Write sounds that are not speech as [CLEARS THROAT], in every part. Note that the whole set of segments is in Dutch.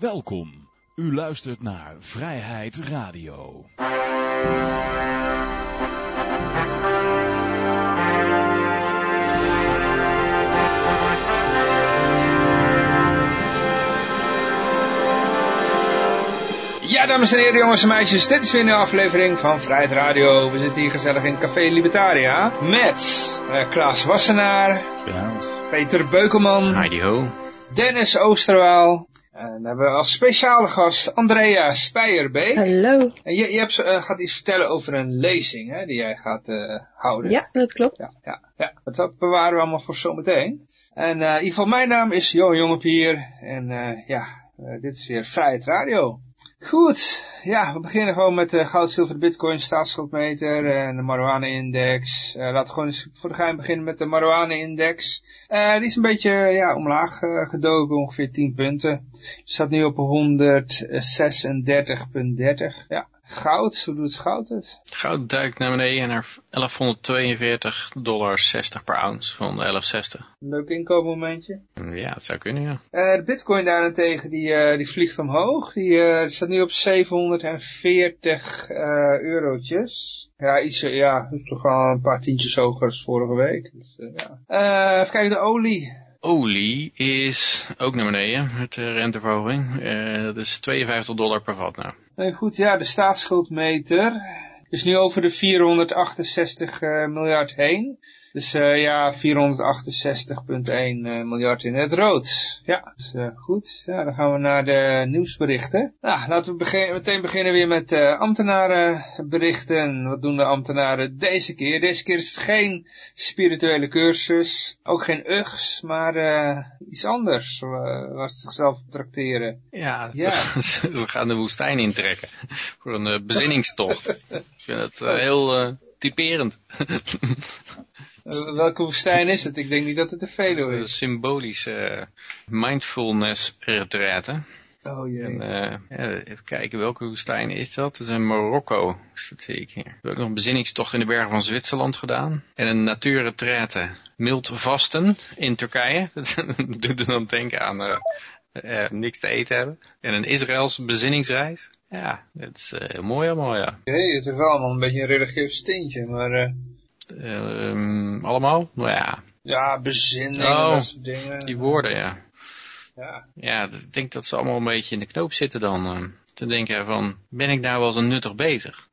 Welkom. U luistert naar Vrijheid Radio. Ja, dames en heren, jongens en meisjes, dit is weer een aflevering van Vrijheid Radio. We zitten hier gezellig in Café Libertaria met uh, Klaas Wassenaar, Peter Beukelman, Heidi Ho. Dennis Oosterwaal. En dan hebben we als speciale gast Andrea Speijerbeek. Hallo. En je, je hebt, uh, gaat iets vertellen over een lezing hè, die jij gaat uh, houden. Ja, dat klopt. Ja, ja, ja. Dat bewaren we allemaal voor zometeen. En in ieder geval, mijn naam is Jo Jongepier. En ja, dit is weer Vrijheid Radio. Goed, ja, we beginnen gewoon met de goud, zilver, bitcoin, staatsschuldmeter en de marijuana-index. Uh, laten we gewoon eens voor de geheim beginnen met de marijuana-index. Uh, die is een beetje ja, omlaag gedoken, ongeveer 10 punten. Staat nu op 136,30. Ja, goud, hoe doet goud het? Goud duikt naar beneden naar 1142,60 dollar per ounce van de 11,60. Leuk inkoopmomentje. Ja, dat zou kunnen, ja. Uh, de bitcoin daarentegen, die, uh, die vliegt omhoog. Die uh, staat nu op 740 eurotjes. Ja, iets, ja, is toch al een paar tientjes hoger dan vorige week. Dus, ja. even kijken, de olie. Olie is ook naar beneden met de renteverhoging. dat is 52 dollar per vat nou. Nee, goed, ja, de staatsschuldmeter is nu over de 468 miljard heen. Dus uh, ja, 468,1 uh, miljard in het rood. Ja, dus, uh, goed. Ja, dan gaan we naar de nieuwsberichten. Nou, laten we begin meteen beginnen weer met uh, ambtenarenberichten. Wat doen de ambtenaren deze keer? Deze keer is het geen spirituele cursus, ook geen UGS, maar iets anders waar ze zichzelf tracteren. Ja, ja. Ze, [LAUGHS] ze, gaan de woestijn intrekken voor een bezinningstocht. [LAUGHS] Ik vind het heel typerend. [LAUGHS] Welke woestijn is het? Ik denk niet dat het de Veluwe is. Een symbolische mindfulness retraite. Oh jee. En, uh, ja, even kijken, welke woestijn is dat? Dat is in Marokko, dat zie ik hier. We hebben ook nog een bezinningstocht in de bergen van Zwitserland gedaan. En een natuurretraite, mild vasten in Turkije. [LAUGHS] Dat doet er dan denken aan uh, uh, niks te eten hebben. En een Israëls bezinningsreis. Ja, dat is mooi allemaal, ja. Okay, het is wel allemaal een beetje een religieus tintje, maar... Um, allemaal? Nou ja. Ja, bezinning oh, dat soort dingen. Die woorden, ja. Ja. Ja, ik denk dat ze allemaal een beetje in de knoop zitten dan. Uh, te denken van, ben ik nou wel zo nuttig bezig?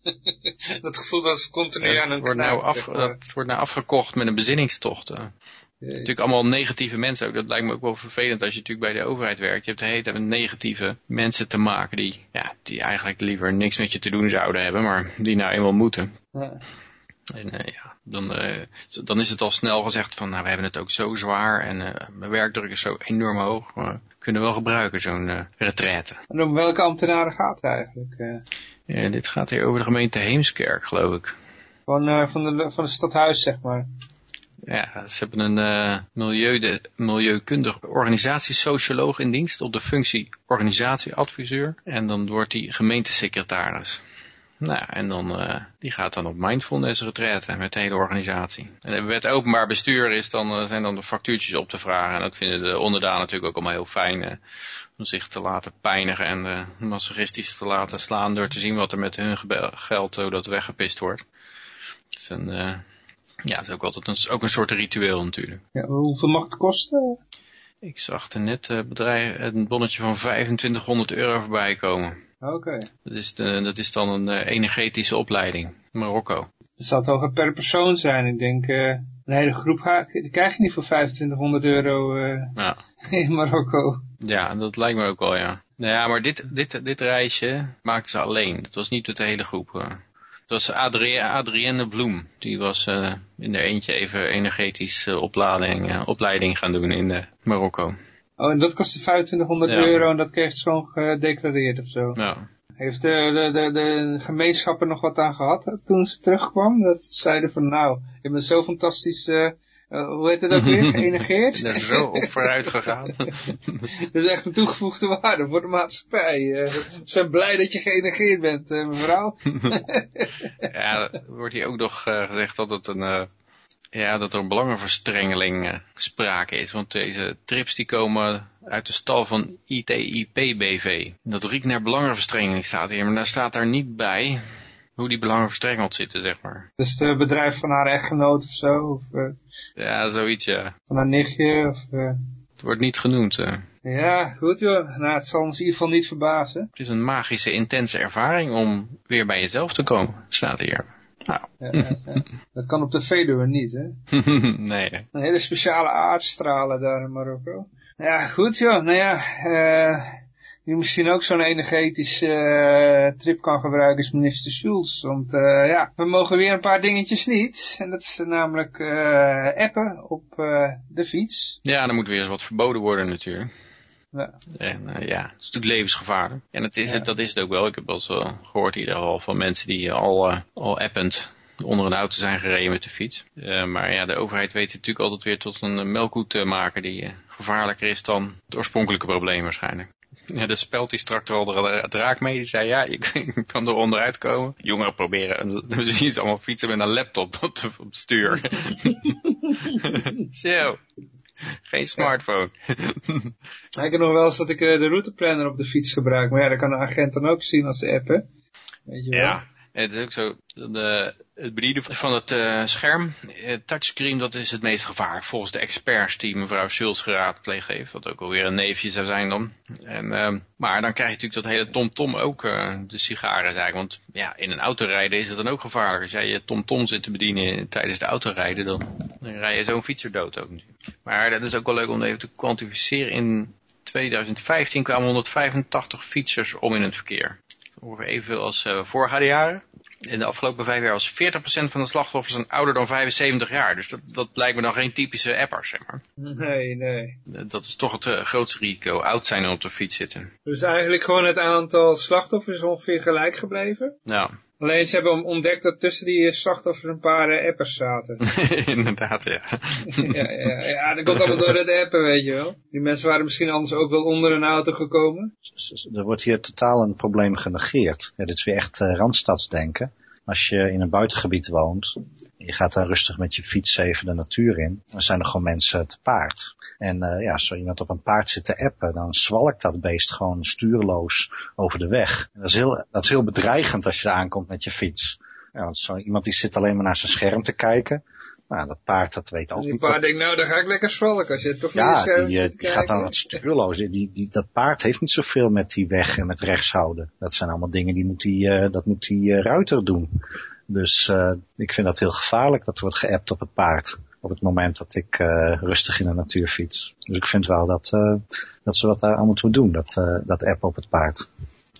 [LAUGHS] dat gevoel dat ze continu aan een wordt nou af, zeg maar. Dat wordt nou afgekocht met een bezinningstocht. Uh. Natuurlijk allemaal negatieve mensen ook. Dat lijkt me ook wel vervelend als je natuurlijk bij de overheid werkt. Je hebt de hele tijd met negatieve mensen te maken die, ja, die eigenlijk liever niks met je te doen zouden hebben, maar die nou eenmaal moeten. Ja. En uh, ja, dan, uh, dan is het al snel gezegd van, nou, we hebben het ook zo zwaar en uh, mijn werkdruk is zo enorm hoog. Maar we kunnen wel gebruiken, zo'n retraite. En om welke ambtenaren gaat het eigenlijk? Ja, dit gaat hier over de gemeente Heemskerk, geloof ik. Van, van, de, van het stadhuis, zeg maar. Ja, ze hebben een milieu, de, milieukundige organisatiesocioloog in dienst op de functie organisatieadviseur. En dan wordt hij gemeentesecretaris. Nou, en dan, uh, die gaat dan op mindfulness retraite met de hele organisatie. En wet openbaar bestuur is dan, uh, zijn dan de factuurtjes op te vragen. En dat vinden de onderdanen natuurlijk ook allemaal heel fijn. Uh, om zich te laten pijnigen en masochistisch te laten slaan door te zien wat er met hun geld dat weggepist wordt. Dus een, ja, dat is ook altijd een, ook een soort ritueel natuurlijk. Ja, hoeveel mag het kosten? Ik zag er net bedrijf, een bonnetje van 2500 euro voorbij komen. Oké. Okay. Dat, is de, dat is dan een uh, energetische opleiding, Marokko. Dat zal toch per persoon zijn. Ik denk, uh, een hele groep krijg je niet voor 2500 euro uh, ja. [LAUGHS] in Marokko. Ja, dat lijkt me ook wel, ja. Nou ja, maar dit, dit, dit reisje maakten ze alleen. Dat was niet met de hele groep. Het was Adrie Adrienne Bloem. Die was in de eentje even energetische opleiding, opleiding gaan doen in Marokko. Oh, en dat kostte 2500 ja. euro en dat kreeg ze gewoon gedeclareerd of zo. Ja. Heeft de, de, de, de gemeenschap er nog wat aan gehad toen ze terugkwam? Dat ze zeiden van nou, je bent zo fantastisch, uh, uh, hoe heet het ook weer, [LAUGHS] geënergeerd? Er zo op vooruit gegaan. [LAUGHS] dat is echt een toegevoegde waarde voor de maatschappij. Uh, we zijn blij dat je geënergeerd bent, mevrouw. [LAUGHS] ja, wordt hier ook nog gezegd dat het een ja, dat er belangenverstrengeling uh, sprake is. Want deze trips die komen uit de stal van ITIP BV. Dat riekt naar belangenverstrengeling staat hier, maar daar staat daar niet bij hoe die belangen verstrengeld zitten, zeg maar. Dus het bedrijf van haar echtgenoot of zo? Of, uh, ja, zoiets, ja. Van haar nichtje? Of, uh... Het wordt niet genoemd. Ja, goed joh. Nou, het zal ons in ieder geval niet verbazen. Het is een magische, intense ervaring om weer bij jezelf te komen, staat hier. Nou. Ja, ja, ja. Dat kan op de Veluwe niet, hè? [LAUGHS] nee. Een hele speciale aardstralen daar in Marokko. Ja, goed joh. Nou ja, uh, die misschien ook zo'n energetische uh, trip kan gebruiken is minister Schulz. Want uh, ja, we mogen weer een paar dingetjes niet. En dat is namelijk appen op de fiets. Ja, dan moet weer eens wat verboden worden natuurlijk. Ja. En ja, het is natuurlijk levensgevaarlijk. En dat is, het, dat is het ook wel. Ik heb wel eens wel gehoord in ieder geval van mensen die al, al append onder een auto zijn gereden met de fiets. maar ja, de overheid weet het natuurlijk altijd weer tot een melkkoe te maken die gevaarlijker is dan het oorspronkelijke probleem waarschijnlijk. Ja, de speld die strak er al draak mee. Die zei, ja, [LAUGHS] je kan er onderuit komen. Jongeren proberen, [LAUGHS] we zien ze allemaal fietsen met een laptop op, de, op het stuur. [LAUGHS] Zo. [LAUGHS] Geen smartphone. ik heb nog wel eens dat ik de routeplanner op de fiets gebruik. Maar ja, dat kan de agent dan ook zien als app, hè? Weet je wel? Ja, het is ook zo, de, het bedienen van het uh, scherm, het touchscreen, dat is het meest gevaarlijk volgens de experts die mevrouw Schultz geraadpleegd heeft. Wat ook alweer een neefje zou zijn dan. En, uh, maar dan krijg je natuurlijk dat hele TomTom -tom ook, de sigaren eigenlijk. Want ja, in een auto rijden is het dan ook gevaarlijk. Als jij je TomTom -tom zit te bedienen tijdens de autorijden, dan, dan rij je zo'n fietser dood ook. Maar dat is ook wel leuk om even te kwantificeren. In 2015 kwamen 185 fietsers om in het verkeer ongeveer evenveel als uh, vorige jaren. In de afgelopen vijf jaar was 40% van de slachtoffers zijn ouder dan 75 jaar. Dus dat, dat lijkt me dan geen typische appers, zeg maar. Nee, nee. Dat is toch het uh, grootste risico, oud zijn en op de fiets zitten. Dus eigenlijk gewoon het aantal slachtoffers ongeveer gelijk gebleven? Ja. Alleen ze hebben ontdekt dat tussen die slachtoffers een paar uh, appers zaten. [LAUGHS] Inderdaad, [LAUGHS] ja. ja, ja. Ja, dat komt allemaal door het appen, weet je wel. Die mensen waren misschien anders ook wel onder een auto gekomen. Er wordt hier totaal een probleem genegeerd. Ja, dit is weer echt uh, randstadsdenken. Als je in een buitengebied woont, je gaat daar rustig met je fiets even de natuur in, dan zijn er gewoon mensen te paard. En uh, ja, er iemand op een paard zit te appen, dan zwalkt dat beest gewoon stuurloos over de weg. En dat, is heel, dat is heel bedreigend als je er aankomt met je fiets. Ja, zo iemand die zit alleen maar naar zijn scherm te kijken. Nou, dat paard dat weet ook Die paard denkt, nou dan ga ik lekker zwalken. Als je toch Ja, niet scherm die, eh, die gaat dan wat stuurloos. Die, die, dat paard heeft niet zoveel met die weg en met rechts houden. Dat zijn allemaal dingen die moet die, eh, dat moet die eh, ruiter doen. Dus uh, ik vind dat heel gevaarlijk dat er wordt geappt op het paard. Op het moment dat ik rustig in de natuur fiets. Dus ik vind wel dat, dat ze wat daar aan moeten doen. Dat, dat app op het paard.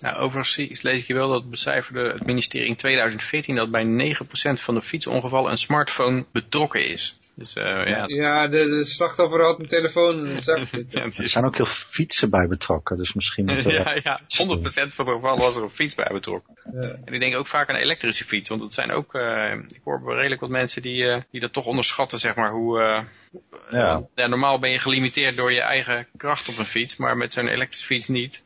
Nou, overigens lees ik je wel dat becijferde het ministerie in 2014 dat bij 9% van de fietsongevallen een smartphone betrokken is. Dus, uh, ja. Ja, de, de slachtoffer had een telefoon in een zak zitten. Ja, Er zijn ook heel veel fietsen bij betrokken. Dus misschien [LAUGHS] ja, ja, 100% van de gevallen was er een fiets bij betrokken. Ja. En ik denk ook vaak aan een elektrische fiets. Want het zijn ook, uh, ik hoor redelijk wat mensen die, uh, die dat toch onderschatten, zeg maar, hoe... Ja. ja, normaal ben je gelimiteerd door je eigen kracht op een fiets, maar met zo'n elektrische fiets niet.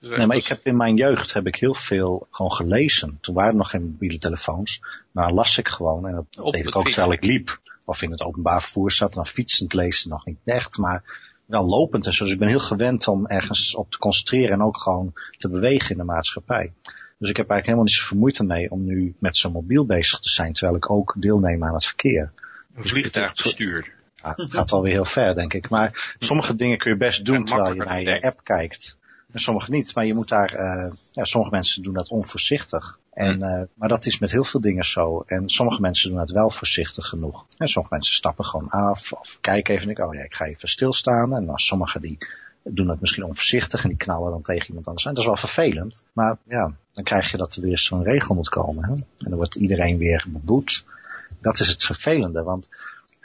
Dus, Nee, maar ik heb in mijn jeugd heb ik heel veel gewoon gelezen. Toen waren er nog geen mobiele telefoons. Maar dan las ik gewoon en dat Op deed de ik ook fiets. terwijl ik liep. Of in het openbaar vervoer zat. Dan fietsend lezen nog niet echt, maar wel lopend en zo. Dus ik ben heel gewend om ergens op te concentreren en ook gewoon te bewegen in de maatschappij. Dus ik heb eigenlijk helemaal niet zoveel moeite mee om nu met zo'n mobiel bezig te zijn, terwijl ik ook deelneem aan het verkeer. een vliegtuig bestuurd. Ja, gaat wel weer heel ver, denk ik. Maar sommige dingen kun je best doen terwijl je naar je app kijkt. En sommige niet. Maar je moet daar, uh, ja, sommige mensen doen dat onvoorzichtig. En, uh, maar dat is met heel veel dingen zo. En sommige mensen doen dat wel voorzichtig genoeg. En sommige mensen stappen gewoon af of kijken even en denken, oh ja, ik ga even stilstaan. En dan sommigen die doen dat misschien onvoorzichtig en die knallen dan tegen iemand anders. En dat is wel vervelend. Maar ja, dan krijg je dat er weer zo'n regel moet komen. Hè? En dan wordt iedereen weer beboet. Dat is het vervelende, want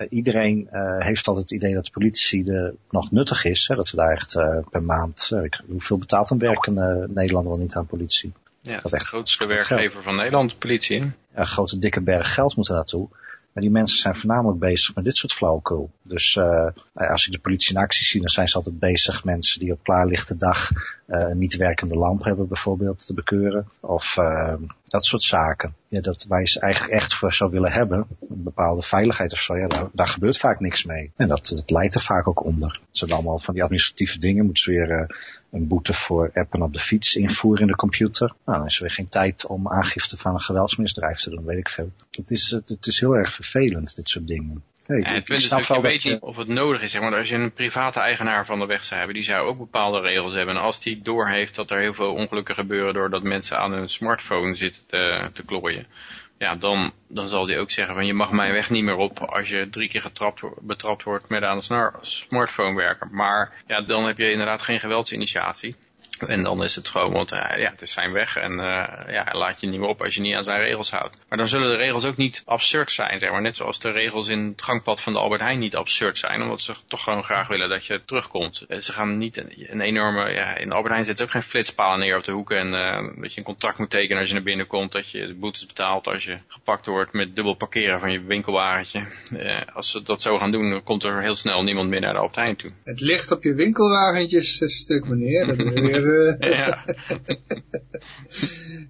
iedereen uh, heeft altijd het idee dat de politie er nog nuttig is. Hè? Dat we daar echt uh, per maand, hoeveel betaalt een werkende Nederlander wel niet aan politie? Ja, dat is de grootste werkgever van Nederland, de politie. Hè? Ja, een grote dikke berg geld moet er naartoe. Maar die mensen zijn voornamelijk bezig met dit soort flauwekul. Dus uh, als ik de politie in actie zie, dan zijn ze altijd bezig mensen die op klaarlichte dag uh, een niet werkende lamp hebben bijvoorbeeld te bekeuren. Of uh, dat soort zaken. Ja, dat wij ze eigenlijk echt voor zou willen hebben, een bepaalde veiligheid of zo, ja, daar, gebeurt vaak niks mee. En dat, dat leidt er vaak ook onder. Het zijn allemaal van die administratieve dingen, moeten ze weer uh, een boete voor appen op de fiets invoeren in de computer. Nou, dan is er weer geen tijd om aangifte van een geweldsmisdrijf te doen, weet ik veel. Het is, het, het is heel erg vervelend, dit soort dingen. Hey, ja, het punt is dat je weet niet of het nodig is. Zeg maar, als je een private eigenaar van de weg zou hebben, die zou ook bepaalde regels hebben. En als die doorheeft dat er heel veel ongelukken gebeuren doordat mensen aan hun smartphone zitten te, te klooien. Ja, dan, dan zal die ook zeggen van je mag mijn weg niet meer op als je drie keer getrapt, betrapt wordt met aan de smartphone werken. Maar ja, dan heb je inderdaad geen geweldsinitiatie. En dan is het gewoon, want uh, ja, het is zijn weg en uh, ja, laat je niet meer op als je niet aan zijn regels houdt. Maar dan zullen de regels ook niet absurd zijn, zeg maar. Net zoals de regels in het gangpad van de Albert Heijn niet absurd zijn, omdat ze toch gewoon graag willen dat je terugkomt. Ze gaan niet een, enorme, ja, in Albert Heijn zitten ook geen flitspalen neer op de hoeken en dat je een contract moet tekenen als je naar binnen komt, dat je de boetes betaalt als je gepakt wordt met dubbel parkeren van je winkelwagentje. als ze dat zo gaan doen, dan komt er heel snel niemand meer naar de Albert Heijn toe. Het ligt op je winkelwagentjes een stuk meneer, dat [LAUGHS] ja. [LAUGHS]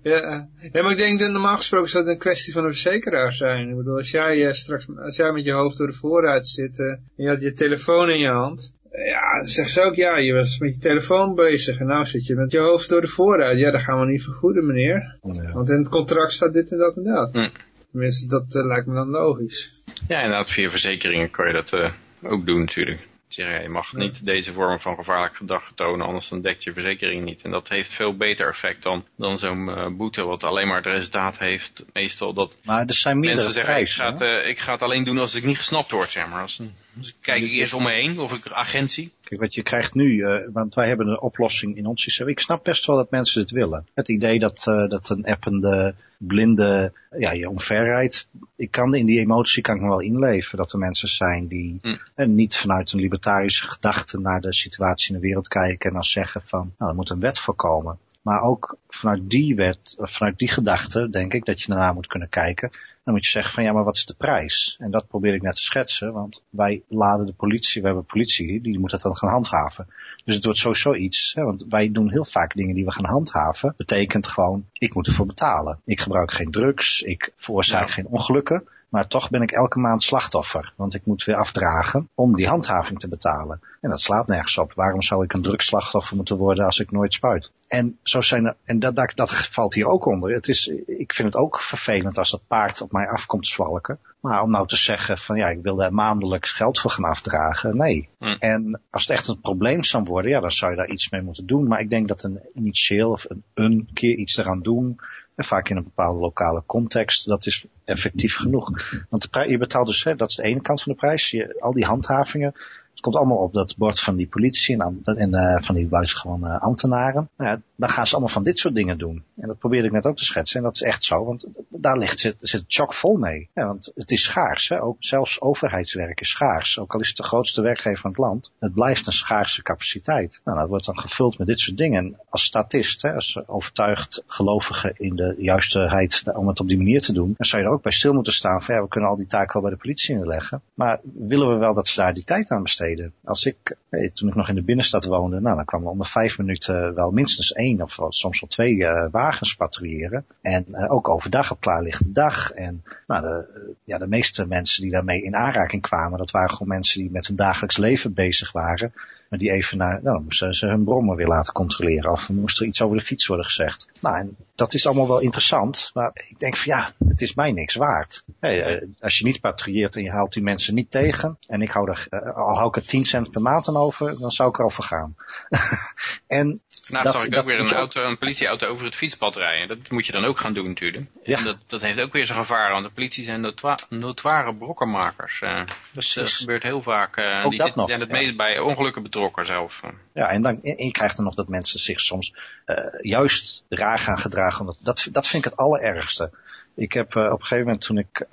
ja. ja, maar ik denk dat normaal gesproken zou het een kwestie van een verzekeraar zijn. Ik bedoel, als jij uh, straks, als jij met je hoofd door de vooruit zit uh, en je had je telefoon in je hand, ja, dan zegt ze ook, ja, je was met je telefoon bezig en nou zit je met je hoofd door de vooruit. Ja, dat gaan we niet vergoeden, meneer. Ja. Want in het contract staat dit en dat en dat. Hm. Tenminste, dat uh, lijkt me dan logisch. Ja, inderdaad, via verzekeringen kan je dat ook doen natuurlijk zeggen, je mag niet deze vorm van gevaarlijk gedrag tonen, anders dan dekt je verzekering niet. En dat heeft veel beter effect dan, dan zo'n uh, boete, wat alleen maar het resultaat heeft, meestal dat maar er zijn mensen zeggen, ik, ga het, uh, ik ga het alleen doen als ik niet gesnapt word, zeg maar. Als, dus kijk ik eerst om me heen, of ik agentie. Kijk, wat je krijgt nu, uh, want wij hebben een oplossing in ons systeem. Ik snap best wel dat mensen het willen. Het idee dat, uh, dat een appende blinde ja, je omverrijdt. Ik kan in die emotie kan ik me wel inleven. Dat er mensen zijn die mm. eh, niet vanuit een libertarische gedachte naar de situatie in de wereld kijken. En dan zeggen van, nou, er moet een wet voorkomen. Maar ook vanuit die wet, vanuit die gedachte, denk ik dat je daarna moet kunnen kijken. Dan moet je zeggen van ja, maar wat is de prijs? En dat probeer ik net te schetsen, want wij laden de politie, we hebben politie, die moet dat dan gaan handhaven. Dus het wordt sowieso iets, hè, want wij doen heel vaak dingen die we gaan handhaven. Betekent gewoon, ik moet ervoor betalen. Ik gebruik geen drugs, ik veroorzaak geen ongelukken. Maar toch ben ik elke maand slachtoffer. Want ik moet weer afdragen om die handhaving te betalen. En dat slaat nergens op. Waarom zou ik een drugsslachtoffer moeten worden als ik nooit spuit? En zo zijn er, en dat, dat, dat valt hier ook onder. Het is, ik vind het ook vervelend als dat paard op mij afkomt zwalken. Maar om nou te zeggen van ja, ik wil daar maandelijks geld voor gaan afdragen, nee. Hm. En als het echt een probleem zou worden, ja, dan zou je daar iets mee moeten doen. Maar ik denk dat een initieel of een, een keer iets eraan doen, en vaak in een bepaalde lokale context, dat is effectief genoeg. Want de je betaalt dus, hè, dat is de ene kant van de prijs, al die handhavingen, het komt allemaal op dat bord van die politie en, en uh, van die buitengewoon uh, ambtenaren. Nou ja, dan gaan ze allemaal van dit soort dingen doen. En dat probeerde ik net ook te schetsen. En dat is echt zo, want daar ligt, zit, zit het chock vol mee. Ja, want het is schaars. Hè? Ook zelfs overheidswerk is schaars. Ook al is het de grootste werkgever van het land. Het blijft een schaarse capaciteit. Nou, dat wordt dan gevuld met dit soort dingen. En als statist, hè, als overtuigd gelovige in de juisteheid om het op die manier te doen, dan zou je er ook bij stil moeten staan van ja, we kunnen al die taken wel bij de politie inleggen. Maar willen we wel dat ze daar die tijd aan besteden? Als ik, hey, toen ik nog in de binnenstad woonde, nou, dan kwam er onder vijf minuten wel minstens één of soms wel twee uh, wagens patrouilleren. En ook overdag op klaarlichte dag. En nou, de, ja, de meeste mensen die daarmee in aanraking kwamen, dat waren gewoon mensen die met hun dagelijks leven bezig waren. Maar die even naar, nou, moesten ze hun brommen weer laten controleren. Of moest er iets over de fiets worden gezegd. Nou, en dat is allemaal wel interessant. Maar ik denk van ja, het is mij niks waard. Hey, uh, als je niet patrouilleert en je haalt die mensen niet tegen. En ik hou er, uh, al hou ik er 10 cent per maand aan over, dan zou ik erover gaan. [LAUGHS] en dat, zag ik ook weer een, auto, een politieauto over het fietspad rijden. Dat moet je dan ook gaan doen natuurlijk. Ja. En dat, dat heeft ook weer zijn gevaar, want de politie zijn notoire brokkenmakers. Uh, dus dat gebeurt heel vaak. Uh, die zitten, zijn het ja. meest bij ongelukken betrokken zelf. Ja, en dan en je krijgt dan nog dat mensen zich soms uh, juist raar gaan gedragen. Dat, dat, dat vind ik het allerergste. Ik heb op een gegeven moment toen ik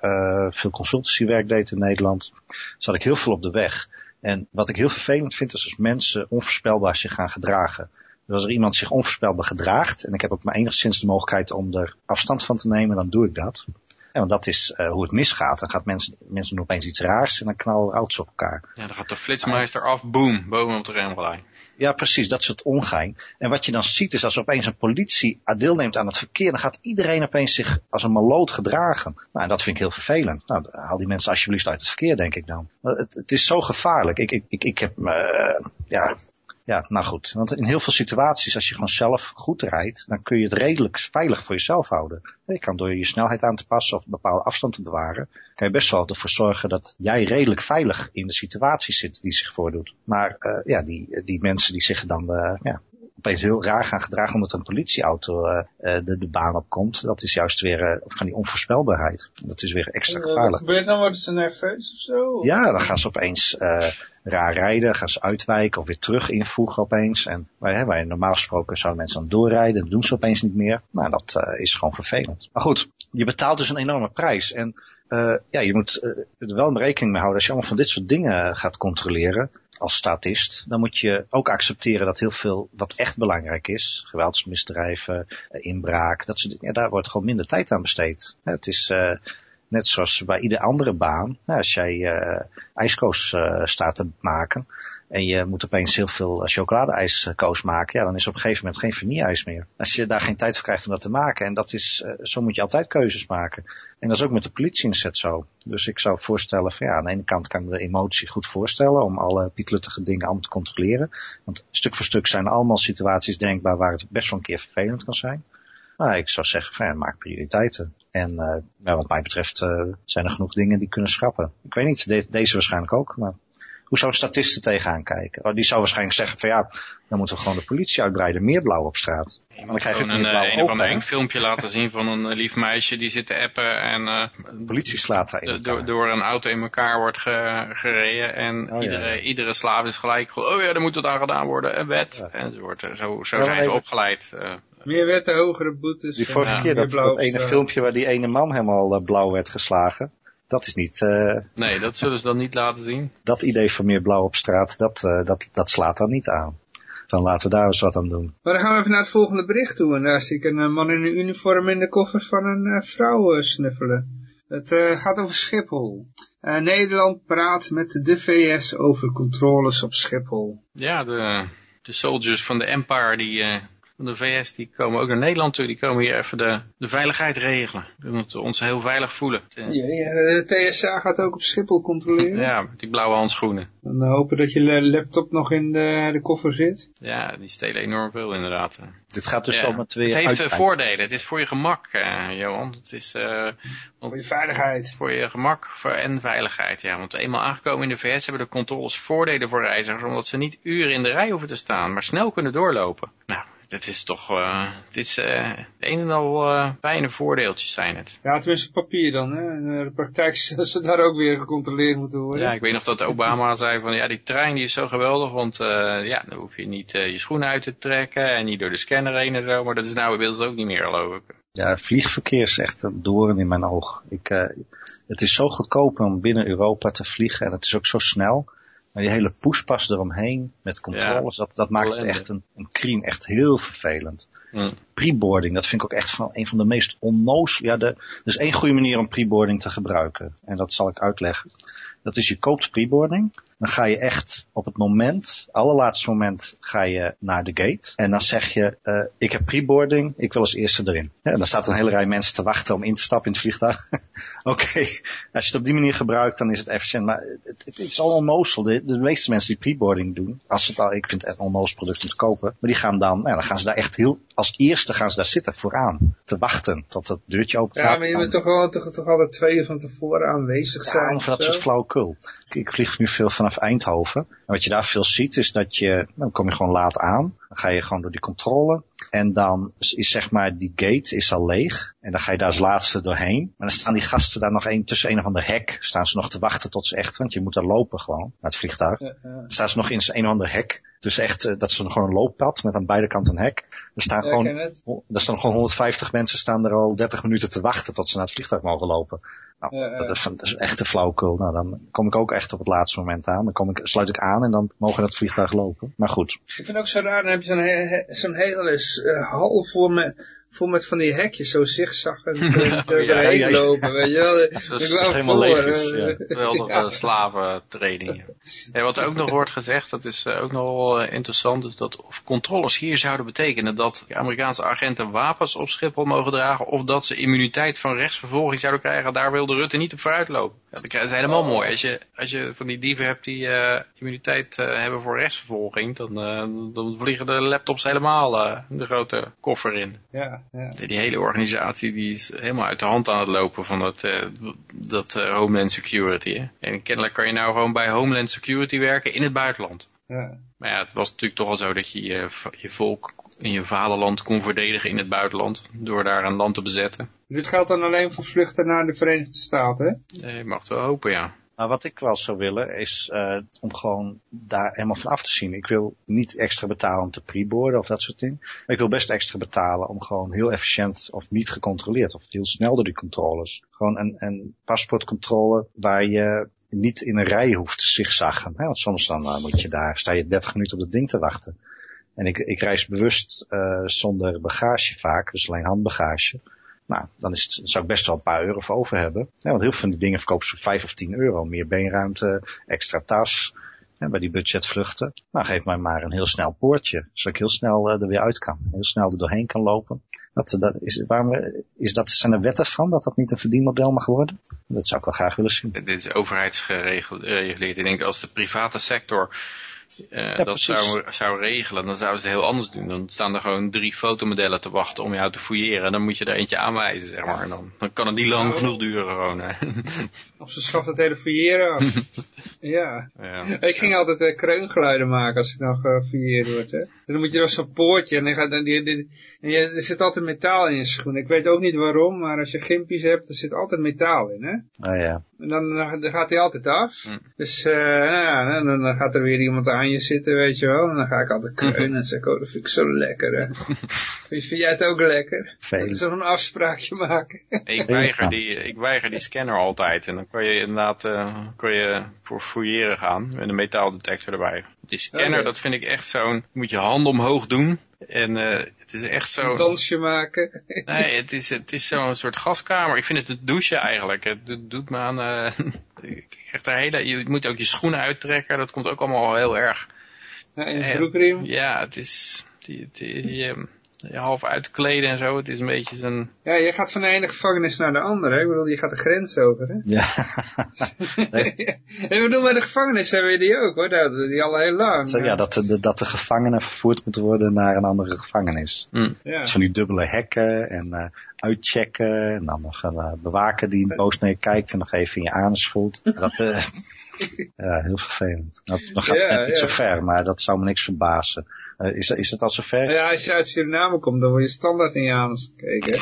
veel consultancywerk deed in Nederland, zat ik heel veel op de weg. En wat ik heel vervelend vind is als mensen onvoorspelbaar zich gaan gedragen. Dus als er iemand zich onvoorspelbaar gedraagt en ik heb ook maar enigszins de mogelijkheid om er afstand van te nemen, dan doe ik dat. En want dat is uh, hoe het misgaat. Dan gaat mensen, mensen doen opeens iets raars en dan knallen auto's op elkaar. Ja, dan gaat de flitsmeister af, boom, boven op de remrij. Ja, precies, dat soort ongein. En wat je dan ziet is als opeens een politie deelneemt aan het verkeer, dan gaat iedereen opeens zich als een maloot gedragen. Nou, en dat vind ik heel vervelend. Nou, haal die mensen alsjeblieft uit het verkeer, denk ik dan. Het, het is zo gevaarlijk. Ik, ik, ik, ik heb, uh, ja, ja, nou goed. Want in heel veel situaties, als je gewoon zelf goed rijdt, dan kun je het redelijk veilig voor jezelf houden. Je kan door je snelheid aan te passen of een bepaalde afstand te bewaren, kan je best wel ervoor zorgen dat jij redelijk veilig in de situatie zit die zich voordoet. Maar uh, ja, die, die mensen die zich dan uh, ja, opeens heel raar gaan gedragen omdat een politieauto uh, de, de baan op komt. Dat is juist weer uh, van die onvoorspelbaarheid. Dat is weer extra gevaarlijk. Wat gebeurt dan? Worden ze nerveus of zo? Ja, dan gaan ze opeens uh, raar rijden, gaan ze uitwijken of weer terug invoegen opeens. En waar, waar normaal gesproken zouden mensen dan doorrijden, dat doen ze opeens niet meer. Nou, dat uh, is gewoon vervelend. Maar goed, je betaalt dus een enorme prijs. En uh, ja, je moet er wel rekening mee houden als je allemaal van dit soort dingen gaat controleren als statist, dan moet je ook accepteren dat heel veel wat echt belangrijk is, geweldsmisdrijven, inbraak, dat dingen, ja, daar wordt gewoon minder tijd aan besteed. Het is uh, net zoals bij iedere andere baan, als jij uh, ijskoos staat te maken, en je moet opeens heel veel chocoladeijskoos maken, ja, dan is op een gegeven moment geen vanilleijs meer. Als je daar geen tijd voor krijgt om dat te maken, en dat is, uh, zo moet je altijd keuzes maken. En dat is ook met de politie inzet zo. Dus ik zou voorstellen van ja, aan de ene kant kan ik de emotie goed voorstellen om alle pietluttige dingen allemaal te controleren. Want stuk voor stuk zijn er allemaal situaties denkbaar waar het best wel een keer vervelend kan zijn. Maar ik zou zeggen van ja, maak prioriteiten. En wat mij betreft zijn er genoeg dingen die kunnen schrappen. Ik weet niet, de deze waarschijnlijk ook, maar hoe zou de statisten tegenaan kijken? Oh, die zou waarschijnlijk zeggen van ja, dan moeten we gewoon de politie uitbreiden, meer blauw op straat. Je moet gewoon een, een, een of ander eng filmpje laten zien van een lief meisje die zit te appen en uh, de politie slaat haar in door, door een auto in elkaar wordt ge, gereden en oh, iedere, ja. iedere slaaf is gelijk, oh ja, dan moet het aan gedaan worden, een wet. Ja. En wordt, zo, zo zijn ze opgeleid. Uh, meer wetten, hogere boetes. Die vorige keer dat, dat ene filmpje waar die ene man helemaal uh, blauw werd geslagen dat is niet... Uh, nee, dat zullen ze dan niet laten zien. Dat idee van meer blauw op straat, dat, uh, dat, dat slaat dan niet aan. Dan laten we daar eens wat aan doen. Maar dan gaan we even naar het volgende bericht toe. En daar zie ik een man in een uniform in de koffer van een uh, vrouw snuffelen. Het gaat over Schiphol. Nederland praat met de VS over controles op Schiphol. Ja, de, de soldiers van de Empire die de VS, die komen ook naar Nederland toe. Die komen hier even de, de veiligheid regelen. We moeten ons heel veilig voelen. Ja, ja, de TSA gaat ook op Schiphol controleren. Ja, met die blauwe handschoenen. Dan hopen dat je laptop nog in de, de koffer zit. Ja, die stelen enorm veel inderdaad. Dit gaat dus ja. twee Het heeft twee voordelen. Het is voor je gemak, uh, Johan. Het is, uh, voor je veiligheid. Voor je gemak voor, en veiligheid, ja. Want eenmaal aangekomen in de VS hebben de controles voordelen voor reizigers. Omdat ze niet uren in de rij hoeven te staan, maar snel kunnen doorlopen. Nou, dat is toch, uh, dit is uh, een en al uh, fijne voordeeltjes zijn het. Ja, tenminste papier dan, hè. In de praktijk [LAUGHS] zullen ze daar ook weer gecontroleerd moeten worden. Ja, ik weet nog dat Obama zei van, ja, die trein die is zo geweldig, want ja, dan hoef je niet je schoenen uit te trekken en niet door de scanner heen en zo, maar dat is nou inmiddels ook niet meer, geloof ik. Ja, vliegverkeer is echt een doorn in mijn oog. Ik, het is zo goedkoop om binnen Europa te vliegen en het is ook zo snel. Maar die hele poespas eromheen met controles, ja, dat, dat maakt het echt een, een crime echt heel vervelend. Mm. Preboarding, dat vind ik ook echt van een van de meest onnoos. Ja, de, er is één goede manier om preboarding te gebruiken. En dat zal ik uitleggen. Dat is je koopt preboarding. Dan ga je echt op het moment, allerlaatste moment, ga je naar de gate. En dan zeg je, uh, ik heb preboarding, ik wil als eerste erin. Ja, en dan staat een hele rij mensen te wachten om in te stappen in het vliegtuig. [LAUGHS] Oké, okay. als je het op die manier gebruikt, dan is het efficiënt. Maar het, het is al onnozel. De, de, meeste mensen die preboarding doen, als het al, ik vind het onnozel product om te kopen. Maar die gaan dan, ja, dan gaan ze daar echt heel, als eerste gaan ze daar zitten vooraan. Te wachten tot het deurtje open gaat. Ja, maar je moet toch, wel, toch, toch altijd twee uur van tevoren aanwezig zijn. Ja, dat is flauwekul. Ik vlieg nu veel vanaf Eindhoven. En wat je daar veel ziet is dat je, dan kom je gewoon laat aan. Dan ga je gewoon door die controle. En dan is zeg maar die gate is al leeg. En dan ga je daar als laatste doorheen. Maar dan staan die gasten daar nog een, tussen een of ander hek. Staan ze nog te wachten tot ze echt, want je moet daar lopen gewoon. Naar het vliegtuig. Ja, ja. Staan ze nog in een of ander hek. Dus echt, uh, dat is gewoon een looppad met aan beide kanten een hek. Er staan, ja, gewoon, er staan gewoon 150 mensen staan er al 30 minuten te wachten tot ze naar het vliegtuig mogen lopen. Nou, ja, dat, is, dat, is, echt een flauwekul. Nou, dan kom ik ook echt op het laatste moment aan. Dan kom ik, sluit ik aan en dan mogen dat vliegtuig lopen. Maar goed. Ik vind ook zo raar, heb hele uh, hal voor, me, vol met van die hekjes, zo zigzaggend uh, [LAUGHS] Oh, ja, ja, ja. lopen, weet je wel. [LAUGHS] Ik is helemaal leeg is, eh, ja. [LAUGHS] Geweldige ja. slaventraining. En wat ook nog wordt gezegd, dat is eh, ook nog wel eh, interessant, is dat of controles hier zouden betekenen dat Amerikaanse agenten wapens op Schiphol mogen dragen, of dat ze immuniteit van rechtsvervolging zouden krijgen, daar wilde Rutte niet op vooruit lopen. Ja, dat is helemaal mooi. Als je, als je van die dieven hebt die eh, immuniteit eh, hebben voor rechtsvervolging, dan, eh, dan vliegen de laptops helemaal eh, de grote koffer in. Ja, ja. Die hele organisatie die is helemaal uit de hand aan het lopen van dat, eh, dat eh, Homeland Security. Hè? En kennelijk kan je nou gewoon bij Homeland Security werken in het buitenland. ja. Maar ja, het was natuurlijk toch al zo dat je je, je volk in je vaderland kon verdedigen in het buitenland. Door daar een land te bezetten. Dit geldt dan alleen voor vluchten naar de Verenigde Staten, hè? Eh, Je mag het wel hopen, ja. Maar wat ik wel zou willen is eh, om gewoon daar helemaal van af te zien. Ik wil niet extra betalen om te preboarden of dat soort dingen. Maar ik wil best extra betalen om gewoon heel efficiënt of niet gecontroleerd of heel snel door die controles. Gewoon een, een paspoortcontrole waar je niet in een rij hoeft te zigzaggen. Hè? Want soms dan eh, moet je daar, sta je 30 minuten op dat ding te wachten. En ik, ik reis bewust eh, zonder bagage vaak, dus alleen handbagage. Nou, dan is zou ik best wel een paar euro voor over hebben. Want heel veel van die dingen verkopen ze voor 5 of 10 euro. Meer beenruimte, extra tas. Bij die budgetvluchten. Nou, geef mij maar een heel snel poortje. Zodat ik heel snel eh, er weer uit kan. Heel snel er doorheen kan lopen. Dat, dat, is, waarom, eh, is dat, zijn er wetten van dat dat niet een verdienmodel mag worden? Dat zou ik wel graag willen zien. Dit is overheidsgereguleerd. Ik denk als de private sector eh, dat precies. zou, zou regelen, dan zouden ze het heel anders doen. Dan staan er gewoon drie fotomodellen te wachten om jou te fouilleren. En dan moet je er eentje aanwijzen, zeg maar. En dan, dan kan het niet lang genoeg duren gewoon. hè. [LAUGHS] Of ze schaft het hele fouilleren af. [LAUGHS] ja. ja. Ik ging altijd uh, kreungeluiden maken als ik nog gefouilleerd word. Hè. Dan moet je door zo'n poortje en, dan gaat, dan die, die, en je, er zit altijd metaal in je schoen. Ik weet ook niet waarom, maar als je gimpies hebt, er zit altijd metaal in. Hè. Oh ja. En dan, dan gaat hij altijd af. Hm. Dus uh, nou ja, dan, dan gaat er weer iemand aan je zitten, weet je wel. En dan ga ik altijd kreunen en zeg ik, oh, dat vind ik zo lekker. Hè. [LAUGHS] vind jij het ook lekker? Veel. Zo'n afspraakje maken. Ik weiger, die, ik weiger die scanner altijd. En dan kan je inderdaad uh, kan je voor fouilleren gaan. Met een metaaldetector erbij. Die scanner, dat vind ik echt zo'n... moet je hand omhoog doen. En uh, het is echt Een zo... dansje maken. [LAUGHS] Nee, het is, het is zo'n soort gaskamer. Ik vind het het douchen eigenlijk. Het doet- me aan... eh, [LAUGHS] ik krijg daar hele, je moet ook je schoenen uittrekken. Dat komt ook allemaal heel erg... Ja, Ja. broekriem. Ja, het is... Die, die, die, eh, je half uitkleden en zo. Het is een beetje zo'n... Ja, je gaat van de ene gevangenis naar de andere. hè. Ik bedoel, je gaat de grens over. Hè? Ja. en we doen bij de gevangenis hebben we die ook hoor. Dat, die al heel lang. ja, dat de, dat de gevangenen vervoerd moeten worden naar een andere gevangenis. Hm. Ja. Van die dubbele hekken en eh, uitchecken. En dan nog een eh, bewaker die boos naar je kijkt en nog even in je anus voelt. [LAUGHS] Dat, eh, [LAUGHS] ja, heel vervelend. Dat, dat gaat Ja, niet ja. zo ver, maar dat zou me niks verbazen. Eh, is, is het al zover? Ja, als je uit Suriname komt, dan word je standaard in je anus gekeken.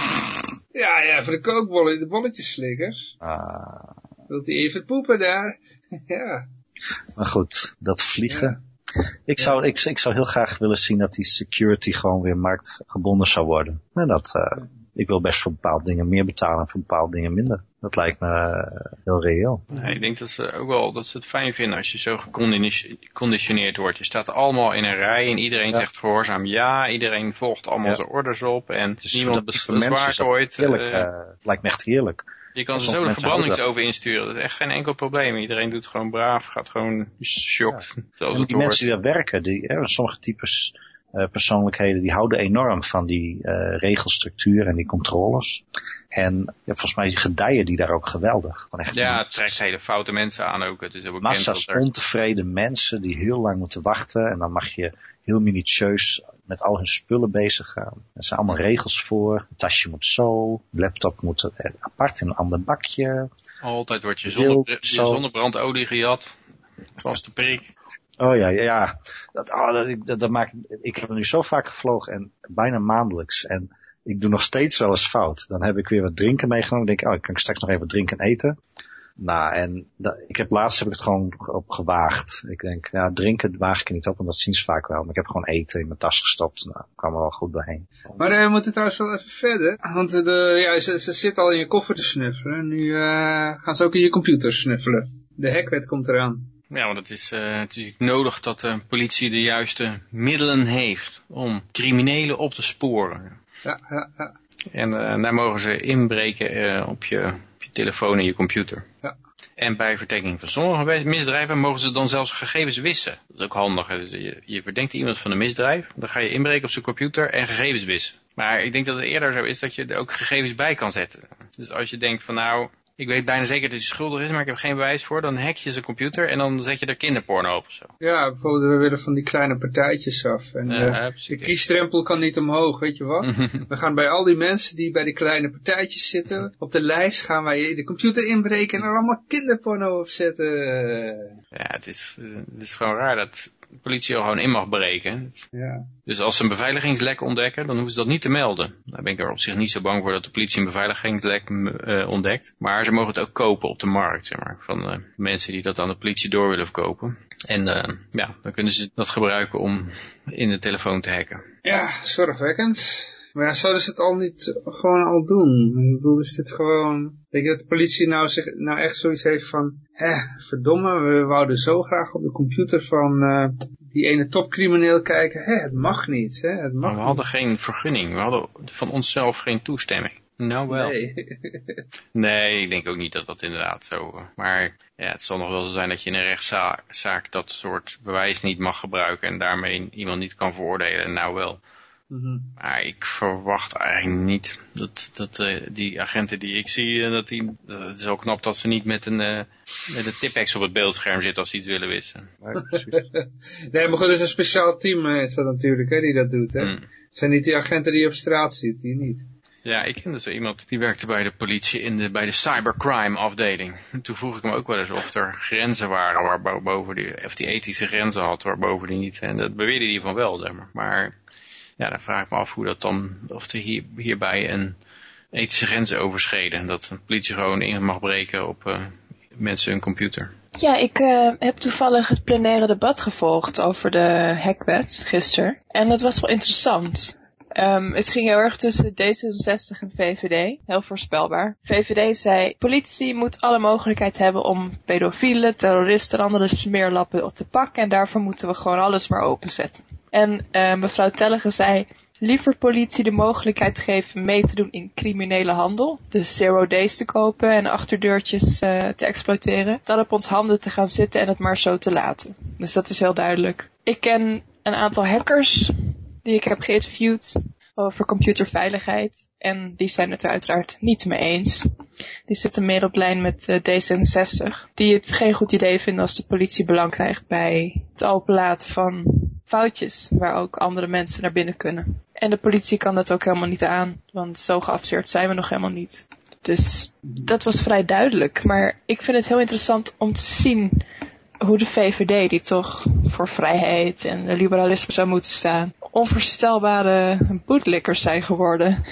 Ja, ja, voor de kookbollen, de bolletjeslikkers. Ah, Wilt hij even poepen daar? [LAUGHS] ja. maar goed, dat vliegen. Ik, zou, ik, ik zou heel graag willen zien dat die security gewoon weer marktgebonden zou worden. En dat, eh, ik wil best voor bepaalde dingen meer betalen en voor bepaalde dingen minder. Dat lijkt me eh, heel reëel. Nee, ik denk dat ze ook wel dat ze het fijn vinden als je zo geconditioneerd wordt. Je staat allemaal in een rij en iedereen Ja. zegt gehoorzaam ja. Iedereen volgt allemaal Ja. zijn orders op en Dus niemand bezwaart ooit. Heerlijk, eh, eh, lijkt me echt heerlijk. je kan ze zo de verbrandingsoven insturen. Dat is echt geen enkel probleem. Iedereen doet gewoon braaf, gaat gewoon shocked. En het die mensen die daar werken, die, hè, sommige types eh, persoonlijkheden, die houden enorm van die eh, regelstructuur en die controles. En ja, volgens mij gedijen die daar ook geweldig. Echt Ja, het trekt hele foute mensen aan ook. Het is bekend massa's er... ontevreden mensen die heel lang moeten wachten. En dan mag je heel minutieus met al hun spullen bezig gaan. Er zijn allemaal regels voor. Een tasje moet zo, laptop moet eh, apart in een ander bakje. Altijd wordt je, zonne, je zo- zonnebrandolie gejat. Vaste prik. Oh ja, ja. Dat, oh, dat, dat, dat maakt, ik heb nu zo vaak gevlogen en bijna maandelijks. En ik doe nog steeds wel eens fout. Dan heb ik weer wat drinken meegenomen. Dan denk ik, oh, ik kan straks nog even drinken en eten. Nou, en dat, ik heb laatst heb ik het gewoon op gewaagd. Ik denk, ja, drinken waag ik niet op, want dat zien ze vaak wel. Maar ik heb gewoon eten in mijn tas gestopt. Nou, kwam er wel goed doorheen. Maar eh, we moeten trouwens wel even verder. Want eh, de, ja, ze, ze zit al in je koffer te snuffelen. Nu eh, gaan ze ook in je computer snuffelen. De hackwet komt eraan. Ja, want het is uh, natuurlijk nodig dat de politie de juiste middelen heeft om criminelen op te sporen. Ja, ja, ja. En uh, daar mogen ze inbreken uh, op, je, op je telefoon en je computer. Ja. En bij verdenking van sommige misdrijven mogen ze dan zelfs gegevens wissen. Dat is ook handig. Dus je, je verdenkt iemand van een misdrijf, dan ga je inbreken op zijn computer en gegevens wissen. Maar ik denk dat het eerder zo is dat je er ook gegevens bij kan zetten. Dus als je denkt van nou, ik weet bijna zeker dat hij schuldig is, maar ik heb geen bewijs voor. Dan hack je zijn computer en dan zet je er kinderporno op of zo. Ja, bijvoorbeeld we willen van die kleine partijtjes af. En Ja, uh, precies. de kiesdrempel kan niet omhoog, weet je wat? [LAUGHS] we gaan bij al die mensen die bij die kleine partijtjes zitten, op de lijst gaan wij de computer inbreken en er allemaal kinderporno op zetten. Ja, het is, uh, het is gewoon raar dat de politie er gewoon in mag breken. Ja. Dus als ze een beveiligingslek ontdekken, dan hoeven ze dat niet te melden. Daar ben ik er op zich niet zo bang voor dat de politie een beveiligingslek uh, ontdekt. Maar ze mogen het ook kopen op de markt, zeg maar, van uh, mensen die dat aan de politie door willen verkopen. En uh, ja, dan kunnen ze dat gebruiken om in de telefoon te hacken. Ja, zorgwekkend. Maar ja, zouden ze het al niet gewoon al doen? Ik bedoel, is dit gewoon... Denk je dat de politie nou, zich, nou echt zoiets heeft van... Hé, verdomme, we wouden zo graag op de computer van uh, die ene topcrimineel kijken. Hé, het mag niet, hè? Het mag maar we hadden geen vergunning. We hadden van onszelf geen toestemming. Nou wel. Nee. [LAUGHS] nee, ik denk ook niet dat dat inderdaad zo... Maar ja, het zal nog wel zo zijn dat je in een rechtszaak dat soort bewijs niet mag gebruiken... en daarmee iemand niet kan veroordelen. Nou wel. Mm -hmm. Maar ik verwacht eigenlijk niet dat, dat uh, die agenten die ik zie, uh, dat die, dat het is ook knap dat ze niet met een, uh, met een tipex op het beeldscherm zitten als ze iets willen wissen. [LAUGHS] nee, maar goed, er is een speciaal team is dat natuurlijk, hè, die dat doet. Hè? Hmm. Het zijn niet die agenten die je op straat ziet, die niet. Ja, ik kende zo iemand die werkte bij de politie in de, bij de cybercrime afdeling. En toen vroeg ik hem ook wel eens of er grenzen waren waarboven die, of die ethische grenzen had waarboven die niet. En dat beweerde hij van wel, zeg maar. Maar ja, dan vraag ik me af hoe dat dan, of er hier, hierbij een ethische grens overschreden. Dat de politie gewoon in mag breken op uh, mensen hun computer. Ja, ik uh, heb toevallig het plenaire debat gevolgd over de hackwet gisteren. En dat was wel interessant. Um, het ging heel erg tussen D66 en VVD. Heel voorspelbaar. VVD zei, politie moet alle mogelijkheid hebben om pedofielen, terroristen en andere smeerlappen te pakken. En daarvoor moeten we gewoon alles maar openzetten. En uh, mevrouw Tellegen zei, liever politie de mogelijkheid geven mee te doen in criminele handel. Dus zero days te kopen en achterdeurtjes uh, te exploiteren. Dan op ons handen te gaan zitten en het maar zo te laten. Dus dat is heel duidelijk. Ik ken een aantal hackers die ik heb geïnterviewd over computerveiligheid. En die zijn het er uiteraard niet mee eens. Die zitten meer op lijn met uh, D66. Die het geen goed idee vinden als de politie belang krijgt bij het openlaten van foutjes. Waar ook andere mensen naar binnen kunnen. En de politie kan dat ook helemaal niet aan. Want zo geavanceerd zijn we nog helemaal niet. Dus dat was vrij duidelijk. Maar ik vind het heel interessant om te zien hoe de VVD, die toch voor vrijheid en liberalisme zou moeten staan, onvoorstelbare boetlikkers zijn geworden.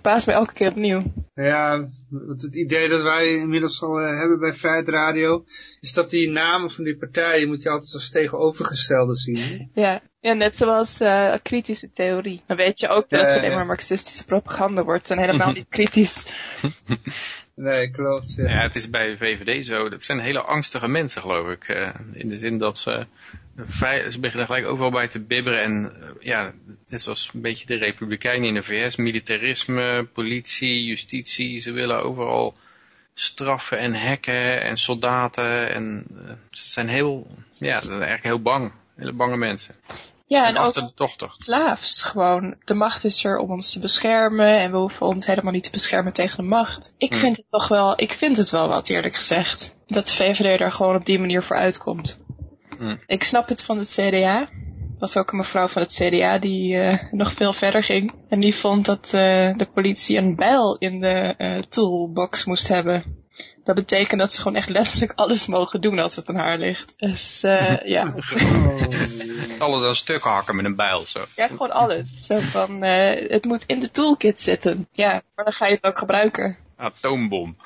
Paast mij elke keer opnieuw. Ja, het idee dat wij inmiddels al uh, hebben bij Vrijheid Radio, is dat die namen van die partijen moet je altijd als tegenovergestelde zien. Hè? Ja, ja net zoals uh, kritische theorie. Dan weet je ook dat het alleen maar marxistische propaganda wordt en helemaal niet kritisch. [LAUGHS] Nee, klopt. Ja. ja, het is bij VVD zo. Dat zijn hele angstige mensen, geloof ik. Uh, in de zin dat ze, ze beginnen gelijk overal bij te bibberen. En uh, ja, net zoals een beetje de republikeinen in de VS. Militarisme, politie, justitie. Ze willen overal straffen en hekken en soldaten. En uh, ze zijn heel, ja, eigenlijk heel bang. Hele bange mensen. Ja, en achter ook de slaafs gewoon. De macht is er om ons te beschermen en we hoeven ons helemaal niet te beschermen tegen de macht. Ik Hmm. vind het toch wel, ik vind het wel wat eerlijk gezegd. Dat de VVD daar gewoon op die manier voor uitkomt. Hmm. Ik snap het van het CDA. Er was ook een mevrouw van het CDA die uh, nog veel verder ging. En die vond dat uh, de politie een bijl in de uh, toolbox moest hebben. Dat betekent dat ze gewoon echt letterlijk alles mogen doen als het aan haar ligt. Dus uh, [LAUGHS] ja. Alles aan stukken hakken met een bijl zo. Ja, gewoon alles. Zo van, uh, het moet in de toolkit zitten. Ja, maar dan ga je het ook gebruiken. Atoombom.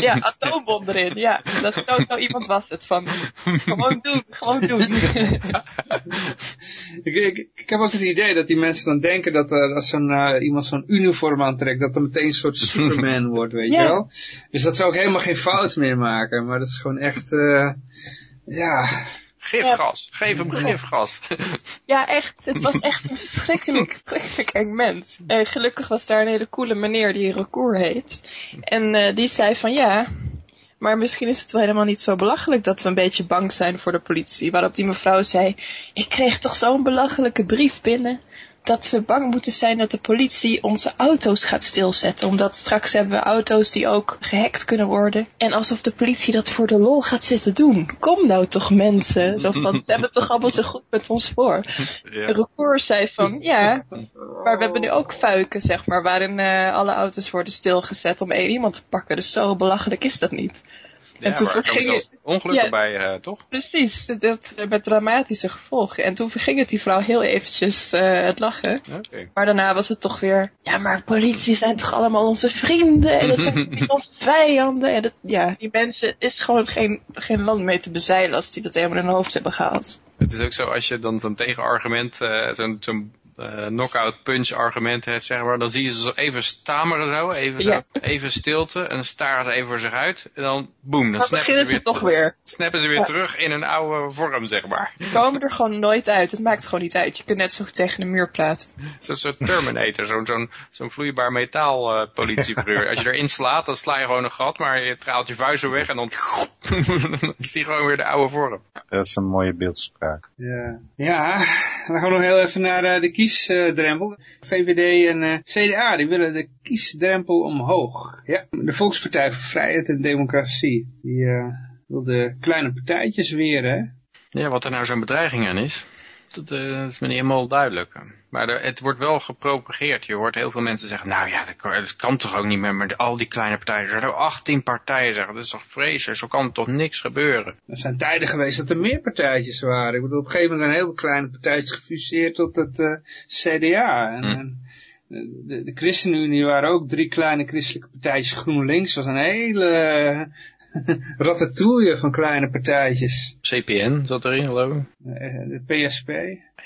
Ja, atoombom erin. Ja, dat zo, zo iemand was het. Van, gewoon doen, gewoon doen. ik, ik, ik heb ook het idee dat die mensen dan denken dat uh, als zo'n, uh, iemand zo'n uniform aantrekt, dat er meteen een soort Superman [LAUGHS] wordt, weet Ja. je wel. Dus dat zou ook helemaal geen fout meer maken. Maar dat is gewoon echt, uh, Ja, Gifgas. Geef hem gifgas. [LAUGHS] Ja, echt. Het was echt een verschrikkelijk, verschrikkelijk eng mens. En gelukkig was daar een hele coole meneer die Recour heet. En eh, die zei van ja, maar misschien is het wel helemaal niet zo belachelijk dat we een beetje bang zijn voor de politie. Waarop die mevrouw zei, ik kreeg toch zo'n belachelijke brief binnen dat we bang moeten zijn dat de politie onze auto's gaat stilzetten. Omdat straks hebben we auto's die ook gehackt kunnen worden. En alsof de politie dat voor de lol gaat zitten doen. Kom nou toch mensen. Zo van, we hebben toch allemaal zo goed met ons voor. Ja. De record zei van, ja, maar we hebben nu ook fuiken, zeg maar, waarin eh, alle auto's worden stilgezet om één iemand te pakken. Dus zo belachelijk is dat niet. Ja, toen maar er komen ging zelfs ongelukken ja. bij, eh, toch? Precies, dat, met dramatische gevolgen. En toen verging het die vrouw heel eventjes eh, het lachen. Maar daarna was het toch weer, ja, maar politie zijn toch allemaal onze vrienden en dat zijn niet [LAUGHS] onze vijanden. En dat, ja, die mensen is gewoon geen, geen land mee te bezeilen als die dat helemaal in hun hoofd hebben gehaald. Het is ook zo, als je dan zo'n tegenargument, eh, zo'n zo'n eh, knockout punch argument hebt, zeg maar, dan zie je ze zo even stameren zo, even, zo, Ja. even stilte, en dan staren ze even voor zich uit, en dan boem, dan Dan snappen ze, weer, ze toch weer. snappen ze weer Ja. terug in een oude vorm, zeg maar. Die komen er gewoon nooit uit. Het maakt gewoon niet uit. Je kunt net zo goed tegen de muur praten. Het is een soort Terminator, zo'n zo'n zo'n vloeibaar metaal eh, politiefiguur. Als je erin slaat, dan sla je gewoon een gat, maar je traalt je vuist zo weg en dan, dan [LAUGHS] is die gewoon weer de oude vorm. Dat is een mooie beeldspraak. Ja, ja dan gaan we nog heel even naar eh, de kiesdrempel. VVD en eh, CDA, die willen de kiesdrempel omhoog. Ja, de Volkspartij voor Vrijheid en Democratie, die eh, wil de kleine partijtjes weer, hè? Ja, wat er nou zo'n bedreiging aan is, dat, eh, dat is me niet helemaal duidelijk. Maar er, het wordt wel gepropageerd. Je hoort heel veel mensen zeggen, nou ja, dat kan, dat kan toch ook niet meer met al die kleine partijen. Er zijn er 18 partijen zeggen, dat is toch vreselijk, zo kan toch niks gebeuren. Er zijn tijden geweest dat er meer partijtjes waren. Ik bedoel, op een gegeven moment zijn heel veel kleine partijtjes gefuseerd tot het eh, CDA. En, Hm. en de, de ChristenUnie waren ook drie kleine christelijke partijtjes. GroenLinks was een hele [LAUGHS] ratatouille van kleine partijtjes. CPN zat erin, geloof ik. Eh, De PSP.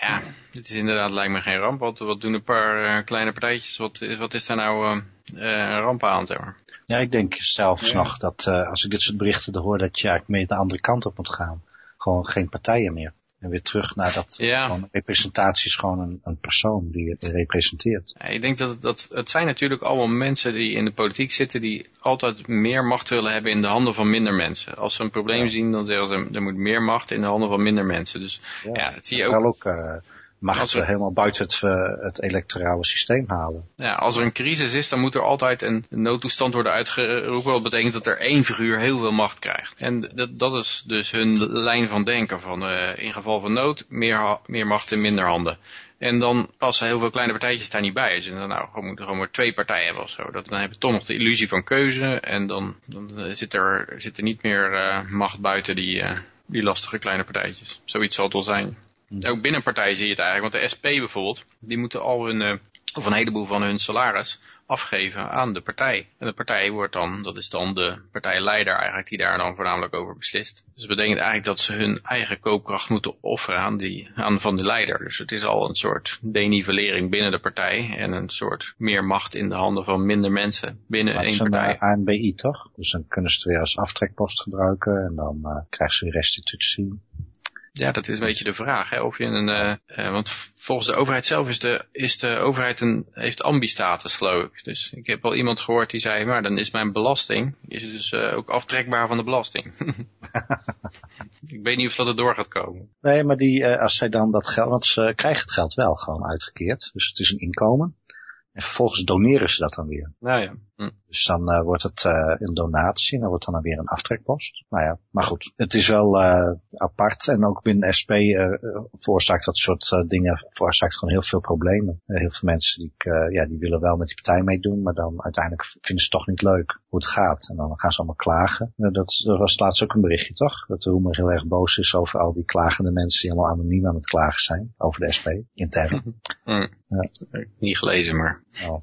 Ja, dit is inderdaad, lijkt me geen ramp. Wat, wat doen een paar eh, kleine partijtjes? Wat, is- wat is daar nou eh, eh, een ramp aan, zeg maar? Ja, ik denk zelfs Ja. nog dat eh, als ik dit soort berichten hoor, dat je eigenlijk mee de andere kant op moet gaan. Gewoon geen partijen meer. En weer terug naar dat Ja. representatie is gewoon een, een persoon die je representeert. Ja, ik denk dat het, dat het zijn natuurlijk allemaal mensen die in de politiek zitten die altijd meer macht willen hebben in de handen van minder mensen. Als ze een probleem zien, dan zeggen ze er moet meer macht in de handen van minder mensen. Dus ja, dat zie je ook. Wel ook eh macht we- helemaal buiten het, eh, het electorale systeem halen. Ja, als er een crisis is, dan moet er altijd een noodtoestand worden uitgeroepen. Wat betekent dat er één figuur heel veel macht krijgt. En dat, dat is dus hun lijn van denken. Van, eh, in geval van nood, meer, meer macht in minder handen. En dan passen heel veel kleine partijtjes daar niet bij. Je dan nou, we moeten gewoon maar twee partijen hebben of zo. Dat, dan heb je toch nog de illusie van keuze. En dan, dan eh, zit, er, zit er niet meer macht buiten die, die lastige kleine partijtjes. Zoiets zal het wel zijn. Ook binnen partijen zie je het eigenlijk. Want de SP bijvoorbeeld, die moeten al hun, eh, of een heleboel van hun salaris afgeven aan de partij. En de partij wordt dan, dat is dan de partijleider eigenlijk die daar dan voornamelijk over beslist. Dus dat betekent eigenlijk dat ze hun eigen koopkracht moeten offeren aan, die, aan van de leider. Dus het is al een soort denivellering binnen de partij en een soort meer macht in de handen van minder mensen binnen één een partij. eh, ANBI toch? Dus dan kunnen ze het weer als aftrekpost gebruiken en dan eh, krijgen ze weer restitutie. Ja, dat is een beetje de vraag. Hè? Of je een, eh, eh, want volgens de overheid zelf is de, is de overheid een, heeft ambistatus, geloof ik. Dus ik heb al iemand gehoord die zei, maar dan is mijn belasting is dus eh, ook aftrekbaar van de belasting. [LAUGHS] ik weet niet of dat er door gaat komen. Nee, maar die, eh, als zij dan dat geld, want ze krijgen het geld wel gewoon uitgekeerd. Dus het is een inkomen. En vervolgens doneren ze dat dan weer. Nou ja. Hm. Dus dan eh, wordt het eh, een donatie en dan wordt dan weer een aftrekpost. Nou ja, maar goed. Het is wel eh, apart en ook binnen SP veroorzaakt dat soort dingen veroorzaakt gewoon heel veel problemen. Heel veel mensen die, ja, die willen wel met die partij meedoen, maar dan uiteindelijk vinden ze het toch niet leuk hoe het gaat. En dan gaan ze allemaal klagen. Dat, dat was laatst ook een berichtje toch? Dat de Roemer heel erg boos is over al die klagende mensen die allemaal anoniem aan het klagen zijn. Over de SP, intern. [LAUGHS] Hm. Ja. Niet gelezen, maar Nou,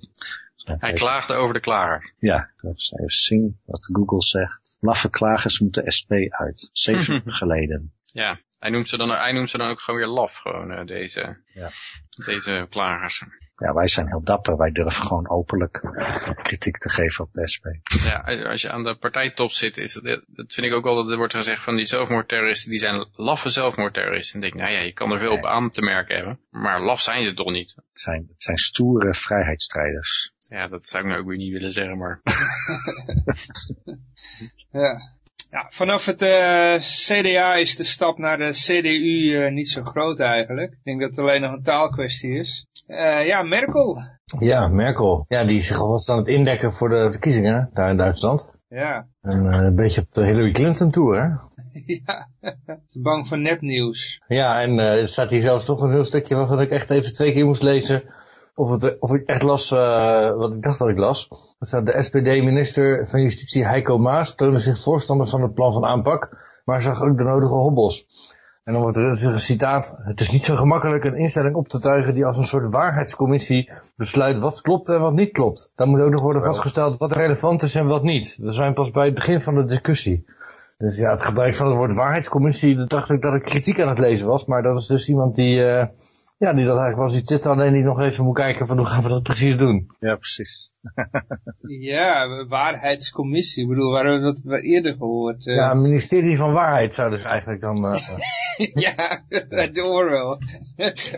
hij klaagde over de klager. Ja, dat is even zien wat Google zegt. Laffe klagers moeten SP uit. Zeven [LAUGHS] geleden. Ja, hij noemt ze dan, hij noemt ze dan ook gewoon weer laf, gewoon eh, deze, Ja. deze klagers. ja, wij zijn heel dapper. Wij durven gewoon openlijk kritiek te geven op de SP. Ja, als je aan de partijtop zit, is dat, dat vind ik ook altijd, er wordt gezegd van die zelfmoordterroristen, die zijn laffe zelfmoordterroristen. En ik denk, nou ja, je kan er veel op aan te merken hebben, maar laf zijn ze toch niet? Het zijn, het zijn stoere vrijheidsstrijders. Ja, dat zou ik nou ook weer niet willen zeggen, maar... [LAUGHS] ja. Ja, vanaf het uh, CDA is de stap naar de CDU uh, niet zo groot eigenlijk. Ik denk dat het alleen nog een taalkwestie is. Uh, ja, Merkel. Ja, Merkel. Ja, die zich alvast aan het indekken voor de verkiezingen daar in Duitsland. Ja. En een beetje op de Hillary Clinton tour, hè? [LAUGHS] ja, bang voor nepnieuws. Ja, en er staat hier zelfs toch een heel stukje waarvan ik echt even twee keer moest lezen of, het, of ik echt las uh, wat ik dacht dat ik las. Er staat de SPD-minister van Justitie Heiko Maas toonde zich voorstander van het plan van aanpak, maar zag ook de nodige hobbels. En dan wordt er een citaat. Het is niet zo gemakkelijk een instelling op te tuigen die als een soort waarheidscommissie besluit wat klopt en wat niet klopt. Dan moet ook nog worden vastgesteld wat relevant is en wat niet. We zijn pas bij het begin van de discussie. Dus ja, het gebruik van het woord waarheidscommissie, dan dacht ik dat ik kritiek aan het lezen was. Maar dat is dus iemand die, uh, ja, die dat eigenlijk wel ziet zitten, alleen die nog even moet kijken van hoe gaan we dat precies doen. Ja, precies. Ja, waarheidscommissie. Ik bedoel, waar hebben we dat eerder gehoord? Uh... Ja, ministerie van waarheid zou dus eigenlijk dan... Uh, [LAUGHS] ja, het Orwell.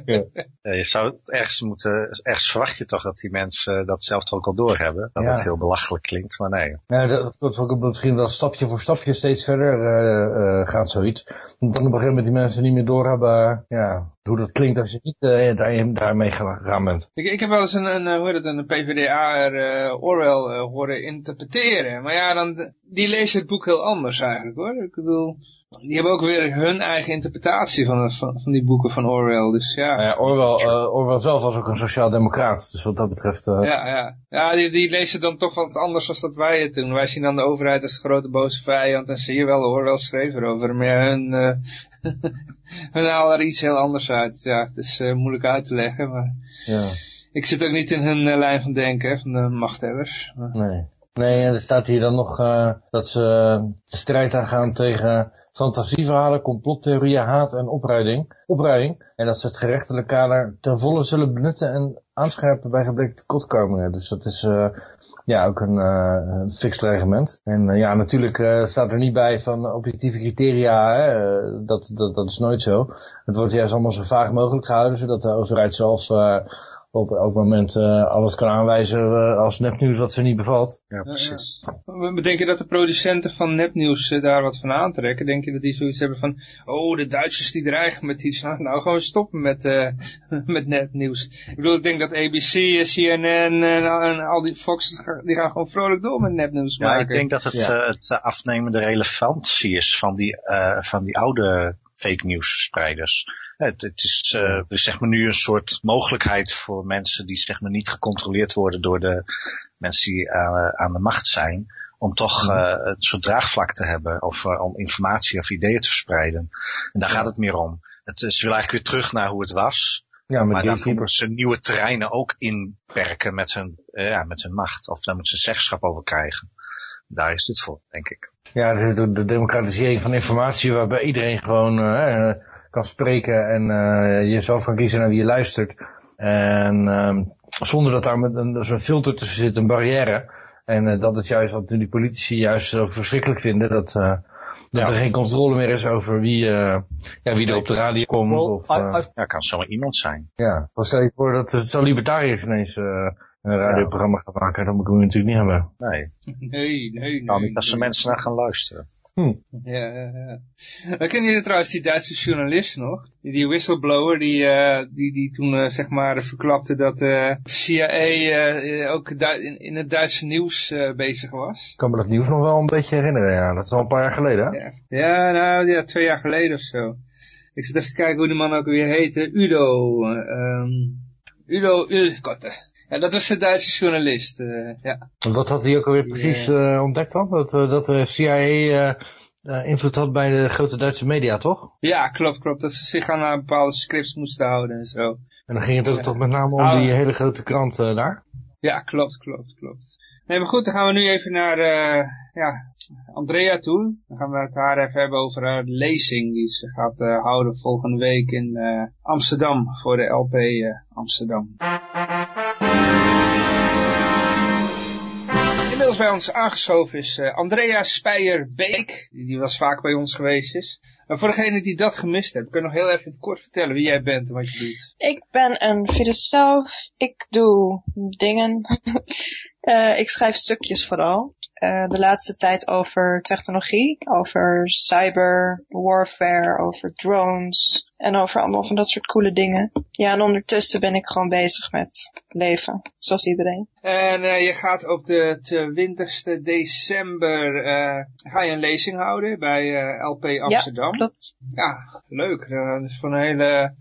ja. ja. je zou ergens moeten, ergens verwacht je toch dat die mensen dat zelf toch ook al doorhebben. Dat ja. het heel belachelijk klinkt, maar nee. Ja, dat wordt ook misschien wel stapje voor stapje steeds verder uh, gaat zoiets. Dan op een gegeven moment die mensen niet meer doorhebben, ja, hoe dat klinkt als je niet uh, daar, daarmee gegaan bent. Ik, ik heb wel eens een, een hoe heet het, een PvdA uh, Orwell uh, horen interpreteren. Maar ja, dan, die lezen het boek heel anders eigenlijk hoor. Ik bedoel, die hebben ook weer hun eigen interpretatie van, van, van die boeken van Orwell. Dus ja. ja Orwell, uh, Orwell zelf was ook een sociaal-democraat. Dus wat dat betreft... Uh... Ja, ja. ja die, die lezen dan toch wat anders dan dat wij het doen. Wij zien dan de overheid als de grote boze vijand. En zie je wel, Orwell schreef erover. Maar hun, uh, [LAUGHS] hun halen er iets heel anders uit. Ja, het is moeilijk uit te leggen. Maar ja. Ik zit ook niet in hun uh, lijn van denken, van de machthebbers. Nee. Nee, er staat hier dan nog uh, dat ze de strijd aangaan tegen fantasieverhalen, complottheorieën, haat en opruiding, opruiding. En dat ze het gerechtelijk kader ten volle zullen benutten en aanscherpen bij gebleken tekortkomingen. Dus dat is ja ook een, uh, fixed reglement. En ja, natuurlijk staat er niet bij van objectieve criteria, hè, dat, dat, dat is nooit zo. Het wordt juist allemaal zo vaag mogelijk gehouden, zodat de overheid zelf op elk moment uh, alles kan aanwijzen uh, als nepnieuws wat ze niet bevalt. Ja, precies. Ja. Denk je dat de producenten van nepnieuws uh, daar wat van aantrekken? Denk je dat die zoiets hebben van, oh de Duitsers die dreigen met iets, [LAUGHS] nou, nou gewoon stoppen met, [LAUGHS] met nepnieuws. Ik bedoel, ik denk dat ABC, CNN en, en, al die Fox, die gaan gewoon vrolijk door met nepnieuws ja, maken. ik denk dat het, ja. het afnemende relevantie is van die, van die oude fake news spreiders. Het, het is, uh, er is zeg maar nu een soort mogelijkheid voor mensen die zeg maar niet gecontroleerd worden door de mensen die uh, aan de macht zijn, om toch uh, een soort draagvlak te hebben of om informatie of ideeën te verspreiden. En daar gaat het meer om. Het is wil eigenlijk weer terug naar hoe het was. Ja, maar dan moeten ze nieuwe terreinen ook inperken met hun, ja, met hun macht. Of daar moeten ze zeggenschap over krijgen. Daar is dit voor, denk ik. Ja, de, de democratisering van informatie waarbij iedereen gewoon uh, kan spreken en uh, jezelf kan kiezen naar wie je luistert. En uh, zonder dat daar met een, een filter tussen zit, een barrière. En uh, dat is juist wat die politici juist zo verschrikkelijk vinden, dat, uh, dat ja. er geen controle meer is over wie, uh, ja, wie er op de radio komt. Well, of, uh, ja, kan zomaar iemand zijn. Ja, stel je voor dat het zo libertariërs ineens uh, een radioprogramma gaan maken, dan moeten we natuurlijk niet hebben. Nee. [LAUGHS] Nee, nee, nee. Nou, niet als ze nee. mensen naar gaan luisteren. Hm. Ja, ja, ja. Kennen jullie trouwens die Duitse journalist nog? Die, die whistleblower die, uh, die, die toen uh, zeg maar verklapte dat uh, CIA uh, ook in, in, het Duitse nieuws bezig was. Ik kan me dat nieuws nog wel een beetje herinneren, ja. Dat is al een paar jaar geleden, hè? Ja, ja nou ja, twee jaar geleden of zo. Ik zit even te kijken hoe die man ook weer heette. Udo. Um, Udo Ulkotte. Ja, dat was de Duitse journalist, uh, ja. Wat had hij ook alweer precies uh, ontdekt dan? Dat, uh, dat de CIA invloed had bij de grote Duitse media, toch? Ja, klopt, klopt. Dat ze zich aan bepaalde scripts moesten houden en zo. En dan ging het ook ja. toch met name om ah, die hele grote krant daar? Ja, klopt, klopt, klopt. Nee, maar goed, dan gaan we nu even naar ja, Andrea toe. Dan gaan we het haar even hebben over haar lezing die ze gaat houden volgende week in Amsterdam voor de LP Amsterdam. Inmiddels bij ons aangeschoven is uh, Andrea Speijer-Beek, die, die was vaak bij ons geweest is. Maar voor degene die dat gemist heeft, kun je nog heel even kort vertellen wie jij bent en wat je doet. Ik ben een filosoof. Ik doe dingen. uh, [LAUGHS] ik schrijf stukjes vooral. Uh, de laatste tijd over technologie, over cyber warfare, over drones en over allemaal van dat soort coole dingen. Ja, en ondertussen ben ik gewoon bezig met leven, zoals iedereen. En uh, je gaat op de 20 december, uh, ga je een lezing houden bij LP Amsterdam. Ja, klopt. Ja, leuk. dat is voor een hele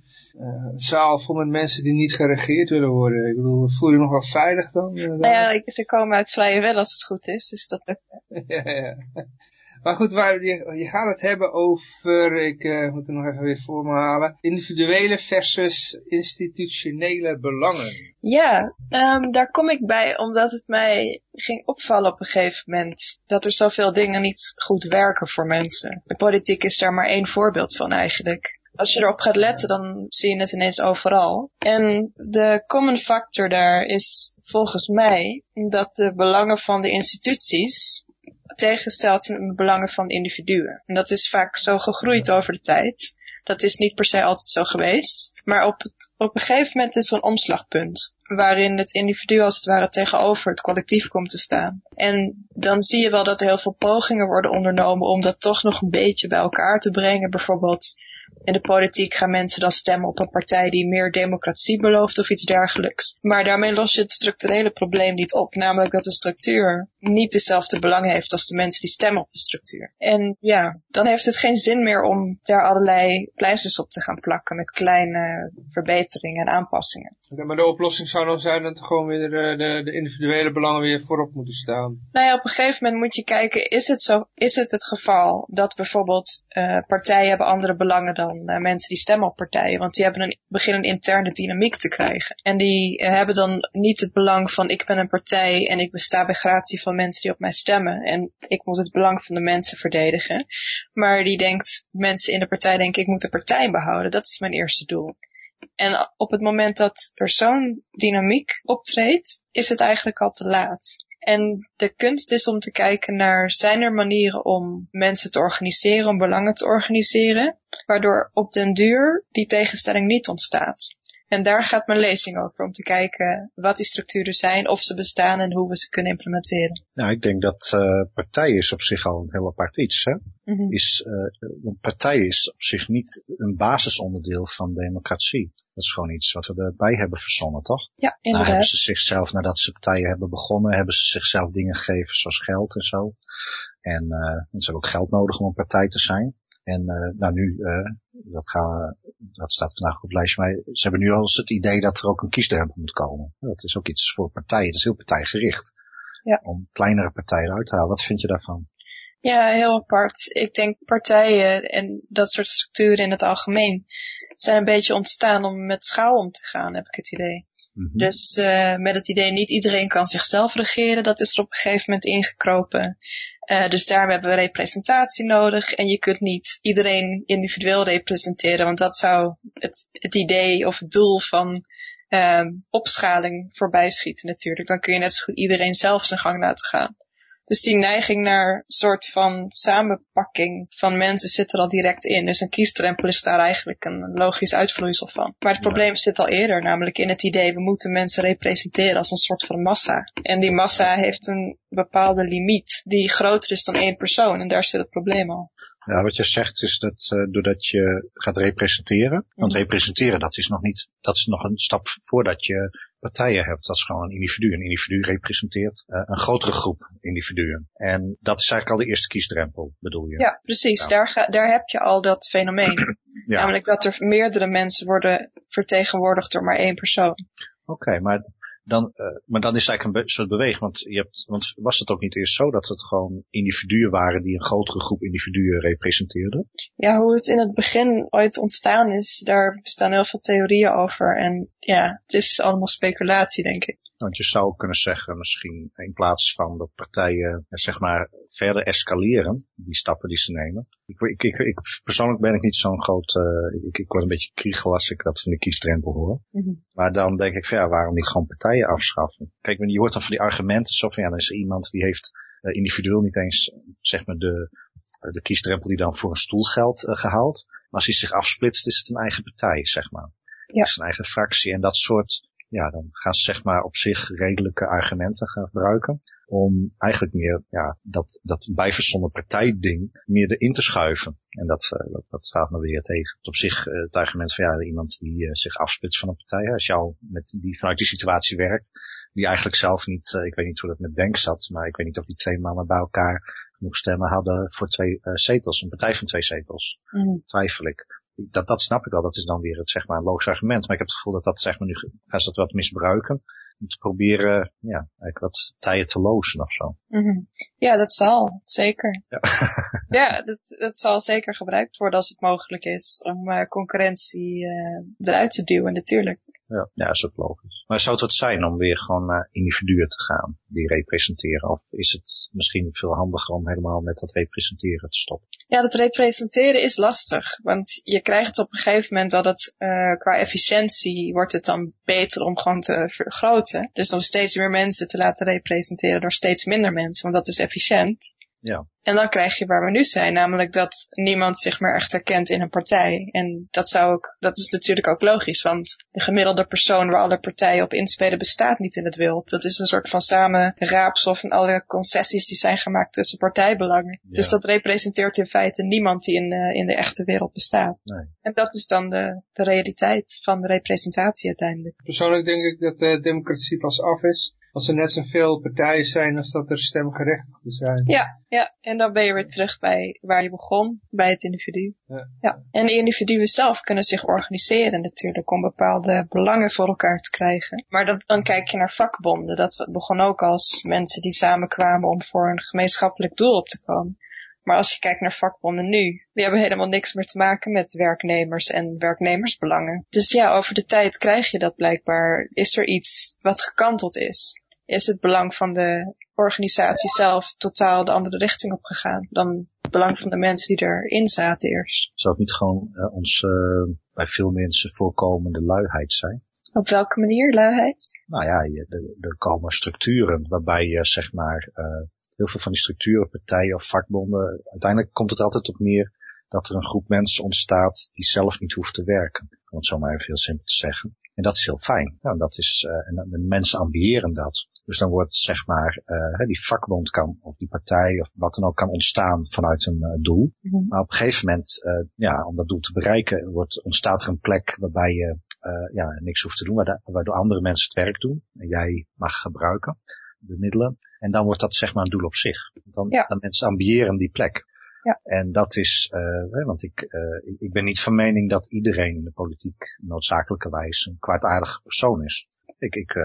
zaal vol met mensen die niet geregeerd willen worden. Ik bedoel, voel je nog wel veilig dan? Uh, nou ja, ze komen uit wil als het goed is, dus dat lukt. [LAUGHS] ja, ja. Maar goed, waar, je, je, gaat het hebben over, ik uh, moet er nog even weer voor me halen, individuele versus institutionele belangen. Ja, um, daar kom ik bij omdat het mij ging opvallen op een gegeven moment dat er zoveel dingen niet goed werken voor mensen. De politiek is daar maar één voorbeeld van eigenlijk als je erop gaat letten, dan zie je het ineens overal. En de common factor daar is volgens mij dat de belangen van de instituties tegengesteld zijn met de belangen van de individuen. En dat is vaak zo gegroeid over de tijd. Dat is niet per se altijd zo geweest. Maar op, op een gegeven moment is er een omslagpunt. Waarin het individu als het ware tegenover het collectief komt te staan. En dan zie je wel dat er heel veel pogingen worden ondernomen om dat toch nog een beetje bij elkaar te brengen. Bijvoorbeeld in de politiek gaan mensen dan stemmen op een partij die meer democratie belooft of iets dergelijks. Maar daarmee los je het structurele probleem niet op, namelijk dat de structuur niet dezelfde belang heeft als de mensen die stemmen op de structuur. En ja, dan heeft het geen zin meer om daar allerlei pleisters op te gaan plakken met kleine verbeteringen en aanpassingen. Maar de oplossing zou dan zijn dat gewoon weer de, de, individuele belangen weer voorop moeten staan. Nou ja, op een gegeven moment moet je kijken, is het, zo, is het het geval dat bijvoorbeeld uh, partijen hebben andere belangen dan uh, mensen die stemmen op partijen. Want die hebben een, beginnen een interne dynamiek te krijgen. En die uh, hebben dan niet het belang van ik ben een partij en ik besta bij gratie van mensen die op mij stemmen. En ik moet het belang van de mensen verdedigen. Maar die denkt, mensen in de partij denken ik moet de partij behouden. Dat is mijn eerste doel. En op het moment dat er zo'n dynamiek optreedt, is het eigenlijk al te laat. En de kunst is om te kijken naar, zijn er manieren om mensen te organiseren, om belangen te organiseren, waardoor op den duur die tegenstelling niet ontstaat. En daar gaat mijn lezing over, om te kijken wat die structuren zijn, of ze bestaan en hoe we ze kunnen implementeren. Nou, ik denk dat uh, partij is op zich al een heel apart iets. Hè? Mm -hmm. is, uh, want partij is op zich niet een basisonderdeel van democratie. Dat is gewoon iets wat we erbij hebben verzonnen, toch? Ja, inderdaad. Nou, hebben ze zichzelf, nadat ze partijen hebben begonnen, hebben ze zichzelf dingen gegeven zoals geld en zo. En uh, ze hebben ook geld nodig om een partij te zijn. En uh, nou nu, uh, dat, gaan, dat staat vandaag op het lijstje, maar ze hebben nu al eens het idee dat er ook een kiesdrempel moet komen. Dat is ook iets voor partijen, dat is heel partijgericht. Ja. Om kleinere partijen uit te halen. Wat vind je daarvan? Ja, heel apart. Ik denk partijen en dat soort structuren in het algemeen zijn een beetje ontstaan om met schaal om te gaan, heb ik het idee. -hmm. Dus uh, met het idee niet iedereen kan zichzelf regeren, dat is er op een gegeven moment ingekropen. Uh, dus daarom hebben we representatie nodig. En je kunt niet iedereen individueel representeren, want dat zou het, het idee of het doel van um, opschaling voorbij schieten natuurlijk. Dan kun je net zo goed iedereen zelf zijn gang laten gaan. Dus die neiging naar een soort van samenpakking van mensen zit er al direct in. Dus een kiesdrempel is daar eigenlijk een logisch uitvloeisel van. Maar het probleem zit al eerder, namelijk in het idee we moeten mensen representeren als een soort van massa. En die massa heeft een bepaalde limiet die groter is dan één persoon en daar zit het probleem al. Ja, wat je zegt is dat uh, doordat je gaat representeren, want representeren dat is nog niet, dat is nog een stap voordat je partijen hebt. Dat is gewoon een individu. Een individu representeert uh, een grotere groep individuen. En dat is eigenlijk al de eerste kiesdrempel, bedoel je? Ja, precies. Ja. Daar, ga, daar heb je al dat fenomeen. [CLEARS THROAT] ja. Namelijk dat er meerdere mensen worden vertegenwoordigd door maar één persoon. Oké, okay, maar dan, uh, maar dan is het eigenlijk een soort beweging. Want, je hebt, want was het ook niet eerst zo dat het gewoon individuen waren die een grotere groep individuen representeerden? Ja, hoe het in het begin ooit ontstaan is, daar bestaan heel veel theorieën over. En ja, het is allemaal speculatie, denk ik. Want je zou kunnen zeggen, misschien in plaats van dat partijen, zeg maar, verder escaleren, die stappen die ze nemen, Ik, ik, ik, ik- persoonlijk ben ik niet zo'n groot... eh, ik, ik word een beetje kriegel als ik dat van de kiesdrempel hoor. Mhm. Maar dan denk ik van ja, waarom niet gewoon partijen afschaffen? Kijk, je hoort dan van die argumenten zo van ja, dan is er iemand die heeft eh, individueel niet eens zeg maar de, eh, de kiesdrempel die dan voor een stoel geldt eh, gehaald. Maar als hij zich afsplitst is het een eigen partij, zeg maar. Ja. Het is een eigen fractie en dat soort, ja, dan gaan ze zeg maar op zich redelijke argumenten gaan gebruiken. Om eigenlijk meer, ja, dat, dat bijverzonnen partijding meer erin te schuiven. En dat, eh, dat, dat staat me weer tegen. Op zich eh, het argument van ja, iemand die eh, zich afsplitst van een partij. Als je al met die, vanuit die situatie werkt, die eigenlijk zelf niet, eh, ik weet niet hoe dat met Denk zat, maar ik weet niet of die twee mannen bij elkaar genoeg stemmen hadden voor twee eh, zetels. Een partij van twee zetels. Mhm. Twijfel ik. Dat, dat snap ik wel, dat is dan weer het, zeg maar, een logisch argument. Maar ik heb het gevoel dat dat, zeg maar, nu gaan ze dat wat misbruiken. Om te proberen, ja, eigenlijk wat tijden te lozen of zo. Mhm. Ja, dat zal, zeker. Ja. [LAUGHS] Ja, dat, dat zal zeker gebruikt worden als het mogelijk is om eh, concurrentie eh, eruit te duwen, natuurlijk. Ja, ja, is ook logisch. Maar zou het wat zijn om weer gewoon naar individuen te gaan die representeren? Of is het misschien veel handiger om helemaal met dat representeren te stoppen? Ja, dat representeren is lastig, want je krijgt op een gegeven moment dat het eh, qua efficiëntie wordt het dan beter om gewoon te vergroten. Dus om steeds meer mensen te laten representeren door steeds minder mensen, want dat is efficiënt. Ja. En dan krijg je waar we nu zijn, namelijk dat niemand zich meer echt herkent in een partij. En dat zou ook, dat is natuurlijk ook logisch, want de gemiddelde persoon waar alle partijen op inspelen bestaat niet in het wild. Dat is een soort van samenraapsel van alle concessies die zijn gemaakt tussen partijbelangen. Ja. Dus dat representeert in feite niemand die in, eh, in de echte wereld bestaat. Nee. En dat is dan de, de realiteit van de representatie uiteindelijk. Persoonlijk denk ik dat de democratie pas af is. Als er net zoveel partijen zijn als dat er stemgerechtigden zijn. Ja, ja, en dan ben je weer terug bij waar je begon, bij het individu. Ja. En de individuen zelf kunnen zich organiseren natuurlijk om bepaalde belangen voor elkaar te krijgen. Maar dan kijk je naar vakbonden. Dat begon ook als mensen die samenkwamen om voor een gemeenschappelijk doel op te komen. Maar als je kijkt naar vakbonden nu, die hebben helemaal niks meer te maken met werknemers en werknemersbelangen. Dus ja, over de tijd krijg je dat blijkbaar. Is er iets wat gekanteld is? Is het belang van de organisatie zelf totaal de andere richting op gegaan dan het belang van de mensen die erin zaten eerst? Zou het niet gewoon eh, ons eh, bij veel mensen voorkomende luiheid zijn? Op welke manier, luiheid? Nou ja, er, er komen structuren waarbij je zeg maar eh, heel veel van die structuren, partijen of vakbonden, uiteindelijk komt het altijd op neer dat er een groep mensen ontstaat die zelf niet hoeft te werken. Om het zo maar even heel simpel te zeggen. En dat is heel fijn. Nou, dat is, uh, en, en mensen ambiëren dat. Dus dan wordt zeg maar, uh, die vakbond kan, of die partij, of wat dan ook kan ontstaan vanuit een uh, doel. Mm -hmm. Maar op een gegeven moment, ja, om dat doel te bereiken, wordt, ontstaat er een plek waarbij je ja, niks hoeft te doen, waardoor andere mensen het werk doen. En jij mag gebruiken, de middelen. En dan wordt dat zeg maar een doel op zich. Dan, ja. dan mensen ambiëren die plek. Ja. En dat is, uh, want ik, uh, ik ben niet van mening dat iedereen in de politiek noodzakelijkerwijs een kwaadaardige persoon is. Ik, ik uh,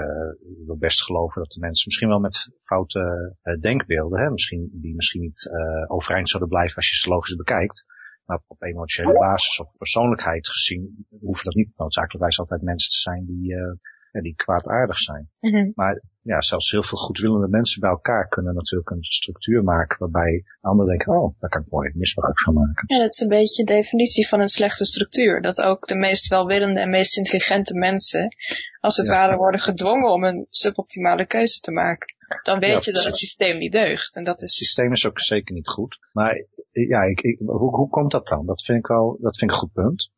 wil best geloven dat de mensen misschien wel met foute denkbeelden, hè, misschien, die misschien niet overeind zouden blijven als je ze logisch bekijkt, maar op emotionele basis of persoonlijkheid gezien, hoeven dat niet noodzakelijkerwijs altijd mensen te zijn die, ja, die kwaadaardig zijn. Mm -hmm. Maar ja, zelfs heel veel goedwillende mensen bij elkaar kunnen natuurlijk een structuur maken waarbij anderen denken, oh, daar kan ik mooi misbruik van maken. Ja, dat is een beetje de definitie van een slechte structuur. Dat ook de meest welwillende en meest intelligente mensen, als het ja. ware, worden gedwongen om een suboptimale keuze te maken. Dan weet ja, je dat het systeem niet deugt. En dat is... Het systeem is ook zeker niet goed. Maar ja, ik, ik, hoe, hoe komt dat dan? Dat vind ik wel, dat vind ik een goed punt.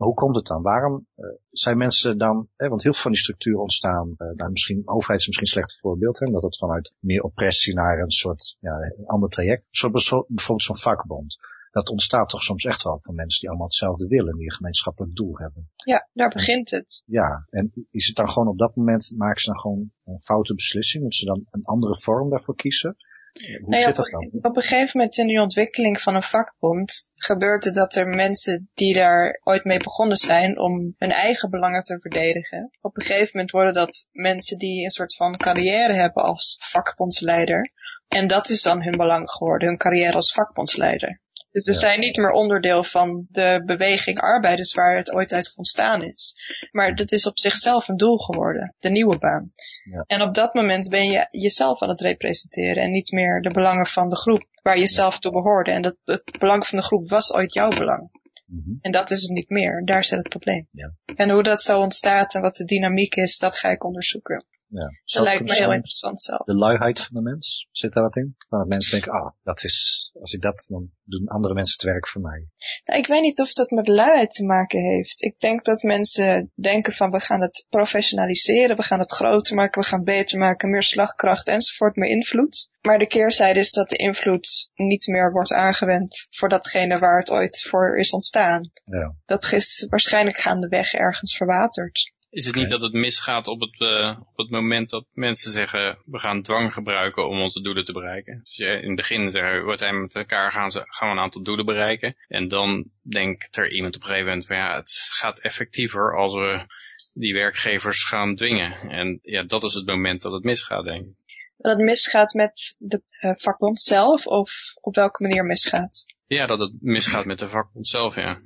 Maar hoe komt het dan? Waarom uh, zijn mensen dan, hè, want heel veel van die structuren ontstaan, uh, nou misschien, overheid is misschien een slecht voorbeeld, hè, dat het vanuit meer oppressie naar een soort, ja, een ander traject, zo, bijvoorbeeld zo'n vakbond. Dat ontstaat toch soms echt wel van mensen die allemaal hetzelfde willen, die een gemeenschappelijk doel hebben. Ja, daar begint het. Ja, en is het dan gewoon op dat moment, maken ze dan gewoon een foute beslissing? Moeten ze dan een andere vorm daarvoor kiezen? Hoe zit op, dat dan? Op een gegeven moment in die ontwikkeling van een vakbond gebeurt het dat er mensen die daar ooit mee begonnen zijn om hun eigen belangen te verdedigen. Op een gegeven moment worden dat mensen die een soort van carrière hebben als vakbondsleider. En dat is dan hun belang geworden, hun carrière als vakbondsleider. Dus ja. zijn niet meer onderdeel van de beweging arbeiders waar het ooit uit ontstaan is. Maar dat is op zichzelf een doel geworden, de nieuwe baan. Ja. En op dat moment ben je jezelf aan het representeren en niet meer de belangen van de groep. waar je zelf toe behoorde. En dat het belang van de groep was ooit jouw belang. Mhm. En dat is het niet meer. Daar zit het probleem. Ja. En hoe dat zo ontstaat en wat de dynamiek is, dat ga ik onderzoeken. Ja. Dat lijkt me heel interessant zelf. De luiheid van de mens, zit daar wat in? Dat mensen denken, ah, dat is, als ik dat, dan doen andere mensen het werk voor mij. Nou, ik weet niet of dat met luiheid te maken heeft. Ik denk dat mensen denken van we gaan het professionaliseren, we gaan het groter maken, we gaan beter maken, meer slagkracht enzovoort, meer invloed. Maar de keerzijde is dat de invloed niet meer wordt aangewend voor datgene waar het ooit voor is ontstaan. Ja. Dat is waarschijnlijk gaandeweg ergens verwaterd. Is het niet dat het misgaat op het, eh, op het moment dat mensen zeggen, we gaan dwang gebruiken om onze doelen te bereiken? Dus je, in het begin zeggen, we zijn met elkaar, gaan, ze, gaan we een aantal doelen bereiken. En dan denkt er iemand op een gegeven moment van ja, het gaat effectiever als we die werkgevers gaan dwingen. En ja, dat is het moment dat het misgaat, denk ik. Dat het misgaat met de eh, vakbond zelf of op welke manier misgaat. Ja, dat het misgaat met de vakbond zelf, ja.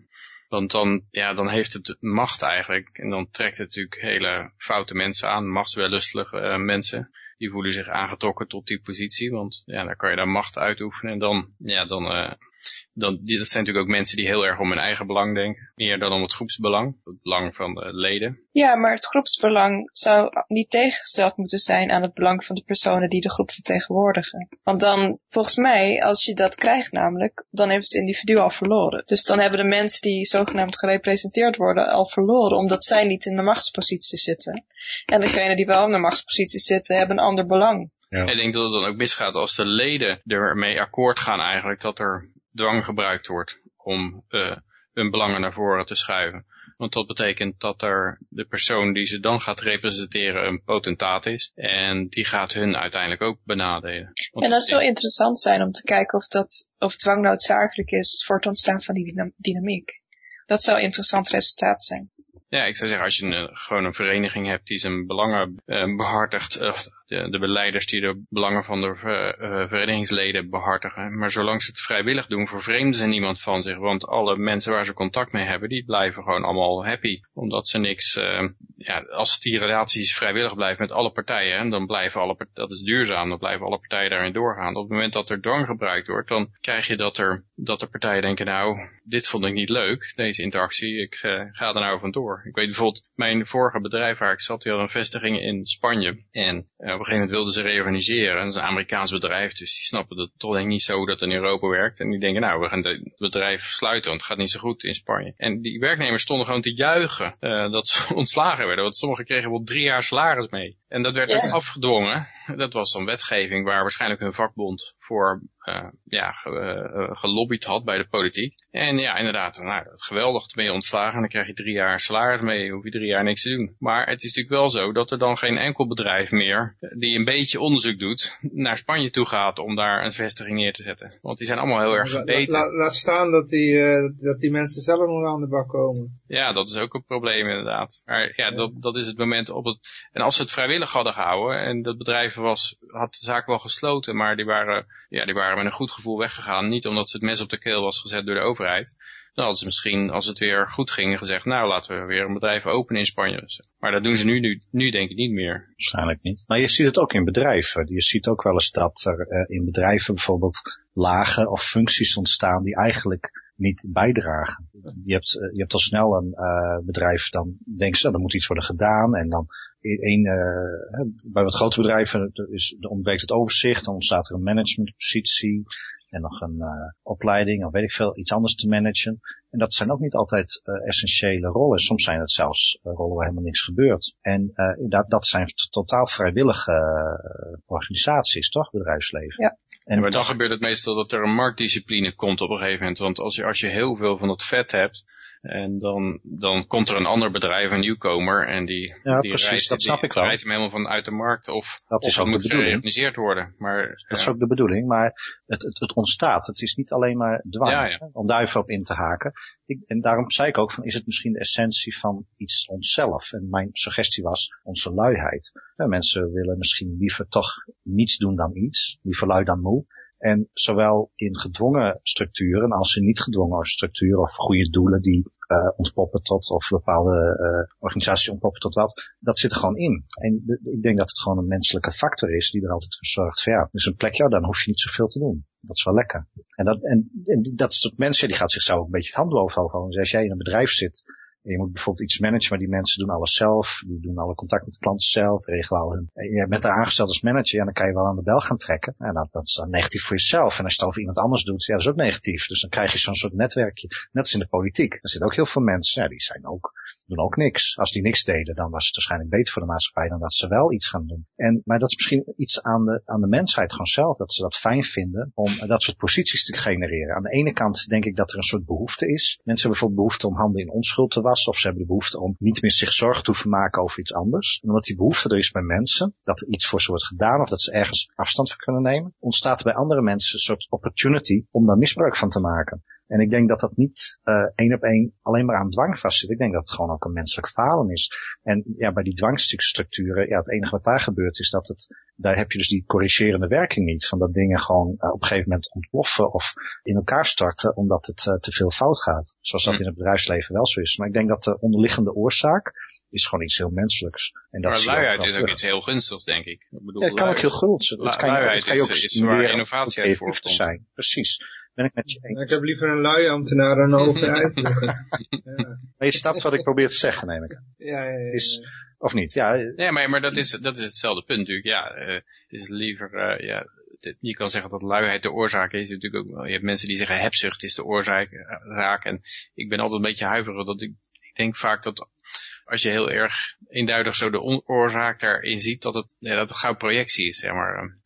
Want dan, ja, dan heeft het macht eigenlijk. En dan trekt het natuurlijk hele foute mensen aan, machtswellustige eh, mensen. Die voelen zich aangetrokken tot die positie, want ja, dan kan je daar macht uitoefenen. En dan, ja, dan, eh, dan, die, dat zijn natuurlijk ook mensen die heel erg om hun eigen belang denken. Meer dan om het groepsbelang, het belang van de leden. Ja, maar het groepsbelang zou niet tegengesteld moeten zijn aan het belang van de personen die de groep vertegenwoordigen. Want dan, volgens mij, als je dat krijgt namelijk, dan heeft het individu al verloren. Dus dan hebben de mensen die zogenaamd gerepresenteerd worden al verloren, omdat zij niet in de machtspositie zitten. En degenen die wel in de machtspositie zitten, hebben een ander belang. En ik denk dat het dan ook misgaat als de leden ermee akkoord gaan eigenlijk dat er dwang gebruikt wordt om eh, hun belangen naar voren te schuiven. Want dat betekent dat er de persoon die ze dan gaat representeren een potentaat is. En die gaat hun uiteindelijk ook benadelen. Want En dat zou interessant zijn om te kijken of, dat, of dwang noodzakelijk is voor het ontstaan van die dyna- dynamiek. Dat zou een interessant resultaat zijn. Ja, ik zou zeggen, als je een, eh, gewoon een vereniging hebt die zijn belangen eh, behartigt, of de, de beleiders die de belangen van de ver- eh, verenigingsleden behartigen, maar zolang ze het vrijwillig doen, vervreemden ze niemand van zich, want alle mensen waar ze contact mee hebben, die blijven gewoon allemaal happy, omdat ze niks, eh, ja, als die relaties vrijwillig blijven met alle partijen, dan blijven alle, dat is duurzaam, dan blijven alle partijen daarin doorgaan. Op het moment dat er dwang gebruikt wordt, dan krijg je dat er, dat de partijen denken, nou, dit vond ik niet leuk, deze interactie, ik eh, ga er nou vandoor. Ik weet bijvoorbeeld, mijn vorige bedrijf waar ik zat, die had een vestiging in Spanje. En eh, op een gegeven moment wilden ze reorganiseren. Dat is een Amerikaans bedrijf, dus die snappen het toch denk niet zo dat in Europa werkt. En die denken, nou, we gaan het bedrijf sluiten, want het gaat niet zo goed in Spanje. En die werknemers stonden gewoon te juichen eh, dat ze [LAUGHS] ontslagen werden. Want sommigen kregen wel drie jaar salaris mee. En dat werd Ja. ook afgedwongen. Dat was dan wetgeving waar waarschijnlijk hun vakbond voor eh, ja, ge- eh, gelobbyd had bij de politiek. En ja, inderdaad, nou, geweldig, ben je ontslagen en dan krijg je drie jaar salaris mee, hoef je drie jaar niks te doen. Maar het is natuurlijk wel zo dat er dan geen enkel bedrijf meer, die een beetje onderzoek doet, naar Spanje toe gaat om daar een vestiging neer te zetten. Want die zijn allemaal heel erg gebeten. la- laat staan dat die, eh, dat die mensen zelf nog aan de bak komen. Ja, dat is ook een probleem inderdaad. Maar ja, dat, dat is het moment op het... En als ze het vrijwillig hadden gehouden en dat bedrijf was, had de zaak wel gesloten, maar die waren, ja, die waren met een goed gevoel weggegaan. Niet omdat ze het mes op de keel was gezet door de overheid. Dan hadden ze misschien, als het weer goed ging, gezegd, nou laten we weer een bedrijf openen in Spanje. Maar dat doen ze nu, nu, nu denk ik niet meer. Waarschijnlijk niet. Maar je ziet het ook in bedrijven. Je ziet ook wel eens dat er eh, in bedrijven bijvoorbeeld lagen of functies ontstaan die eigenlijk niet bijdragen. Je hebt, eh, je hebt al snel een eh, bedrijf, dan denken ze, er moet iets worden gedaan. En dan in, een, hè, bij wat grote bedrijven is, ontbreekt het overzicht. Dan ontstaat er een managementpositie en nog een eh, opleiding of weet ik veel, iets anders te managen. En dat zijn ook niet altijd essentiële rollen. Soms zijn het zelfs rollen waar helemaal niks gebeurt. En dat, dat zijn totaal vrijwillige organisaties, toch? Bedrijfsleven. Ja. En maar dan gebeurt het meestal dat er een marktdiscipline komt op een gegeven moment. Want als je, als je heel veel van dat vet hebt, en dan, dan komt er een ander bedrijf, een nieuwkomer, en die, Ja, die, precies, rijdt, dat snap die ik wel. rijdt hem helemaal van uit de markt. Of, Dat of is ook de moet bedoeling. gereorganiseerd worden. Maar Dat is ook de bedoeling, maar het, het, het ontstaat. Het is niet alleen maar dwang, Ja, ja. hè, om daar even op in te haken. Ik, en daarom zei ik ook, van, is het misschien de essentie van iets onszelf? En mijn suggestie was onze luiheid. Ja, mensen willen misschien liever toch niets doen dan iets, liever lui dan moe. En zowel in gedwongen structuren als in niet gedwongen structuren of goede doelen die uh, ontpoppen tot, of bepaalde uh, organisaties ontpoppen tot wat. Dat zit er gewoon in. En ik denk dat het gewoon een menselijke factor is die er altijd voor zorgt van ja, dus een plekje, dan hoef je niet zoveel te doen. Dat is wel lekker. En dat, en, en dat soort mensen, die gaat zichzelf ook een beetje het handel overhouden. Dus als jij in een bedrijf zit je moet bijvoorbeeld iets managen, maar die mensen doen alles zelf. Die doen alle contact met de klanten zelf, regelen al hun. En je bent daar aangesteld als manager, ja, dan kan je wel aan de bel gaan trekken. En dat, dat is dan negatief voor jezelf. En als je het over iemand anders doet, ja, dat is ook negatief. Dus dan krijg je zo'n soort netwerkje. Net als in de politiek. Er zitten ook heel veel mensen, ja, die zijn ook, doen ook niks. Als die niks deden, dan was het waarschijnlijk beter voor de maatschappij dan dat ze wel iets gaan doen. En, maar dat is misschien iets aan de, aan de mensheid gewoon zelf, dat ze dat fijn vinden om dat soort posities te genereren. Aan de ene kant denk ik dat er een soort behoefte is. Mensen hebben bijvoorbeeld behoefte om handen in onschuld te wassen, of ze hebben de behoefte om niet meer zich zorgen te hoeven maken over iets anders. En omdat die behoefte er is bij mensen, dat er iets voor ze wordt gedaan of dat ze ergens afstand van kunnen nemen, ontstaat er bij andere mensen een soort opportunity om daar misbruik van te maken. En ik denk dat dat niet uh, één op één alleen maar aan dwang vastzit. Ik denk dat het gewoon ook een menselijk falen is. En ja, bij die dwangstructuren, ja, het enige wat daar gebeurt is dat het, daar heb je dus die corrigerende werking niet. Van dat dingen gewoon uh, op een gegeven moment ontploffen of in elkaar starten omdat het uh, te veel fout gaat. Zoals dat hm. in het bedrijfsleven wel zo is. Maar ik denk dat de onderliggende oorzaak is gewoon iets heel menselijks. En dat maar luiheid is ook iets heel gunstigs, denk ik. ik bedoel, ja, het kan ook heel guld zijn. Luiheid is, is waar innovatie uit voorkomt. zijn. Precies ben ik met je eens. Ik heb liever een lui ambtenaar dan een [LAUGHS] overheid. ja. Maar je snapt wat ik probeer te zeggen, neem ik. Ja, ja, ja. Is, of niet? Ja, ja maar, maar dat, is, dat is hetzelfde punt natuurlijk. Ja, uh, het is liever, uh, ja, je kan zeggen dat luiheid de oorzaak is. Natuurlijk ook, je hebt mensen die zeggen hebzucht is de oorzaak. Raak. En ik ben altijd een beetje huiverig. Dat ik, ik denk vaak dat als je heel erg eenduidig zo de oorzaak daarin ziet, dat het, ja, dat het gauw projectie is. Zeg maar.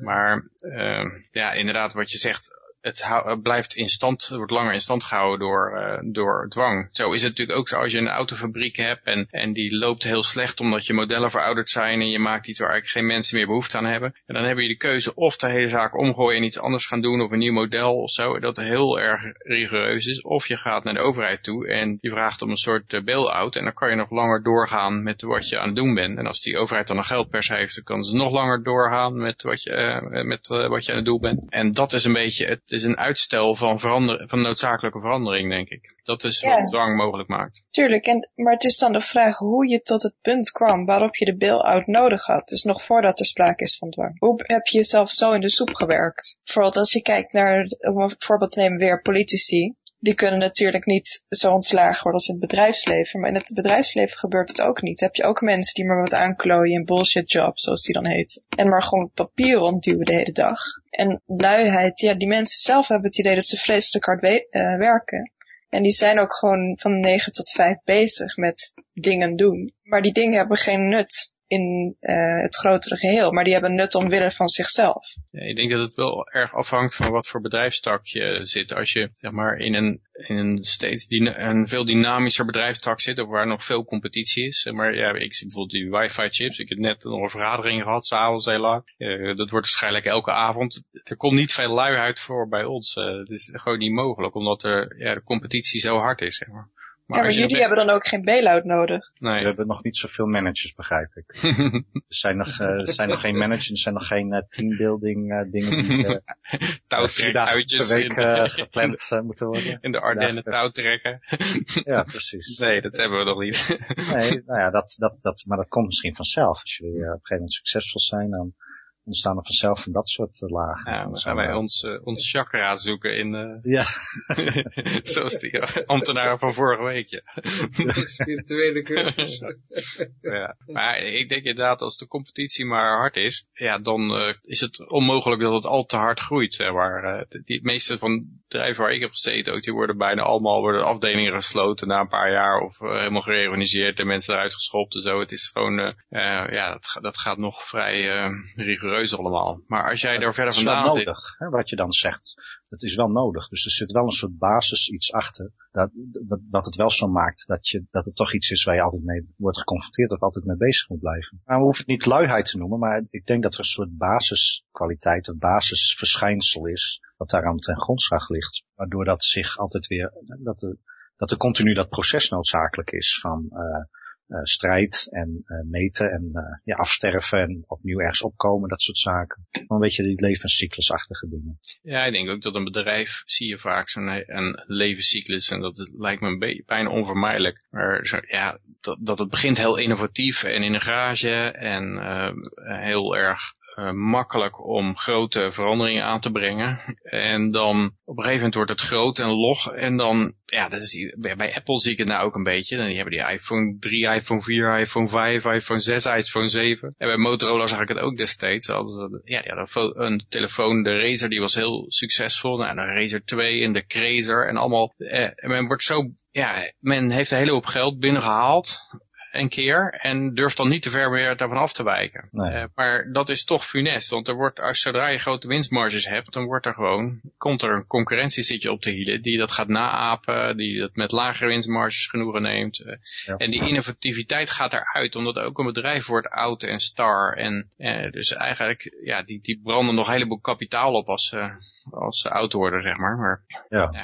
Maar uh, ja, inderdaad wat je zegt, het blijft in stand, wordt langer in stand gehouden door, uh, door dwang. Zo is het natuurlijk ook zo als je een autofabriek hebt en, en die loopt heel slecht omdat je modellen verouderd zijn en je maakt iets waar eigenlijk geen mensen meer behoefte aan hebben. En dan heb je de keuze of de hele zaak omgooien en iets anders gaan doen of een nieuw model of zo, dat heel erg rigoureus is. Of je gaat naar de overheid toe en je vraagt om een soort uh, bail-out en dan kan je nog langer doorgaan met wat je aan het doen bent. En als die overheid dan nog geldpers heeft, dan kan ze nog langer doorgaan met wat je, uh, met, wat je aan het doen bent. En dat is een beetje het is een uitstel van, verander, van noodzakelijke verandering, denk ik. Dat is wat dwang mogelijk maakt. Tuurlijk, en, maar het is dan de vraag hoe je tot het punt kwam waarop je de bail-out nodig had. Dus nog voordat er sprake is van dwang. Hoe heb je jezelf zo in de soep gewerkt? Bijvoorbeeld als je kijkt naar, om een voorbeeld te nemen, weer politici die kunnen natuurlijk niet zo ontslagen worden als in het bedrijfsleven. Maar in het bedrijfsleven gebeurt het ook niet. Heb je ook mensen die maar wat aanklooien in bullshit job, zoals die dan heet. En maar gewoon papier rondduwen de hele dag. En luiheid, ja, die mensen zelf hebben het idee dat ze vreselijk hard we uh, werken. En die zijn ook gewoon van 9 tot 5 bezig met dingen doen. Maar die dingen hebben geen nut in uh, het grotere geheel. Maar die hebben nut omwille van zichzelf. Ik denk dat het wel erg afhangt van wat voor bedrijfstak je zit. Als je zeg maar in een, in een steeds een veel dynamischer bedrijfstak zit, of waar nog veel competitie is. Maar ja, ik zie bijvoorbeeld die wifi chips. Ik heb net nog een vergadering gehad, s'avonds heel lang. Uh, dat wordt waarschijnlijk elke avond. Er komt niet veel luiheid voor bij ons. Het is gewoon niet mogelijk, omdat er, ja, de competitie zo hard is. Zeg maar. Maar, ja, maar jullie hebben dan ook geen bail-out nodig. Nee. We hebben nog niet zoveel managers, begrijp ik. [LAUGHS] er, zijn nog, uh, er zijn nog geen managers, er zijn nog geen uh, teambuilding uh, dingen die [LAUGHS] uh, per week gepland moeten worden. [LAUGHS] In de Ardennen touwtrekken. ja, precies. Nee, dat hebben we nog niet. nee, nou ja, dat, dat, dat, maar dat komt misschien vanzelf. Als jullie op een gegeven moment succesvol zijn, dan ontstaan er vanzelf van dat soort uh, lagen. Ja, dan gaan wij ons, uh, ons chakra zoeken in, uh, [LAUGHS] ja. [LAUGHS] zoals die ambtenaren van vorige week. Ja. [LAUGHS] Spirituele cursus. ja, maar ik denk inderdaad als de competitie maar hard is, ja, dan is het onmogelijk dat het al te hard groeit. Zeg maar. die meeste van bedrijven waar ik heb gezeten ook, die worden bijna allemaal worden afdelingen gesloten na een paar jaar of helemaal gereorganiseerd en mensen eruit geschopt en zo. Het is gewoon, ja, dat, dat gaat nog vrij rigoureus allemaal. Maar als jij daar verder vandaan zit... nodig, hè, wat je dan zegt. Het is wel nodig. Dus er zit wel een soort basis iets achter. Dat, dat, dat het wel zo maakt dat, je, dat het toch iets is waar je altijd mee wordt geconfronteerd of altijd mee bezig moet blijven. Maar we hoeven het niet luiheid te noemen, maar ik denk dat er een soort basiskwaliteit, een basisverschijnsel is, wat daar aan ten grondslag ligt. Waardoor dat zich altijd weer, dat er, dat er continu dat proces noodzakelijk is van, uh, eh, strijd en eh, meten en eh, ja, afsterven en opnieuw ergens opkomen, dat soort zaken. Een beetje die levenscyclusachtige dingen. Ja, ik denk ook dat een bedrijf zie je vaak zo'n een levenscyclus en dat het lijkt me een beetje bijna onvermijdelijk. Maar zo, ja, dat, dat het begint heel innovatief en in een garage en heel erg uh, makkelijk om grote veranderingen aan te brengen. En dan op een gegeven moment wordt het groot en log. En dan, ja, dat is, bij Apple zie ik het nou ook een beetje. Dan die hebben die iPhone 3, iPhone 4, iPhone 5, iPhone 6, iPhone 7. En bij Motorola zag ik het ook destijds. Hadden ja, ja, een telefoon, de Razer, die was heel succesvol. Nou, de Razer 2 en de Razer en allemaal. Eh, men wordt zo, ja, men heeft een hele hoop geld binnengehaald een keer en durft dan niet te ver meer daarvan af te wijken. Nee. Uh, maar dat is toch funest, want er wordt, als zodra je grote winstmarges hebt, dan wordt er gewoon, komt er een concurrentie zit je op de hielen die dat gaat naapen, die dat met lagere winstmarges genoegen neemt. Uh, Ja. En die innovativiteit gaat eruit, omdat ook een bedrijf wordt oud en star en uh, dus eigenlijk, ja, die, die branden nog een heleboel kapitaal op als ze als ze oud worden, zeg maar. maar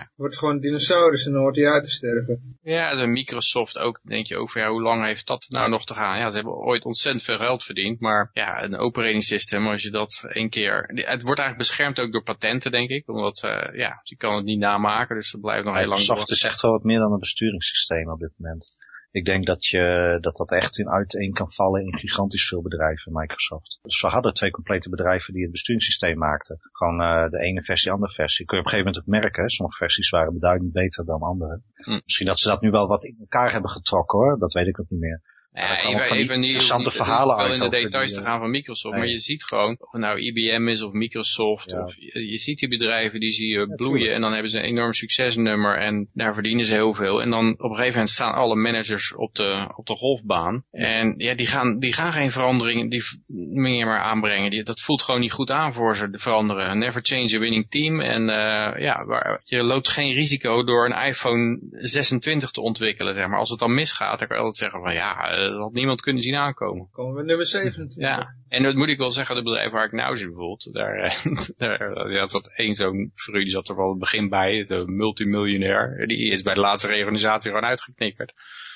Het wordt gewoon een dinosaurus en dan wordt hij uit te sterven. ja, de Microsoft ook, denk je ook van ja, hoe lang heeft dat nou nog te gaan? Ja, ze hebben ooit ontzettend veel geld verdiend, maar ja, een operating system, als je dat één keer... Het wordt eigenlijk beschermd ook door patenten, denk ik, omdat, uh, ja, je kan het niet namaken, dus dat blijft nog heel lang Microsoft is echt wel wat meer dan een besturingssysteem op dit moment. Ik denk dat, je, dat dat echt in uiteen kan vallen in gigantisch veel bedrijven, Microsoft. Dus we hadden twee complete bedrijven die het besturingssysteem maakten. Gewoon uh, de ene versie, de andere versie. Kun je op een gegeven moment ook merken, sommige versies waren beduidend beter dan andere. Hm. Misschien dat ze dat nu wel wat in elkaar hebben getrokken hoor, dat weet ik ook niet meer. Ja, even, even niet, interessante niet verhalen uit in de details die, te eh, gaan van Microsoft, maar je ziet gewoon, of nou IBM is of Microsoft, Ja. of, je, je ziet die bedrijven die zie je bloeien en dan hebben ze een enorm succesnummer en daar verdienen ze heel veel. En dan op een gegeven moment staan alle managers op de, op de golfbaan en ja, die gaan, die gaan geen veranderingen die meer maar aanbrengen. Die, dat voelt gewoon niet goed aan voor ze, de veranderen. Never change a winning team en uh, ja, waar, je loopt geen risico door een iPhone 26 te ontwikkelen, zeg maar. Als het dan misgaat, dan kan je altijd zeggen van ja, eh, dat had niemand kunnen zien aankomen. Komen we nummer 27. Ja, en dat moet ik wel zeggen, het bedrijf waar ik nou zit bijvoorbeeld, daar, eh, [LAUGHS] daar ja, zat één zo'n fru, die zat er van het begin bij, zo'n multimiljonair, die is bij de laatste reorganisatie gewoon uitgeknikkerd.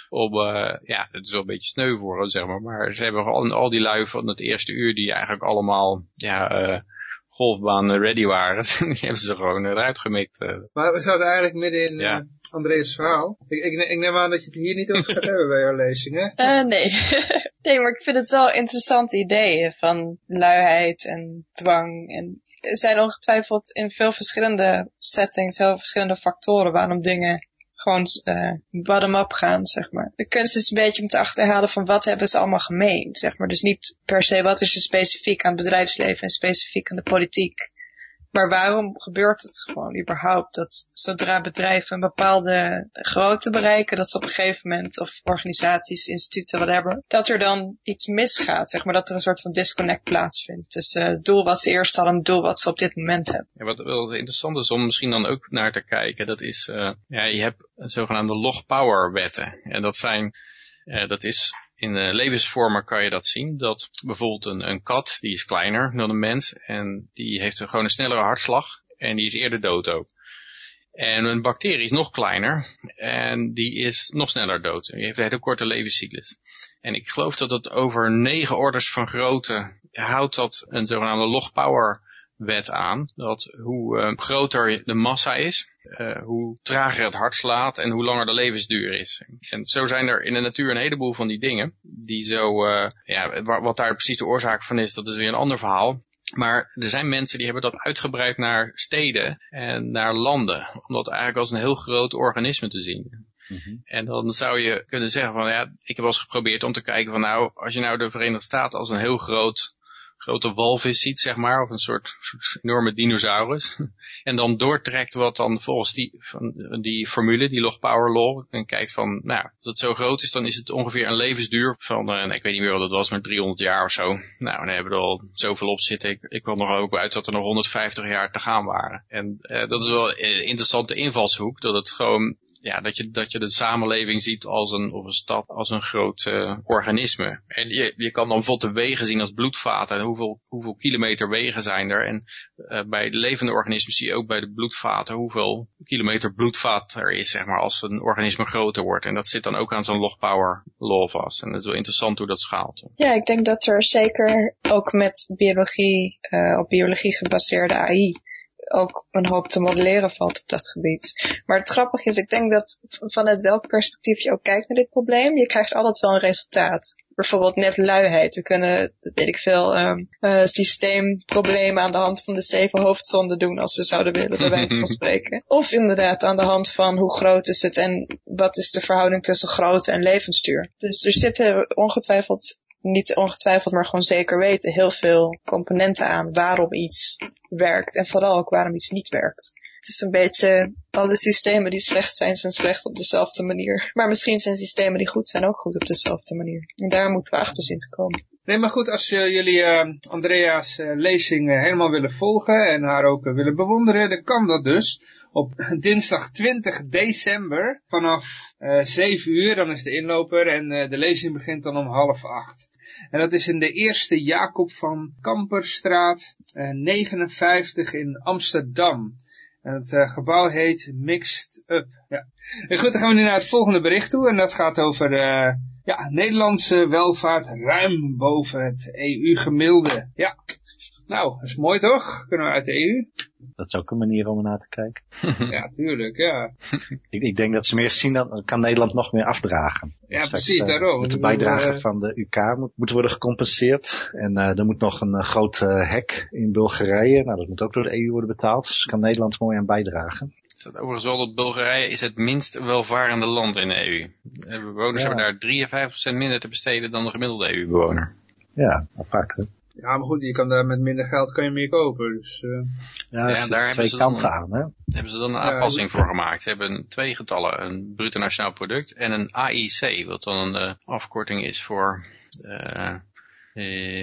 Om, uh, ja, het is wel een beetje sneu voor zeg maar, maar ze hebben al, al die lui van het eerste uur die eigenlijk allemaal, ja, uh, golfbaan ready waren, [LAUGHS] die hebben ze gewoon eruit gemikt. Uh. Maar we zaten eigenlijk midden in Ja. Andreas verhaal. Ik, ik, ik neem aan dat je het hier niet over gaat [LAUGHS] hebben bij jouw lezing, hè? Eh, nee. [LAUGHS] nee, maar ik vind het wel interessante ideeën van luiheid en dwang. En er zijn ongetwijfeld in veel verschillende settings, heel verschillende factoren waarom dingen gewoon uh, bottom-up gaan, zeg maar. De kunst is een beetje om te achterhalen van wat hebben ze allemaal gemeen, zeg maar. Dus niet per se wat is er specifiek aan het bedrijfsleven en specifiek aan de politiek. Maar waarom gebeurt het gewoon überhaupt dat zodra bedrijven een bepaalde grootte bereiken, dat ze op een gegeven moment, of organisaties, instituten, whatever, dat er dan iets misgaat, zeg maar, dat er een soort van disconnect plaatsvindt tussen het doel wat ze eerst hadden en het doel wat ze op dit moment hebben. Ja, wat wel interessant is om misschien dan ook naar te kijken, dat is, uh, ja, je hebt zogenaamde log power wetten. En dat zijn, uh, dat is in de levensvormen kan je dat zien. Dat bijvoorbeeld een, een kat, die is kleiner dan een mens. En die heeft gewoon een snellere hartslag. En die is eerder dood ook. En een bacterie is nog kleiner. En die is nog sneller dood. Die heeft een hele korte levenscyclus. En ik geloof dat het over negen orders van grootte houdt dat een zogenaamde log power wet aan. Dat hoe uh, groter de massa is, uh, hoe trager het hart slaat en hoe langer de levensduur is. En zo zijn er in de natuur een heleboel van die dingen. Die zo, uh, ja, wat daar precies de oorzaak van is, dat is weer een ander verhaal. Maar er zijn mensen die hebben dat uitgebreid naar steden en naar landen. Om dat eigenlijk als een heel groot organisme te zien. Mm -hmm. En dan zou je kunnen zeggen van ja, ik heb wel eens geprobeerd om te kijken van nou, als je nou de Verenigde Staten als een heel groot grote walvis ziet, zeg maar, of een soort, enorme dinosaurus. [LAUGHS] en dan doortrekt wat dan volgens die, van die formule, die log power law, en kijkt van, nou, als het zo groot is, dan is het ongeveer een levensduur van, uh, ik weet niet meer wat het was, maar 300 jaar of zo. Nou, dan hebben we er al zoveel op zitten. Ik, ik kwam nog ook uit dat er nog 150 jaar te gaan waren. En uh, dat is wel een interessante invalshoek, dat het gewoon ja, dat, je, dat je de samenleving ziet als een, of een stad als een groot uh, organisme. En je, je kan dan bijvoorbeeld de wegen zien als bloedvaten. Hoeveel, hoeveel kilometer wegen zijn er? En uh, bij de levende organismen zie je ook bij de bloedvaten hoeveel kilometer bloedvat er is, zeg maar, als een organisme groter wordt. En dat zit dan ook aan zo'n log power law vast. En het is wel interessant hoe dat schaalt. Ja, ik denk dat er zeker ook met biologie, uh, op biologie gebaseerde AI ook een hoop te modelleren valt op dat gebied. Maar het grappige is, ik denk dat vanuit welk perspectief je ook kijkt naar dit probleem, je krijgt altijd wel een resultaat. Bijvoorbeeld net luiheid. We kunnen, weet ik veel, um, uh, systeemproblemen aan de hand van de zeven hoofdzonden doen als we zouden willen, bij wijze van [LAUGHS] spreken. Of inderdaad aan de hand van hoe groot is het en wat is de verhouding tussen grootte en levensduur. Dus er zitten ongetwijfeld niet ongetwijfeld, maar gewoon zeker weten, heel veel componenten aan waarom iets werkt en vooral ook waarom iets niet werkt. Het is een beetje, alle systemen die slecht zijn, zijn slecht op dezelfde manier. Maar misschien zijn systemen die goed zijn ook goed op dezelfde manier. En daar moeten we achter zien te komen. Nee, maar goed, als uh, jullie uh, Andrea's uh, lezing helemaal willen volgen en haar ook willen bewonderen, dan kan dat dus op [LAUGHS] dinsdag 20 december vanaf 7 uur. Dan is de inloper en de lezing begint dan om half acht. En dat is in de eerste Jacob van Kamperstraat 59 in Amsterdam. En het uh, gebouw heet Mixed Up. Ja. En goed, dan gaan we nu naar het volgende bericht toe. En dat gaat over uh, ja, Nederlandse welvaart ruim boven het EU-gemiddelde. Ja, nou, dat is mooi toch? Kunnen we uit de EU? Dat is ook een manier om ernaar te kijken. [LAUGHS] ja, tuurlijk, ja. [LAUGHS] ik, ik, denk dat ze meer zien, dan kan Nederland nog meer afdragen. Ja, precies, uh, daarom. De bijdrage uh, van de UK moet, moet, worden gecompenseerd. En uh, er moet nog een groot hek in Bulgarije. Nou, dat moet ook door de EU worden betaald. Dus kan Nederland mooi aan bijdragen. Overigens wel dat Bulgarije is het minst welvarende land in de EU. De bewoners ja. hebben daar 53% minder te besteden dan de gemiddelde EU-bewoner. Ja, apart hè. Ja, maar goed, je kan daar met minder geld kan je meer kopen. Dus, uh... Ja, ja daar hebben ze, dan, aan, hè? hebben ze dan een aanpassing ja, voor gemaakt. Ze hebben twee getallen, een bruto nationaal product en een AIC, wat dan een uh, afkorting is voor uh,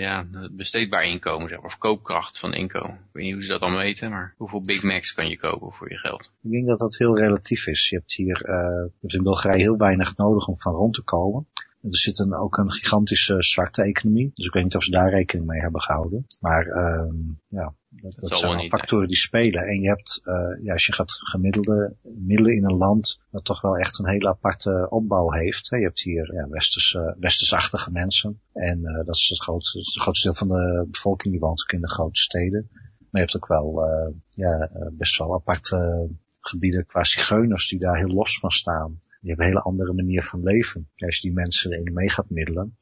ja, besteedbaar inkomen, zeg maar, of koopkracht van inkomen. Ik weet niet hoe ze dat dan meten, maar hoeveel Big Macs kan je kopen voor je geld? Ik denk dat dat heel relatief is. Je hebt hier je hebt in Bulgarije heel weinig nodig om van rond te komen. Er zit een, ook een gigantische zwarte economie. Dus ik weet niet of ze daar rekening mee hebben gehouden. Maar uh, ja, dat, dat, dat zijn factoren die spelen. En je hebt, uh, ja, als je gaat gemiddelde middelen in een land dat toch wel echt een hele aparte opbouw heeft. Hè. Je hebt hier ja, westerse, westersachtige mensen. En uh, dat is het grootste, het grootste deel van de bevolking die woont ook in de grote steden. Maar je hebt ook wel uh, ja, best wel aparte gebieden qua zigeuners die daar heel los van staan. Die hebben een hele andere manier van leven. Als je die mensen erin mee gaat middelen,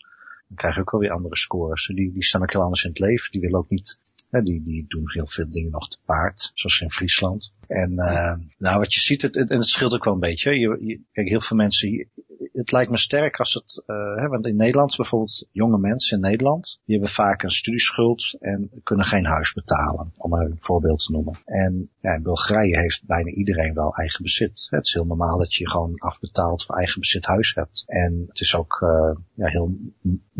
dan krijg je ook wel weer andere scores. Die, die staan ook heel anders in het leven. Die willen ook niet, hè, die, die doen heel veel dingen nog te paard, zoals in Friesland. En uh, nou, wat je ziet, het, en het scheelt ook wel een beetje. Je, je, kijk, heel veel mensen, het lijkt me sterk als het, uh, hè, want in Nederland bijvoorbeeld, jonge mensen in Nederland, die hebben vaak een studieschuld en kunnen geen huis betalen, om een voorbeeld te noemen. En ja, in Bulgarije heeft bijna iedereen wel eigen bezit. Het is heel normaal dat je gewoon afbetaald voor eigen bezit huis hebt. En het is ook uh, ja, heel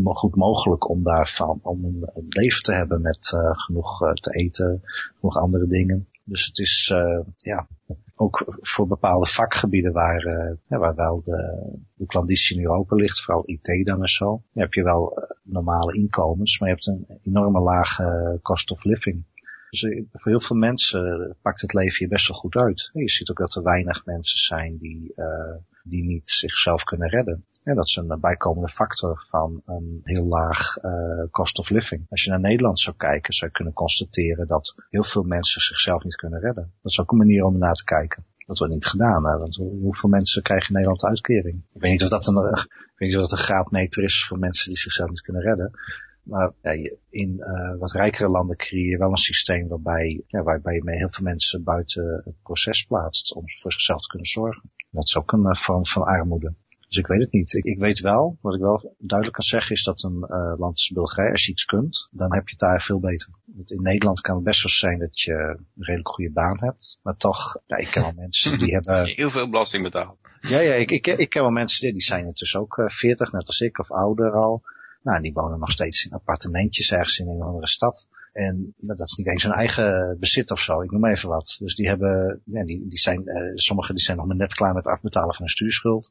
goed mogelijk om daarvan, om een leven te hebben met uh, genoeg uh, te eten, genoeg andere dingen. Dus het is, uh, ja, ook voor bepaalde vakgebieden waar, uh, waar wel de, de klanditie in Europa ligt, vooral IT dan en zo. Heb je wel uh, normale inkomens, maar je hebt een enorme lage cost of living. Dus voor heel veel mensen pakt het leven hier best wel goed uit. Je ziet ook dat er weinig mensen zijn die, die niet zichzelf kunnen redden. Dat is een bijkomende factor van een heel laag uh, cost of living. Als je naar Nederland zou kijken, zou je kunnen constateren dat heel veel mensen zichzelf niet kunnen redden. Dat is ook een manier om ernaar te kijken. Dat wordt niet gedaan. Hè? Want hoeveel mensen krijgen in Nederland uitkering? Ik weet niet of dat een, [LAUGHS] ik weet niet of dat een graadmeter is voor mensen die zichzelf niet kunnen redden. Maar ja, in uh, wat rijkere landen creëer je wel een systeem waarbij, ja, waarbij je heel veel mensen buiten het proces plaatst om voor zichzelf te kunnen zorgen. Dat is ook een vorm van armoede. Dus ik weet het niet. Ik, ik, weet wel, wat ik wel duidelijk kan zeggen, is dat een uh, land als Bulgarije, als je iets kunt, dan heb je het daar veel beter. Want in Nederland kan het best wel zijn dat je een redelijk goede baan hebt. Maar toch, ja, ik ken wel mensen die [LAUGHS] hebben... Heel veel belasting betaald. Ja, ja, ik, ik, ik ken wel mensen die, die zijn intussen ook uh, 40, net als ik, of ouder al. Nou, die wonen nog steeds in appartementjes ergens in een andere stad. En dat is niet eens hun eigen bezit of zo, ik noem even wat. Dus die hebben, ja, die, die zijn, uh, sommigen die zijn nog maar net klaar met het afbetalen van hun stuurschuld.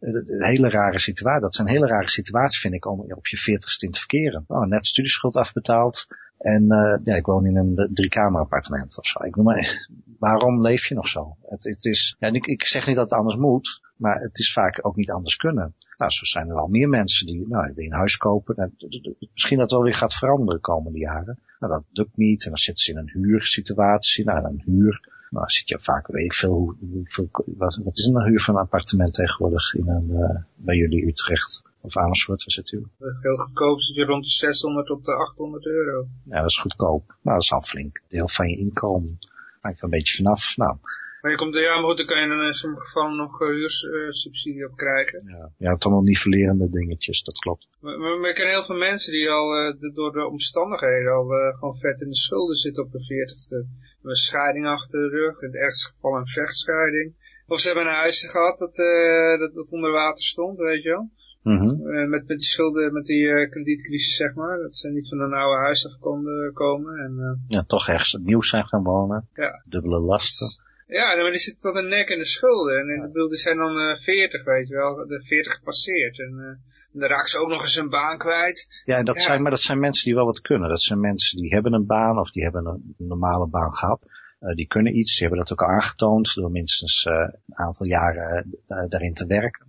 Een hele rare situatie. Dat zijn hele rare situaties, vind ik, om op je veertigste in te verkeren. Oh, net studieschuld afbetaald. En uh, ja, ik woon in een driekamer appartement of zo. Ik noem maar, [LAUGHS] waarom leef je nog zo? Het, het is, ja, ik, ik zeg niet dat het anders moet, maar het is vaak ook niet anders kunnen. Nou, zo zijn er wel meer mensen die, nou, die een huis kopen. Nou, misschien dat het wel weer gaat veranderen de komende jaren. Nou, dat lukt niet. En dan zitten ze in een huursituatie. Nou, een huur. Nou, zit je vaak, weet ik veel, hoe, hoeveel, wat, wat is een huur van een appartement tegenwoordig in een, uh, bij jullie Utrecht? Of Amersfoort, waar zit u? Heel goedkoop zit je rond de 600 tot de 800 euro. Ja, dat is goedkoop. Nou, dat is al flink deel van je inkomen. Hangt er een beetje vanaf. Nou, maar je komt, ja, maar goed, dan kan je dan in sommige gevallen nog uh, huursubsidie op krijgen. Ja, je hebt allemaal nivellerende dingetjes, dat klopt. Maar, maar, maar ik ken heel veel mensen die al uh, door de omstandigheden al gewoon vet in de schulden zitten op de veertigste. Een scheiding achter de rug, in het ergste geval een vechtscheiding. Of ze hebben een huis gehad dat, dat, dat onder water stond, weet je wel. -hmm. met, met die schulden, met die uh, kredietcrisis, zeg maar. Dat ze niet van een oude huis af konden komen. En, uh, ja, toch ergens opnieuw zijn gaan wonen. Ja. Dubbele lasten. Ja, maar die zitten tot een nek in de schulden. En ik bedoel, die zijn dan uh, 40, weet je wel, de 40 gepasseerd. En, uh, en dan raken ze ook nog eens hun baan kwijt. Ja, dat ja. Zijn, maar dat zijn mensen die wel wat kunnen. Dat zijn mensen die hebben een baan of die hebben een normale baan gehad. Uh, die kunnen iets, die hebben dat ook al aangetoond door minstens een aantal jaren daarin te werken.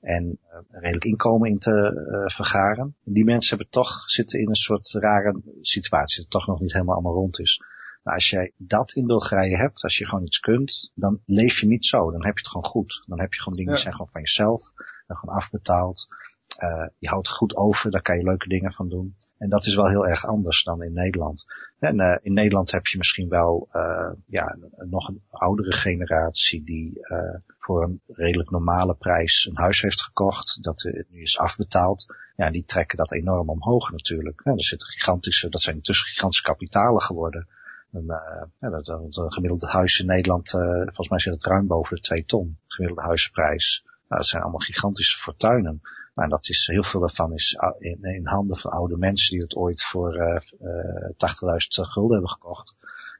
En een redelijk inkomen in te vergaren. En die mensen hebben toch, zitten in een soort rare situatie, dat toch nog niet helemaal allemaal rond is. Als jij dat in Bulgarije hebt, als je gewoon iets kunt, dan leef je niet zo. Dan heb je het gewoon goed. Dan heb je gewoon dingen die zijn gewoon van jezelf. Dan gewoon afbetaald. Uh, je houdt goed over, daar kan je leuke dingen van doen. En dat is wel heel erg anders dan in Nederland. En uh, in Nederland heb je misschien wel uh, ja, nog een oudere generatie die voor een redelijk normale prijs een huis heeft gekocht, dat nu is afbetaald. Ja, die trekken dat enorm omhoog natuurlijk. Ja, er zitten gigantische, dat zijn intussen gigantische kapitalen geworden. Een, ja, dat, een gemiddelde huis in Nederland, uh, volgens mij zit het ruim boven de 2 ton, gemiddelde huisprijs. Nou, dat zijn allemaal gigantische fortuinen. Nou, dat is, heel veel daarvan is in, handen van oude mensen die het ooit voor uh, 80.000 gulden hebben gekocht.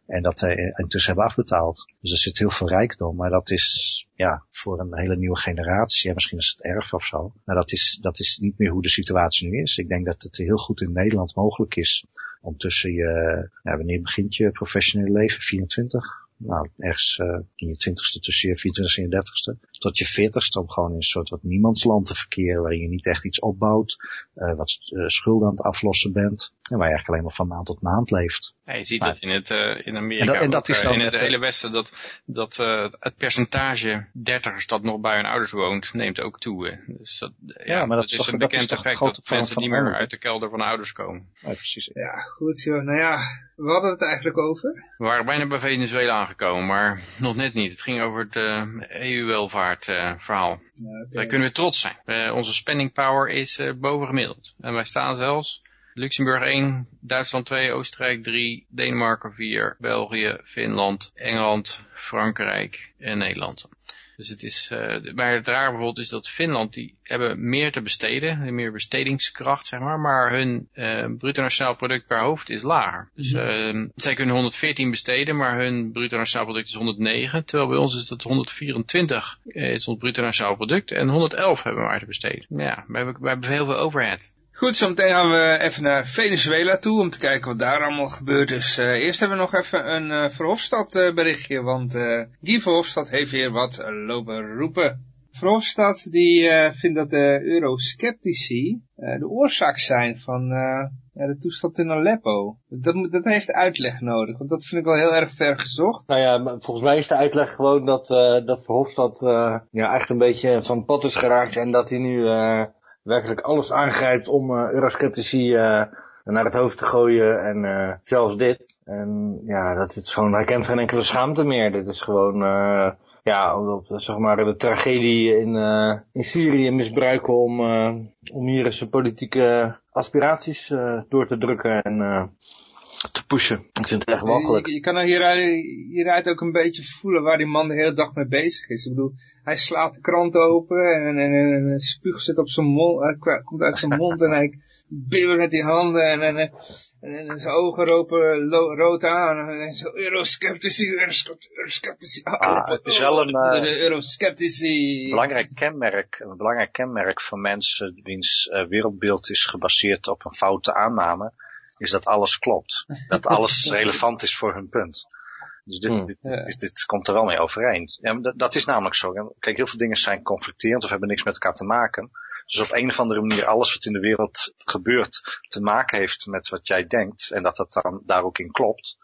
En dat uh, intussen hebben afbetaald. Dus er zit heel veel rijkdom, maar dat is, ja, voor een hele nieuwe generatie, ja, misschien is het erg of zo. Maar dat is, dat is niet meer hoe de situatie nu is. Ik denk dat het heel goed in Nederland mogelijk is om tussen je, ja, wanneer begint je professionele leven? 24? Nou, ergens uh, in je twintigste tussen je 24 en je dertigste. Tot je veertigste om gewoon in een soort wat niemandsland te verkeren. Waarin je niet echt iets opbouwt. Uh, wat uh, schulden aan het aflossen bent. En waar je eigenlijk alleen maar van maand tot maand leeft. Ja, je ziet maar, het in, het, uh, in Amerika. En dat, en dat is dan in het hele Westen. Dat, dat uh, het percentage dertigers dat nog bij hun ouders woont. Neemt ook toe. Hè. Dus dat, ja, ja, maar dat, dat is een bekend effect dat mensen niet meer uit de kelder van de ouders komen. Ja, precies. Ja, goed joh. Nou ja, we hadden het eigenlijk over. We waren bijna bij Venezuela aangekomen, maar nog net niet. Het ging over het uh, EU-welvaart uh, verhaal. Ja, okay. Wij kunnen weer trots zijn. Uh, onze spending power is uh, bovengemiddeld. En wij staan zelfs Luxemburg 1, Duitsland 2, Oostenrijk 3, Denemarken 4, België, Finland, Engeland, Frankrijk en Nederland. Dus het is, uh, maar het raar bijvoorbeeld is dat Finland, die hebben meer te besteden, meer bestedingskracht, zeg maar, maar hun uh, bruto nationaal product per hoofd is lager. Dus uh, zij kunnen 114 besteden, maar hun bruto nationaal product is 109, terwijl bij ons is dat 124 is ons bruto nationaal product en 111 hebben we maar te besteden. Ja, we hebben, we hebben heel veel overhead. Goed, zometeen gaan we even naar Venezuela toe om te kijken wat daar allemaal gebeurd is. Uh, eerst hebben we nog even een uh, Verhofstadt uh, berichtje, want Guy Verhofstadt heeft weer wat lopen roepen. Verhofstadt die vindt dat de eurosceptici de oorzaak zijn van ja, de toestand in Aleppo. Dat, dat heeft uitleg nodig, want dat vind ik wel heel erg ver gezocht. Nou ja, volgens mij is de uitleg gewoon dat, dat Verhofstadt ja, echt een beetje van pad is geraakt en dat hij nu werkelijk alles aangrijpt om uh, eurosceptici uh, naar het hoofd te gooien en uh, zelfs dit. En ja, dat is gewoon, hij kent geen enkele schaamte meer. Dit is gewoon, ja, zeg maar de tragedie in, in Syrië misbruiken om, om hier zijn politieke aspiraties door te drukken. En te pushen. Ik vind het echt walgelijk. Je, je kan er hieruit, hieruit ook een beetje voelen waar die man de hele dag mee bezig is. Ik bedoel, hij slaat de krant open en, en, en, en spuug zit op zijn mond, kwa- komt uit zijn mond en hij bibbert met die handen en, en, en, zijn ogen ropen lo- rood aan. En hij zo, eurosceptici, eurosceptici, eurosceptici. Ah, het is wel een, eh, de eurosceptici. belangrijk kenmerk, een belangrijk kenmerk van mensen wiens eh, wereldbeeld is gebaseerd op een foute aanname, is dat alles klopt. Dat alles [LAUGHS] relevant is voor hun punt. Dus dit, Hmm. dit, dit, is- dit komt er wel mee overeen. Ja, maar dat, dat is namelijk zo. Kijk, heel veel dingen zijn conflicterend of hebben niks met elkaar te maken. Dus op een of andere manier alles wat in de wereld gebeurt te maken heeft met wat jij denkt en dat dat dan daar ook in klopt,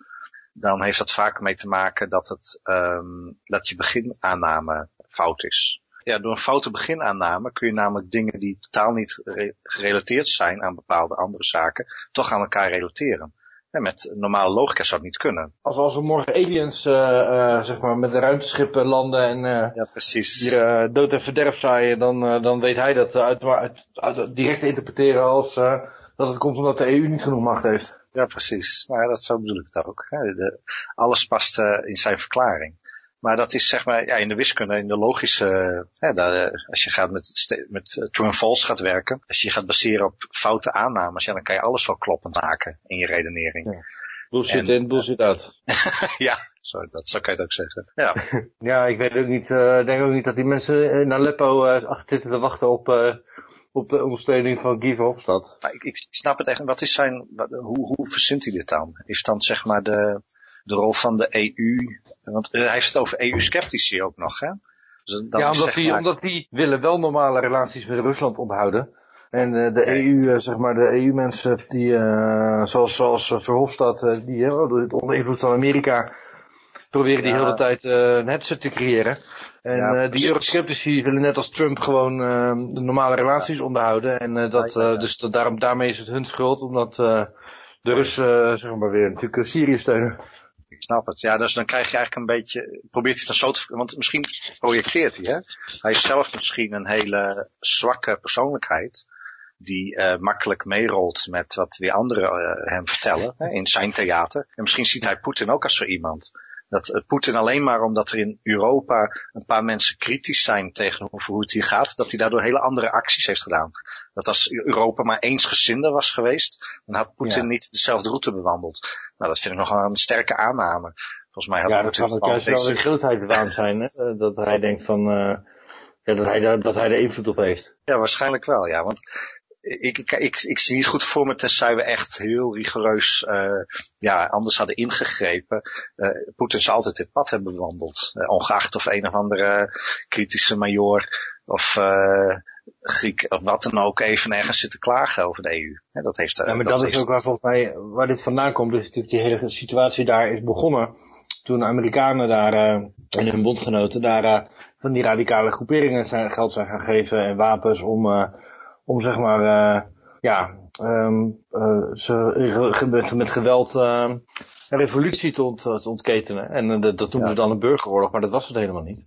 dan heeft dat vaak mee te maken dat, het, ehm, dat je beginaanname fout is. Ja, door een foute beginaanname kun je namelijk dingen die totaal niet re- gerelateerd zijn aan bepaalde andere zaken, toch aan elkaar relateren. En met normale logica zou het niet kunnen. Als, als we morgen aliens, eh, eh, zeg maar, met een ruimteschip eh, landen en eh, Ja, precies. hier dood en verderf zaaien, dan, dan weet hij dat uit, uit, uit- direct te interpreteren als dat het komt omdat de EU niet genoeg macht heeft. Ja, precies. Nou ja, dat zo bedoel ik het ook. hè. De, alles past in zijn verklaring. Maar dat is zeg maar, ja, in de wiskunde, in de logische, hè, daar, eh, als je gaat met, met eh, true and false gaat werken, als je je gaat baseren op foute aannames, ja, dan kan je alles wel kloppend maken in je redenering. Ja. Bullshit En- in, bullshit uit. [LAUGHS] Ja, zo, dat zo kan je het ook zeggen. Ja, [LAUGHS] Ja, ik weet ook niet, eh, ik denk ook niet dat die mensen in Aleppo eh achter zitten te wachten op, eh, op de ondersteuning van Guy Verhofstadt. maar ik, ik snap het echt. Wat is zijn, wat- hoe, hoe verzint hij dit dan? Is dan zeg maar de, de rol van de EU, want eh, hij heeft het over EU-sceptici ook nog, hè? Dus dan ja, omdat zeg die, omdat die willen wel normale relaties met Rusland onderhouden. En eh, de EU, eh, zeg maar, de EU-mensen die, zoals, zoals Verhofstadt, die onder invloed van Amerika proberen die Ja. hele tijd eh netsen te creëren. En Ja, die precies. eurosceptici willen net als Trump gewoon de normale relaties onderhouden. En dat, dus dat, daarom, daarmee is het hun schuld, omdat de Russen, zeg maar weer, natuurlijk Syrië steunen. Ik snap het. Ja, dus dan krijg je eigenlijk een beetje, probeert hij dan zo te, want misschien projecteert hij, hè. Hij is zelf misschien een hele zwakke persoonlijkheid, die eh, makkelijk meerolt met wat weer anderen eh, hem vertellen, hè, in zijn theater. En misschien ziet hij Poetin ook als zo iemand. Dat eh, Poetin alleen maar omdat er in Europa een paar mensen kritisch zijn tegenover hoe het hier gaat, dat hij daardoor hele andere acties heeft gedaan. Dat als Europa maar eensgezinder was geweest, dan had Poetin Ja. niet dezelfde route bewandeld. Nou, dat vind ik nogal een sterke aanname. Volgens mij had Ja, dat Poetin kan ook gewoon juist wel een grootheidswaan zijn, hè? [LAUGHS] Dat hij denkt van, eh, ja, dat hij, daar, dat hij er invloed op heeft. Ja, waarschijnlijk wel, ja. Want ik, ik, ik, ik zie niet goed voor me, tenzij we echt heel rigoureus eh, ja, anders hadden ingegrepen. Eh Poetin zou altijd dit pad hebben bewandeld. Eh, ongeacht of een of andere kritische major of Griek of wat dan ook even ergens zit te klagen over de EU. Dat heeft, Ja, maar dat, is ook waar volgens mij, waar dit vandaan komt, dus natuurlijk die hele situatie daar is begonnen. Toen de Amerikanen daar, en hun bondgenoten daar, van die radicale groeperingen zijn, geld zijn gaan geven en wapens om, om zeg maar, eh, ja, ehm, eh, ze met, met geweld eh, een revolutie te, ont, te ontketenen. En eh, dat, noemen Ja. ze dan een burgeroorlog, maar dat was het helemaal niet.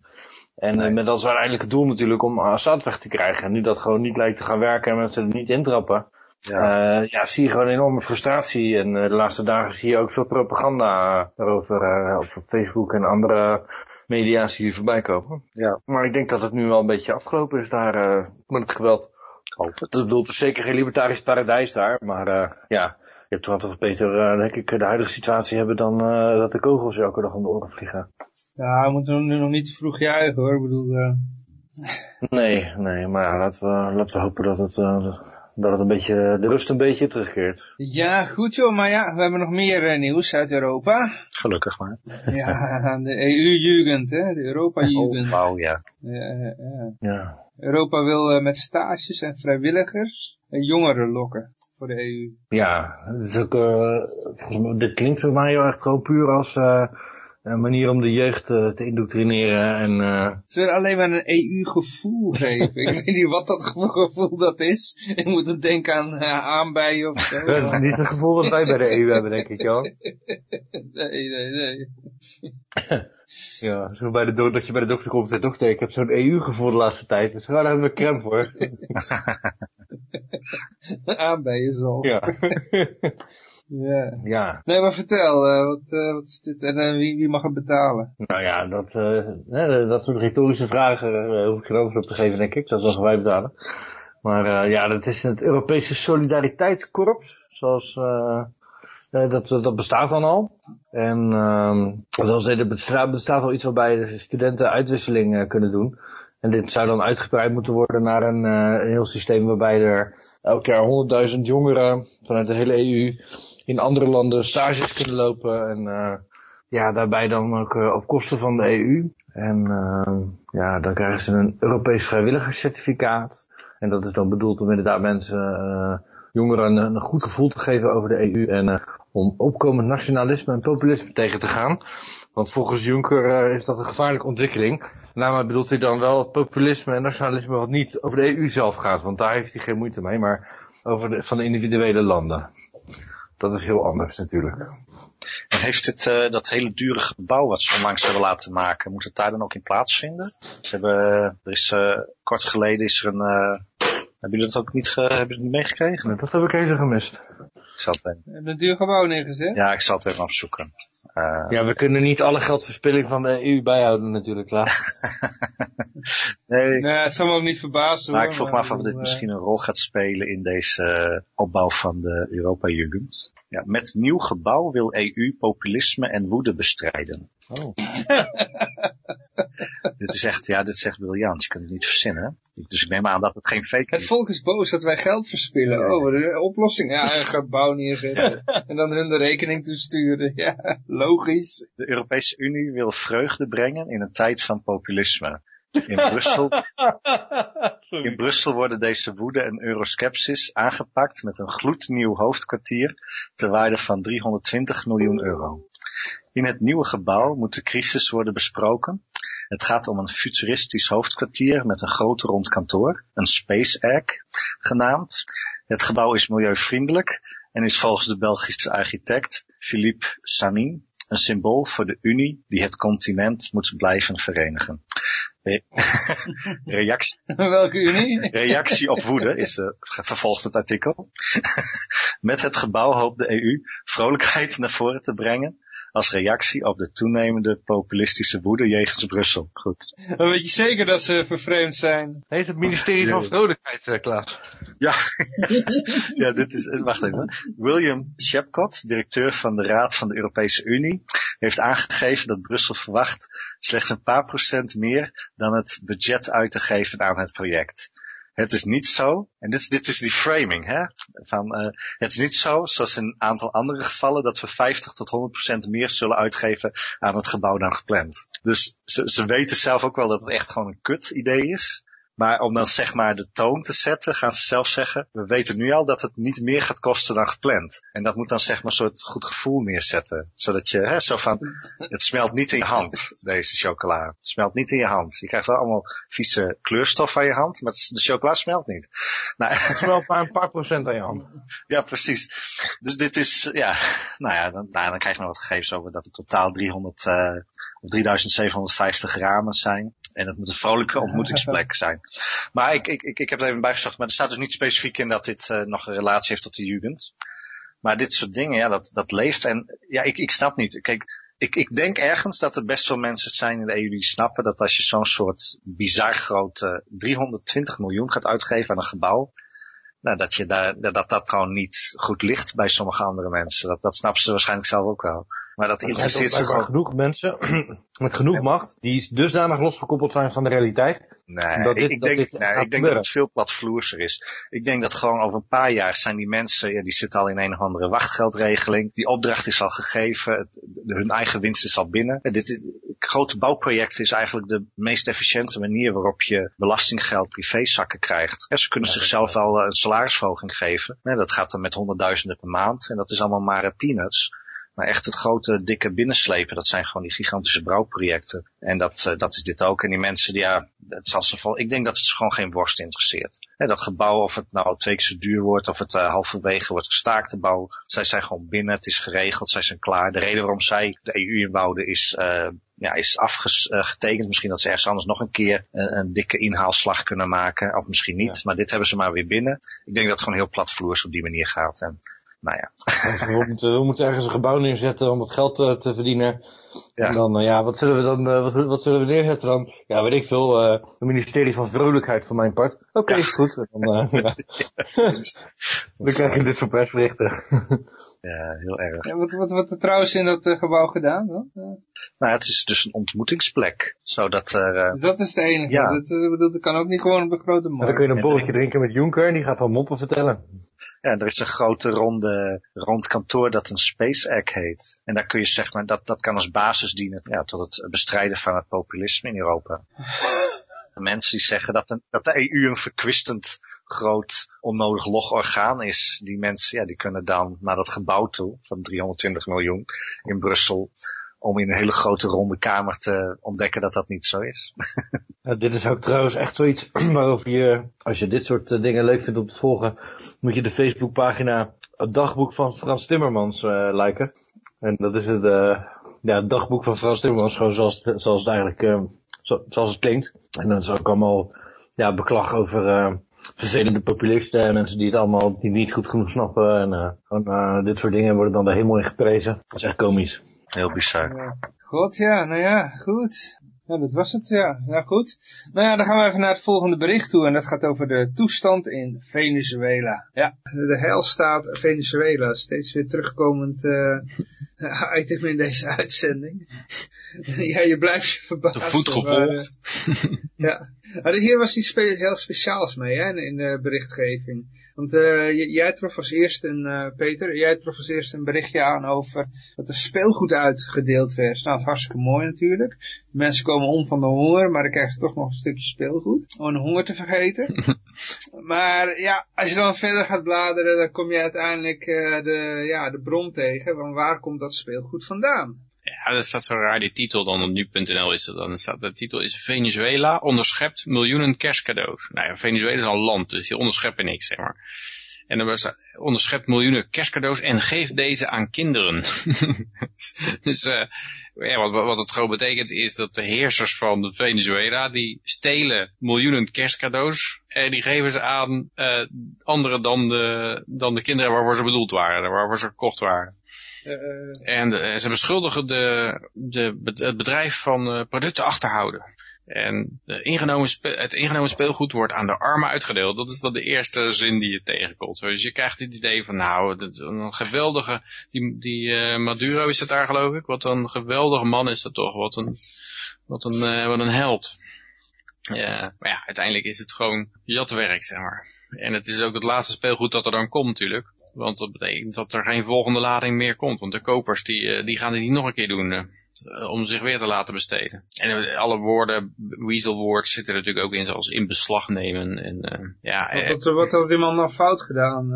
En Nee. met als uiteindelijk het doel natuurlijk om Assad weg te krijgen. En nu dat gewoon niet lijkt te gaan werken en mensen er niet intrappen. ja. Ja, zie je gewoon enorme frustratie. En de laatste dagen zie je ook veel propaganda daarover op Facebook en andere media je voorbij komen. Ja. Maar ik denk dat het nu wel een beetje afgelopen is daar met het geweld. Ik hoop het. Ik bedoel, het is zeker geen libertarisch paradijs daar. Maar eh, ja, je hebt toch toch beter, eh, denk ik, de huidige situatie hebben dan eh, dat de kogels elke dag om de oren vliegen. Ja, we moeten nu nog niet te vroeg juichen hoor. Ik bedoel, eh, [LAUGHS] Nee, nee, maar ja, laten we, laten we hopen dat het, eh, dat het een beetje, de rust een beetje terugkeert. ja, goed joh, maar ja, we hebben nog meer eh, nieuws uit Europa. Gelukkig maar. Ja, [LAUGHS] de EU-jugend, hè, de Oh, Europa-jugend. wauw, ja. Ja, ja, ja. Ja. Europa wil eh, met stages en vrijwilligers jongeren lokken voor de EU. Ja, het is ook, eh, dit klinkt voor mij heel echt gewoon puur als eh, een manier om de jeugd eh, te indoctrineren. En eh, Ze willen alleen maar een EU-gevoel geven. Ik [LAUGHS] weet niet wat dat gevoel dat is. Ik moet dan denken aan uh, aanbijen of zo. [LAUGHS] dat is niet het gevoel dat wij bij de EU hebben, denk ik, Jan. Nee, nee, nee. [LAUGHS] Ja, zo bij de dat je bij de dokter komt en zegt, dokter, ik heb zo'n EU-gevoel de laatste tijd. Dus daar hebben we crème voor. Aanbijen zal. ja. Ja. Ja, Nee, maar vertel, eh, wat, eh, wat is dit en eh, wie, wie mag het betalen? nou ja, dat, eh, dat soort retorische vragen hoef ik geen antwoord op te geven, denk ik. Dat mogen wij betalen. Maar ja, dat is het Europese Solidariteitskorps, zoals... dat, dat bestaat dan al. En ehm zoals er bestaat, bestaat al iets waarbij de studenten uitwisseling kunnen doen. En dit zou dan uitgebreid moeten worden naar een, een heel systeem waarbij er elk jaar 100.000 jongeren vanuit de hele EU in andere landen stages kunnen lopen. En eh, ja, daarbij dan ook eh, op kosten van de EU. En eh, ja, dan krijgen ze een Europees vrijwilligerscertificaat. En dat is dan bedoeld om inderdaad mensen, jongeren een, goed gevoel te geven over de EU. En eh, om opkomend nationalisme en populisme tegen te gaan. Want volgens Juncker is dat een gevaarlijke ontwikkeling. Daarmee bedoelt hij dan wel het populisme en nationalisme wat niet over de EU zelf gaat. Want daar heeft hij geen moeite mee, maar over de, van de individuele landen. Dat is heel anders natuurlijk. En heeft het, eh, dat hele dure gebouw wat ze onlangs hebben laten maken, moet het daar dan ook in plaatsvinden? Ze hebben, er is, eh, kort geleden is er een, eh, hebben jullie dat ook niet, ge, hebben jullie het niet meegekregen? Dat heb ik even gemist. Ik zal het even, een duur gebouw neergezet. ja, ik zal het even opzoeken. Eh, Ja, we kunnen niet alle geldverspilling van de EU bijhouden natuurlijk, klaar. [LAUGHS] nee, Nee, het zal me ook niet verbazen maar hoor. ik vroeg me af of dit bedoel, misschien een rol gaat spelen in deze eh, opbouw van de Europa-Jugend. Ja, met nieuw gebouw wil EU populisme en woede bestrijden. Oh. [LAUGHS] Dit is echt, ja, dit is echt briljant. Je kunt het niet verzinnen. Dus ik neem aan dat het geen fake Het is. volk is boos dat wij geld verspillen. Oh, de oplossing. Ja, een gebouw neerzetten. En dan hun de rekening toesturen. Ja, logisch. De Europese Unie wil vreugde brengen in een tijd van populisme. In Brussel, [LAUGHS] in Brussel worden deze woede en euroskepsis aangepakt met een gloednieuw hoofdkwartier ter waarde van 320 miljoen euro. In het nieuwe gebouw moet de crisis worden besproken. Het gaat om een futuristisch hoofdkwartier met een groot rond kantoor, een Space Egg genaamd. Het gebouw is milieuvriendelijk en is volgens de Belgische architect Philippe Sanin een symbool voor de Unie die het continent moet blijven verenigen. Re- [LAUGHS] Reactie, Welke unie? reactie op woede is uh, vervolgt het artikel. [LAUGHS] Met het gebouw hoopt de EU vrolijkheid naar voren te brengen als reactie op de toenemende populistische woede jegens Brussel. Goed. Dan weet je zeker dat ze vervreemd zijn. Nee, het ministerie van. Vrolijkheid, eh, Klaas. Ja, [LAUGHS] ja dit is, wacht even. William Shepcott, directeur van de Raad van de Europese Unie, heeft aangegeven dat Brussel verwacht slechts een paar procent meer dan het budget uit te geven aan het project. Het is niet zo, en dit, dit is die framing, hè? Van, uh, het is niet zo, zoals in een aantal andere gevallen, dat we 50 tot 100 procent meer zullen uitgeven aan het gebouw dan gepland. Dus ze, ze weten zelf ook wel dat het echt gewoon een kut idee is. Maar om dan zeg maar de toon te zetten, gaan ze zelf zeggen, we weten nu al dat het niet meer gaat kosten dan gepland. En dat moet dan zeg maar een soort goed gevoel neerzetten. Zodat je, hè, zo van, het smelt niet in je hand, deze chocola. Het smelt niet in je hand. Je krijgt wel allemaal vieze kleurstof aan je hand, maar de chocola smelt niet. Nou, Het wel maar een paar procent aan je hand. [LAUGHS] ja, precies. Dus dit is, ja, nou ja, dan, nou, dan krijg je nog wat gegevens over dat het totaal 300 uh, of 3750 ramen zijn. En het moet een vrolijke [LAUGHS] ontmoetingsplek zijn. Maar ik, ik, ik, ik heb het even bijgezocht, maar er staat dus niet specifiek in dat dit uh, nog een relatie heeft tot de jugend. Maar dit soort dingen, ja, dat, dat leeft. En ja, ik, ik snap niet. Kijk, ik, ik denk ergens dat er best wel mensen zijn in de EU die snappen dat als je zo'n soort bizar grote 320 miljoen gaat uitgeven aan een gebouw, nou, dat, je daar, dat dat gewoon niet goed ligt bij sommige andere mensen. Dat, dat snappen ze waarschijnlijk zelf ook wel. Maar dat Er interesseert ze gewoon. genoeg mensen [CLEARS THROAT] met genoeg macht die dusdanig losgekoppeld zijn van de realiteit. Nee, dat ik, dit- ik dat denk, nee, ik denk dat het veel platvloerser is. Ik denk dat gewoon over een paar jaar zijn die mensen, ja, die zitten al in een of andere wachtgeldregeling. Die opdracht is al gegeven, het- hun eigen winst is al binnen. En dit, grote bouwprojecten is eigenlijk de meest efficiënte manier waarop je belastinggeld privézakken krijgt. Ja, ze kunnen zichzelf wel eh, een salarisverhoging geven. Dat gaat dan met honderdduizenden per maand. En dat is allemaal maar eh, peanuts. Maar echt het grote, dikke binnenslepen, dat zijn gewoon die gigantische bouwprojecten. En dat, uh, dat is dit ook. En die mensen, die, ja, het zal ze vol, ik denk dat het ze gewoon geen worst interesseert. Hè, dat gebouw, of het nou twee keer zo duur wordt, of het uh, halverwege wordt gestaakt, de bouw. Zij zijn gewoon binnen, het is geregeld, zij zijn klaar. De reden waarom zij de EU inbouwden is, uh, ja, is afgetekend. Misschien dat ze ergens anders nog een keer een, een dikke inhaalslag kunnen maken. Of misschien niet, ja. maar dit hebben ze maar weer binnen. Ik denk dat het gewoon heel platvloers op die manier gaat. En Nou ja. We moeten, we moeten ergens een gebouw neerzetten om het geld eh, te verdienen. Ja. En dan, eh, ja, wat zullen we dan, eh, wat, wat zullen we neerzetten dan? Ja, weet ik veel, eh het ministerie van Vrolijkheid van mijn part. Oké, is goed. Dan, eh, [LAUGHS] ja. dan krijg je dit soort persberichten. [LAUGHS] Ja, heel erg. Ja, wat, wat wordt er trouwens in dat gebouw gedaan dan? Nou, het is dus een ontmoetingsplek. Zodat er, eh, dat is het enige. Ja. Dat, bedoel, dat kan ook niet gewoon op de grote markt. dan kun je een borreltje drinken met Juncker en die gaat dan moppen vertellen. Ja, er is een grote ronde, rond kantoor dat een Space Act heet. En daar kun je zeg maar, dat, dat kan als basis dienen ja, tot het bestrijden van het populisme in Europa. Mensen die zeggen dat, dat de EU een verkwistend groot onnodig log orgaan is. Die mensen, ja, die kunnen dan naar dat gebouw toe van 320 miljoen in Brussel. Om in een hele grote ronde kamer te ontdekken dat dat niet zo is. [LAUGHS] Dit is ook trouwens echt zoiets [CLEARS THROAT] waarover je, als je dit soort eh, dingen leuk vindt om te volgen, moet je de Facebookpagina Het Dagboek van Frans Timmermans eh liken. En dat is het, eh, ja, het dagboek van Frans Timmermans, gewoon zoals het, zoals het eigenlijk, eh, zo- zoals het klinkt. En dan is ook allemaal, ja, beklag over vervelende populisten en mensen die het allemaal niet goed genoeg snappen. En gewoon, dit soort dingen worden dan de hemel in geprezen. Dat is echt komisch. Heel bizar. Ja. God, ja, nou ja, goed. Ja, dat was het, ja. Ja, goed. Nou ja, dan gaan we even naar het volgende bericht toe. En dat gaat over de toestand in Venezuela. Ja, de heilstaat Venezuela. Steeds weer terugkomend eh, [LAUGHS] item in deze uitzending. [LAUGHS] ja, je blijft je verbazen. De voet gevolgd. eh, [LAUGHS] ja. Maar hier was iets spe heel speciaals mee hè, in de berichtgeving. Want j- jij trof als eerste een, eh, Peter, jij trof als eerste een berichtje aan over dat er speelgoed uitgedeeld werd. Nou, dat is hartstikke mooi natuurlijk. Mensen komen om van de honger, maar dan krijgen ze toch nog een stukje speelgoed. Om de honger te vergeten. Maar ja, als je dan verder gaat bladeren, dan kom je uiteindelijk eh, de, ja, de bron tegen. Van waar komt dat speelgoed vandaan? Ja, dat staat zo raar, die titel dan op nu.nl is dat dan. staat, de titel is Venezuela onderschept miljoenen kerstcadeaus. Nou ja, Venezuela is al land, dus die onderscheppen niks, zeg maar. En dan was onderschept miljoenen kerstcadeaus en geeft deze aan kinderen. [LAUGHS] dus eh, ja, wat, wat het gewoon betekent is dat de heersers van Venezuela, die stelen miljoenen kerstcadeaus en die geven ze aan eh anderen dan de, dan de kinderen waarvoor ze bedoeld waren, waarvoor ze gekocht waren. Eh, En eh, ze beschuldigen de, de, het bedrijf van producten achterhouden. En de ingenomen het ingenomen speelgoed wordt aan de armen uitgedeeld. Dat is dan de eerste zin die je tegenkomt. Dus je krijgt het idee van, nou, een geweldige, die, die eh, Maduro is het daar geloof ik. Wat een geweldige man is dat toch. Wat een, wat een, eh, wat een held. Ja, maar ja, uiteindelijk is het gewoon jatwerk, zeg maar. En het is ook het laatste speelgoed dat er dan komt natuurlijk. Want dat betekent dat er geen volgende lading meer komt. Want de kopers die, eh, die gaan het niet nog een keer doen. Eh, om zich weer te laten besteden. En eh, alle woorden, weaselwoord zitten er natuurlijk ook in. Zoals in beslag nemen. En eh, ja, wat, wat had die man nou fout gedaan?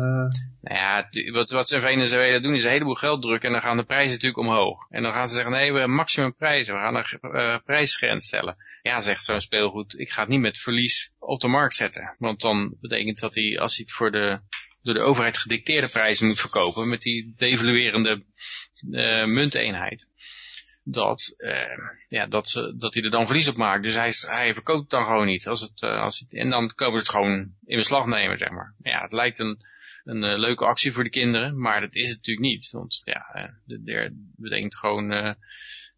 nou ja, wat, wat ze in Venezuela doen is een heleboel geld drukken en dan gaan de prijzen natuurlijk omhoog. En dan gaan ze zeggen, nee, we hebben maximum prijzen, we gaan een prijsgrens stellen. Ja, zegt zo'n speelgoed, ik ga het niet met verlies op de markt zetten. Want dan betekent dat hij, als hij het voor de door de overheid gedicteerde prijzen moet verkopen met die devaluerende eh, munteenheid. Dat, eh, ja, dat, ze, dat hij er dan verlies op maakt. Dus hij, hij verkoopt dan gewoon niet. Als het, eh, als het, en dan komen ze het gewoon in beslag nemen, zeg maar. Ja, het lijkt een, een eh, leuke actie voor de kinderen, maar dat is het natuurlijk niet. Want ja, eh, de, de, betekent gewoon, eh,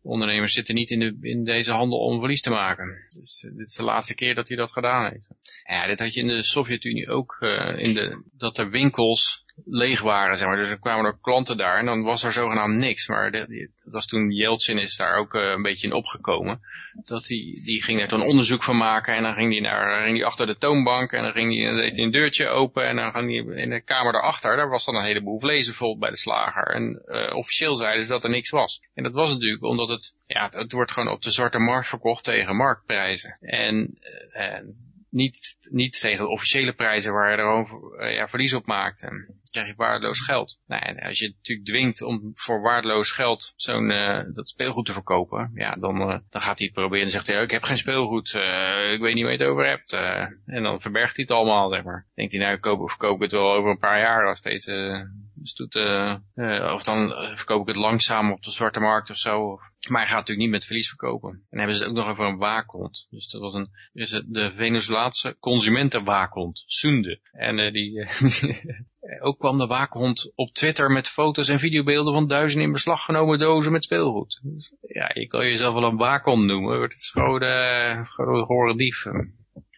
ondernemers zitten niet in, de, in deze handel om verlies te maken. Dus dit is de laatste keer dat hij dat gedaan heeft. Ja, dit had je in de Sovjet-Unie ook, in de, dat er winkels leeg waren, zeg maar. Dus er kwamen er klanten daar en dan was er zogenaamd niks. Maar dat was toen Yeltsin is daar ook eh, een beetje in opgekomen. Dat die, die ging er toen onderzoek van maken en dan ging die, naar, ging die achter de toonbank en dan ging die, een deurtje open en dan ging die in de kamer daarachter, daar was dan een heleboel vlees bijvoorbeeld bij de slager. En eh, officieel zeiden ze dat er niks was. En dat was natuurlijk omdat het, ja, het, wordt gewoon op de zwarte markt verkocht tegen marktprijzen. En eh, niet, niet tegen de officiële prijzen waar je er gewoon ja, verlies op maakt. En dan krijg je waardeloos geld. Nou, en als je natuurlijk dwingt om voor waardeloos geld zo'n eh, dat speelgoed te verkopen, ja, dan, eh, dan gaat hij proberen en zegt hij, ik heb geen speelgoed, eh, ik weet niet waar je het over hebt. en dan verbergt hij het allemaal, zeg maar. Denkt hij, nou, ik koop, verkoop het wel over een paar jaar als deze Dus doet, eh, eh, of dan eh, verkoop ik het langzaam op de zwarte markt of zo. Maar hij gaat natuurlijk niet met verlies verkopen. En dan hebben ze het ook nog over een waakhond. Dus dat was een, is het de Venezolaanse consumentenwaakhond, Sunde. En eh, die, [LAUGHS] ook kwam de waakhond op Twitter met foto's en videobeelden van duizenden in beslag genomen dozen met speelgoed. Dus, ja, je kan jezelf wel een waakhond noemen, maar het is gewoon, gewoon een horen dief.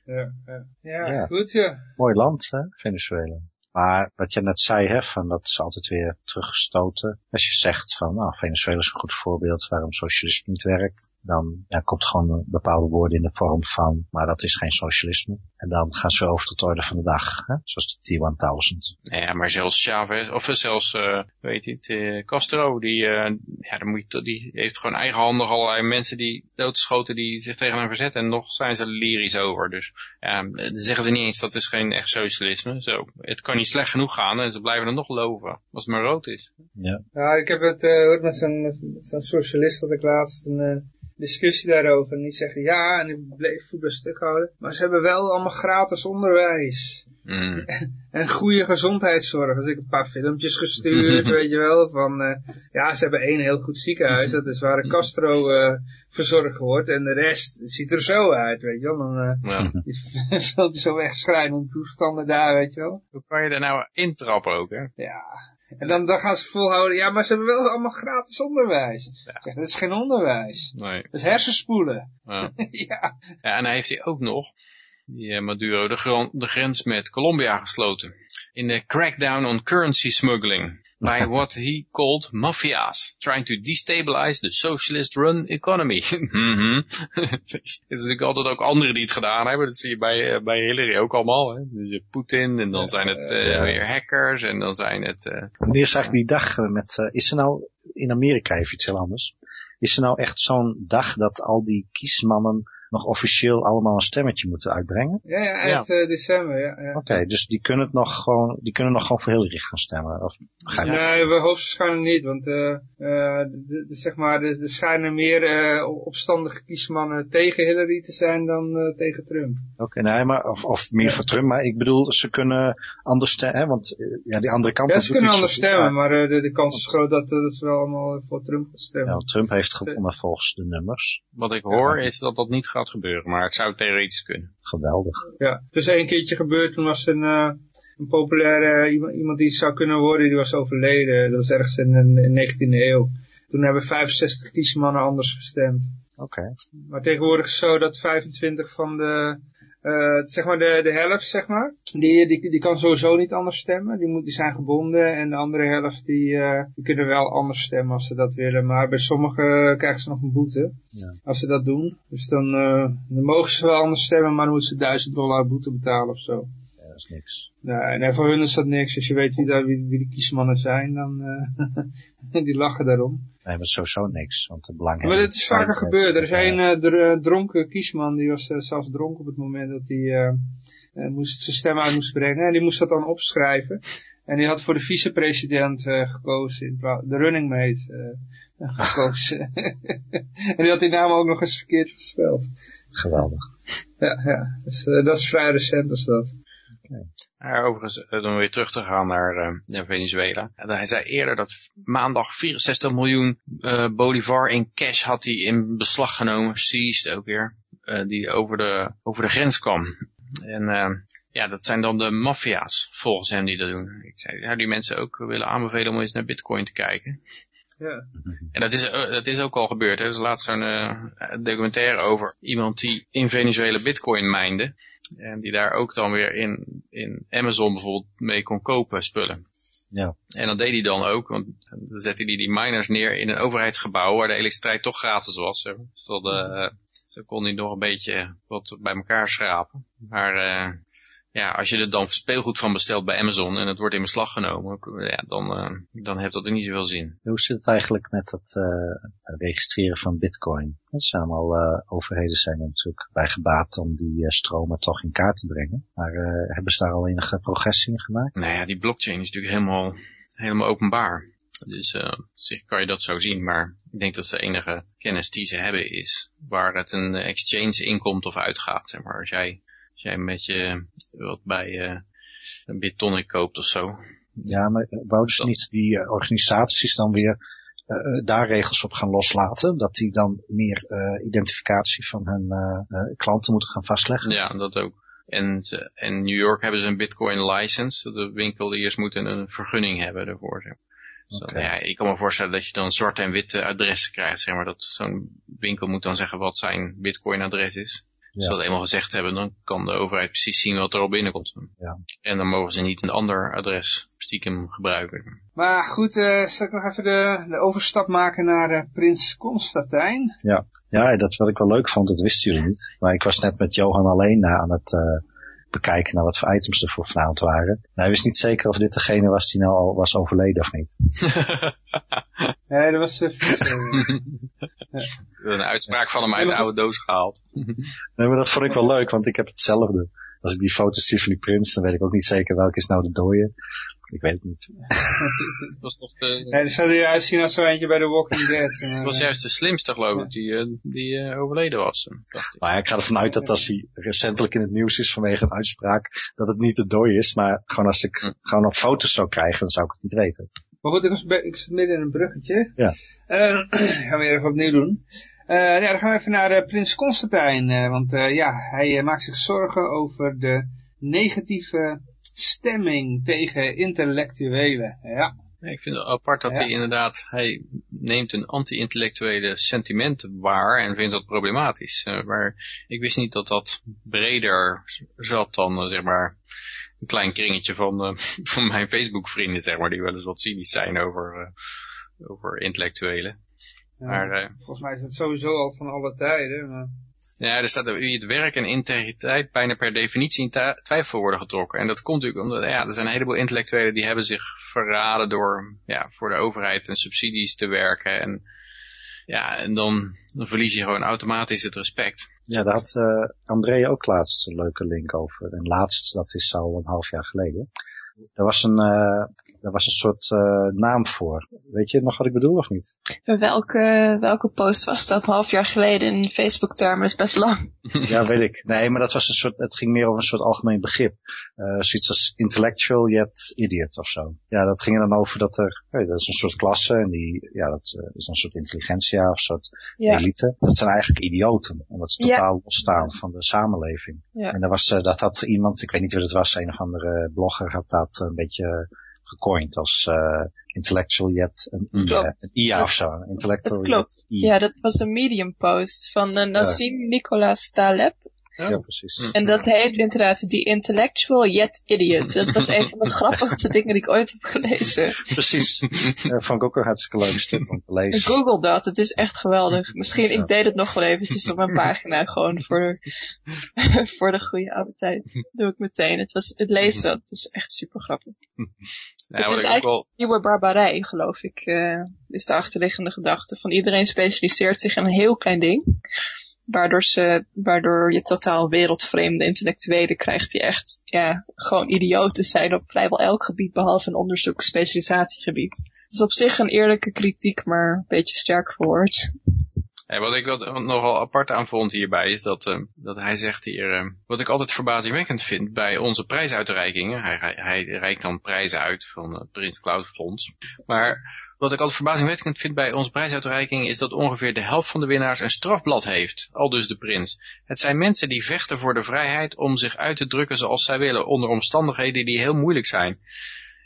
Ja, ja. ja, Ja. goed ja. Mooi land, hè, Venezuela. Maar wat je net zei, hè, van dat is altijd weer teruggestoten. Als je zegt van, nou, Venezuela is een goed voorbeeld waarom socialisme niet werkt, dan ja, komt gewoon een bepaalde woorden in de vorm van, maar dat is geen socialisme. En dan gaan ze over tot de orde van de dag, hè, zoals de T-1000. Nou Ja, maar zelfs Chavez, of zelfs, eh, weet je het, eh, Castro, die, eh, ja, dan moet je, die heeft gewoon eigenhandig allerlei mensen die doodgeschoten die zich tegen hem verzetten. En nog zijn ze lyrisch over. Dus ja, zeggen ze niet eens dat is geen echt socialisme. Zo, het kan niet slecht genoeg gaan en ze blijven er nog loven, als het maar rood is. Ja, Ja, ik heb het eh, gehoord met zo'n zo'n socialist dat ik laatst een eh, discussie daarover. En die zegt ja, en ik bleef voet bij stuk houden. Maar ze hebben wel allemaal gratis onderwijs. Mm. [LAUGHS] En goede gezondheidszorg. Dus ik heb een paar filmpjes gestuurd, [LAUGHS] weet je wel. Van, eh, ja, ze hebben één heel goed ziekenhuis. Dat is waar Castro eh, verzorgd wordt. En de rest ziet er zo uit, weet je wel. Dan eh Ja. [LAUGHS] die filmpjes zo wegschrijnende toestanden daar, weet je wel. Hoe kan je er nou intrappen ook, hè? Ja. En dan, dan gaan ze volhouden, ja, maar ze hebben wel allemaal gratis onderwijs. Ik zeg, dat is geen onderwijs. Nee. Dat is hersenspoelen. Ja. ja. Ja, en dan heeft hij ook nog, die eh, Maduro, de, de grens met Colombia gesloten. In de crackdown on currency smuggling. By [LAUGHS] what he called mafias. Trying to destabilize the socialist-run economy. [LAUGHS] Mhm. [LAUGHS] Het is natuurlijk altijd ook anderen die het gedaan hebben. Dat zie je bij, eh, bij Hillary ook allemaal. Hè? Dus je Poetin en dan zijn het eh, weer hackers en dan zijn het... Wanneer is eigenlijk die dag met, is er nou, in Amerika even iets heel anders. Is er nou echt zo'n dag dat al die kiesmannen nog officieel allemaal een stemmetje moeten uitbrengen? Ja, ja, eind eh, december, ja. ja. Oké, dus die kunnen het nog gewoon, die kunnen nog gewoon voor Hillary gaan stemmen. Of? Nee, we hoogstwaarschijnlijk niet, want eh, eh, de, de- zeg maar, er er schijnen meer eh, opstandige kiesmannen tegen Hillary te zijn dan eh, tegen Trump. Oké, nee, maar, of, of meer voor Trump, maar ik bedoel, ze kunnen anders stemmen, hè, want ja, die andere kant... Ja, ze kunnen anders stemmen, maar eh, de, de kans is groot dat, dat ze wel allemaal voor Trump gaan stemmen. Ja, Trump heeft gewonnen volgens de nummers. wat ik hoor is dat dat niet gaat gebeuren, maar het zou theoretisch kunnen. Geweldig. Ja, het is één keertje gebeurd, toen was een, eh, een populaire iemand, iemand die het zou kunnen worden, die was overleden. Dat was ergens in de 19e eeuw. Toen hebben 65 kiesmannen anders gestemd. Oké. Maar tegenwoordig is het zo dat 25 van de, eh, zeg maar de, de helft, zeg maar, die, die, die kan sowieso niet anders stemmen. Die, moet, die zijn gebonden en de andere helft, die, eh, die kunnen wel anders stemmen als ze dat willen. Maar bij sommigen krijgen ze nog een boete Ja. als ze dat doen. Dus dan, eh, dan mogen ze wel anders stemmen, maar dan moeten ze 1000 dollar boete betalen of zo. Ja, dat is niks. Nee, nee, voor hun is dat niks. Als je weet wie, daar, wie, wie de kiesmannen zijn, dan eh [LAUGHS] die lachen daarom. Nee, maar sowieso niks, want de belang Maar dit is vaker gebeurd. Er is een eh, dr- eh, dronken kiesman, die was eh, zelfs dronken op het moment dat hij eh, eh, moest zijn stem uit moest brengen. En die moest dat dan opschrijven. En die had voor de vicepresident eh, gekozen, in de running mate eh, [LAUGHS] gekozen. [LAUGHS] en die had die naam ook nog eens verkeerd gespeld. Geweldig. Ja, ja. Dus eh, dat is vrij recent als dat. Maar overigens, eh, om weer terug te gaan naar, eh, Venezuela. En Hij zei eerder dat maandag 64 miljoen eh, bolivar in cash had hij in beslag genomen, seized ook weer, eh, die over de, over de grens kwam. En eh, ja, dat zijn dan de maffia's, volgens hem, die dat doen. Ik zei, die mensen ook willen aanbevelen om eens naar bitcoin te kijken. Ja. En dat is, eh, dat is ook al gebeurd. Hè? Er is laatst zo'n eh, documentaire over iemand die in Venezuela bitcoin mijnde. En die daar ook dan weer in, in Amazon bijvoorbeeld mee kon kopen spullen. Ja. En dat deed hij dan ook, want dan zette hij die miners neer in een overheidsgebouw waar de elektriciteit toch gratis was. Maar. Dus dat, eh, zo kon hij nog een beetje wat bij elkaar schrapen. Maar eh, ja, als je er dan speelgoed van bestelt bij Amazon en het wordt in beslag genomen, ja, dan, eh, dan heeft dat er niet zoveel zin. Hoe zit het eigenlijk met het eh, registreren van bitcoin? Het zijn allemaal eh, overheden zijn er natuurlijk bij gebaat om die stromen toch in kaart te brengen. Maar hebben ze daar al enige progressie in gemaakt? Nou ja, die blockchain is natuurlijk helemaal, helemaal openbaar. Dus op zich kan je dat zo zien, maar ik denk dat de enige kennis die ze hebben is waar het een exchange inkomt of uitgaat. Zeg maar. als, jij, als jij met je wat bij eh, een BitTonic koopt of zo, Ja, maar wouden ze niet die uh, organisaties dan weer uh, daar regels op gaan loslaten? Dat die dan meer uh, identificatie van hun klanten moeten gaan vastleggen? Ja, dat ook. En in New York hebben ze een bitcoin license. De winkeliers moeten een vergunning hebben daarvoor. Dus okay. ja, ik kan me voorstellen dat je dan zwarte en witte adressen krijgt. Zeg maar, dat zo'n winkel moet dan zeggen wat zijn bitcoin adres is. Als ze dat eenmaal gezegd hebben, dan kan de overheid precies zien wat er al binnenkomt. Ja. En dan mogen ze niet een ander adres stiekem gebruiken. Maar goed, uh, zal ik nog even de, de overstap maken naar uh, Prins Constantijn? Ja. ja, dat wat ik wel leuk vond, dat wisten jullie niet. Maar ik was net met Johan alleen uh, aan het bekijken naar wat voor items er voor vanavond waren. Nou, hij wist niet zeker of dit degene was die nou al was overleden of niet. [LAUGHS] nee, dat was... Uh, [LAUGHS] ja. Een uitspraak van hem uit de oude doos gehaald. nee, maar dat vond ik wel leuk, want ik heb hetzelfde. Als ik die foto's zie van die prins, dan weet ik ook niet zeker welke is nou de dode. Ik weet het niet. [LAUGHS] dat was toch de... Ja, er zou eruit zien als zo eentje bij de Walking [LAUGHS] Dead. Dat was juist de slimste geloof ik, die, eh, die uh, overleden was. Dacht ik. Maar ja, ik ga ervan uit dat als hij recentelijk in het nieuws is vanwege een uitspraak, dat het niet de dooi is. Maar gewoon als ik hm. gewoon op foto's zou krijgen, dan zou ik het niet weten. Maar goed, ik, was ik zit midden in een bruggetje. Ja. Uh, [CLEARS THROAT] gaan we even opnieuw doen. Uh, ja, dan gaan we even naar uh, Prins Constantijn. want ja, hij maakt zich zorgen over de negatieve stemming tegen intellectuelen. Ja. Ik vind het apart dat hij inderdaad, hij neemt een anti-intellectuele sentiment waar en vindt dat problematisch. Uh, maar ik wist niet dat dat breder zat dan, uh, zeg maar, een klein kringetje van, uh, [LAUGHS] van mijn Facebook vrienden, zeg maar, die wel eens wat cynisch zijn over, over intellectuelen. Ja, maar, volgens mij is het sowieso al van alle tijden, maar... Ja, er staat wie het werk en integriteit bijna per definitie in twijfel worden getrokken. En dat komt natuurlijk omdat, ja, er zijn een heleboel intellectuelen die hebben zich verraden door, ja, voor de overheid en subsidies te werken. En ja, en dan, dan verlies je gewoon automatisch het respect. Ja, daar had uh, André ook laatst een leuke link over. En laatst, dat is al een half jaar geleden. Er was een, uh, daar was een soort uh, naam voor. Weet je nog wat ik bedoel of niet? Welke, welke post was dat? Half jaar geleden in Facebook-termen is best lang. [LAUGHS] ja, weet ik. Nee, maar dat was een soort, het ging meer over een soort algemeen begrip. Uh, zoiets als intellectual yet idiot of zo. Ja, dat ging er dan over dat er, hey, dat is een soort klasse en die, ja, dat is een soort intelligentia of een soort ja. elite. Dat zijn eigenlijk idioten, omdat ze totaal ja. losstaan van de samenleving. Ja. En daar was, dat had iemand, ik weet niet wie het was, een of andere blogger had dat een beetje gecoind als uh, intellectual yet een, IA, een IA of zo. Intellectual klopt. Yet ja, dat was een medium post van uh, Nassim ja. Nicolas Taleb. Ja, precies. En dat heet inderdaad The Intellectual Yet Idiot. Dat was een van de [LAUGHS] grappigste dingen die ik ooit heb gelezen. Precies. Uh, vond ik ook een hartstikke leuk stuk om te lezen. Google dat, het is echt geweldig. Misschien, ik deed het nog wel eventjes op mijn pagina, gewoon voor, [LAUGHS] voor de goede oude tijd. doe ik meteen. Het, was, het lezen, dat is echt super grappig. [LAUGHS] Ja, het is eigenlijk wel... nieuwe barbarij, geloof ik, uh, is de achterliggende gedachte. Van iedereen specialiseert zich in een heel klein ding waardoor, ze, waardoor je totaal wereldvreemde intellectuelen krijgt die echt ja, gewoon idioten zijn op vrijwel elk gebied behalve een onderzoek specialisatiegebied. Het is op zich een eerlijke kritiek, maar een beetje sterk verwoord. Ja, wat ik wat nogal apart aan vond hierbij is dat, uh, dat hij zegt hier, uh, wat ik altijd verbazingwekkend vind bij onze prijsuitreikingen, hij, hij, reikt dan prijzen uit van het Prins Cloud Fonds, maar wat ik altijd verbazingwekkend vind bij onze prijsuitreiking is dat ongeveer de helft van de winnaars een strafblad heeft, al dus de prins. Het zijn mensen die vechten voor de vrijheid om zich uit te drukken zoals zij willen, onder omstandigheden die heel moeilijk zijn.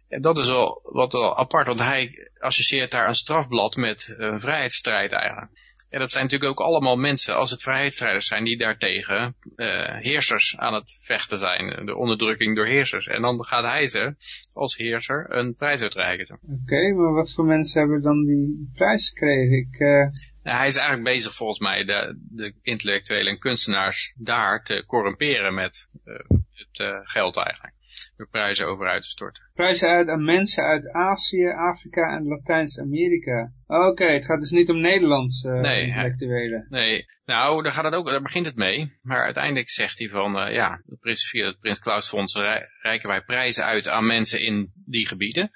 En dat is wel wat wel apart, want hij associeert daar een strafblad met een vrijheidsstrijd eigenlijk. Ja, dat zijn natuurlijk ook allemaal mensen, als het vrijheidsstrijders zijn, die daartegen uh, heersers aan het vechten zijn. De onderdrukking door heersers. En dan gaat hij ze als heerser een prijs uitreiken. Oké, okay, maar wat voor mensen hebben dan die prijs gekregen? Ik, uh... ja, hij is eigenlijk bezig volgens mij de, de intellectuelen en kunstenaars daar te corrumperen met uh, het geld eigenlijk door prijzen over uit te storten. Prijzen uit aan mensen uit Azië, Afrika en Latijns-Amerika. Oké, okay, het gaat dus niet om Nederlandse uh, nee, intellectuelen. Nee, nou, daar, gaat het ook, daar begint het mee. Maar uiteindelijk zegt hij van, uh, ja, via het Prins Klaus Fonds reiken wij prijzen uit aan mensen in die gebieden.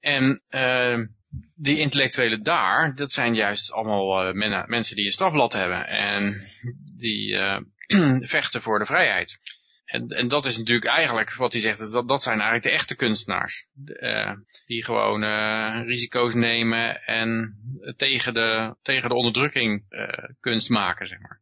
En uh, die intellectuelen daar, dat zijn juist allemaal men, mensen die een strafblad hebben. En die [CLEARS THROAT] vechten voor de vrijheid. En, en dat is natuurlijk eigenlijk wat hij zegt, dat, dat zijn eigenlijk de echte kunstenaars. Eh, die gewoon eh, risico's nemen en tegen de, tegen de onderdrukking eh, kunst maken, zeg maar.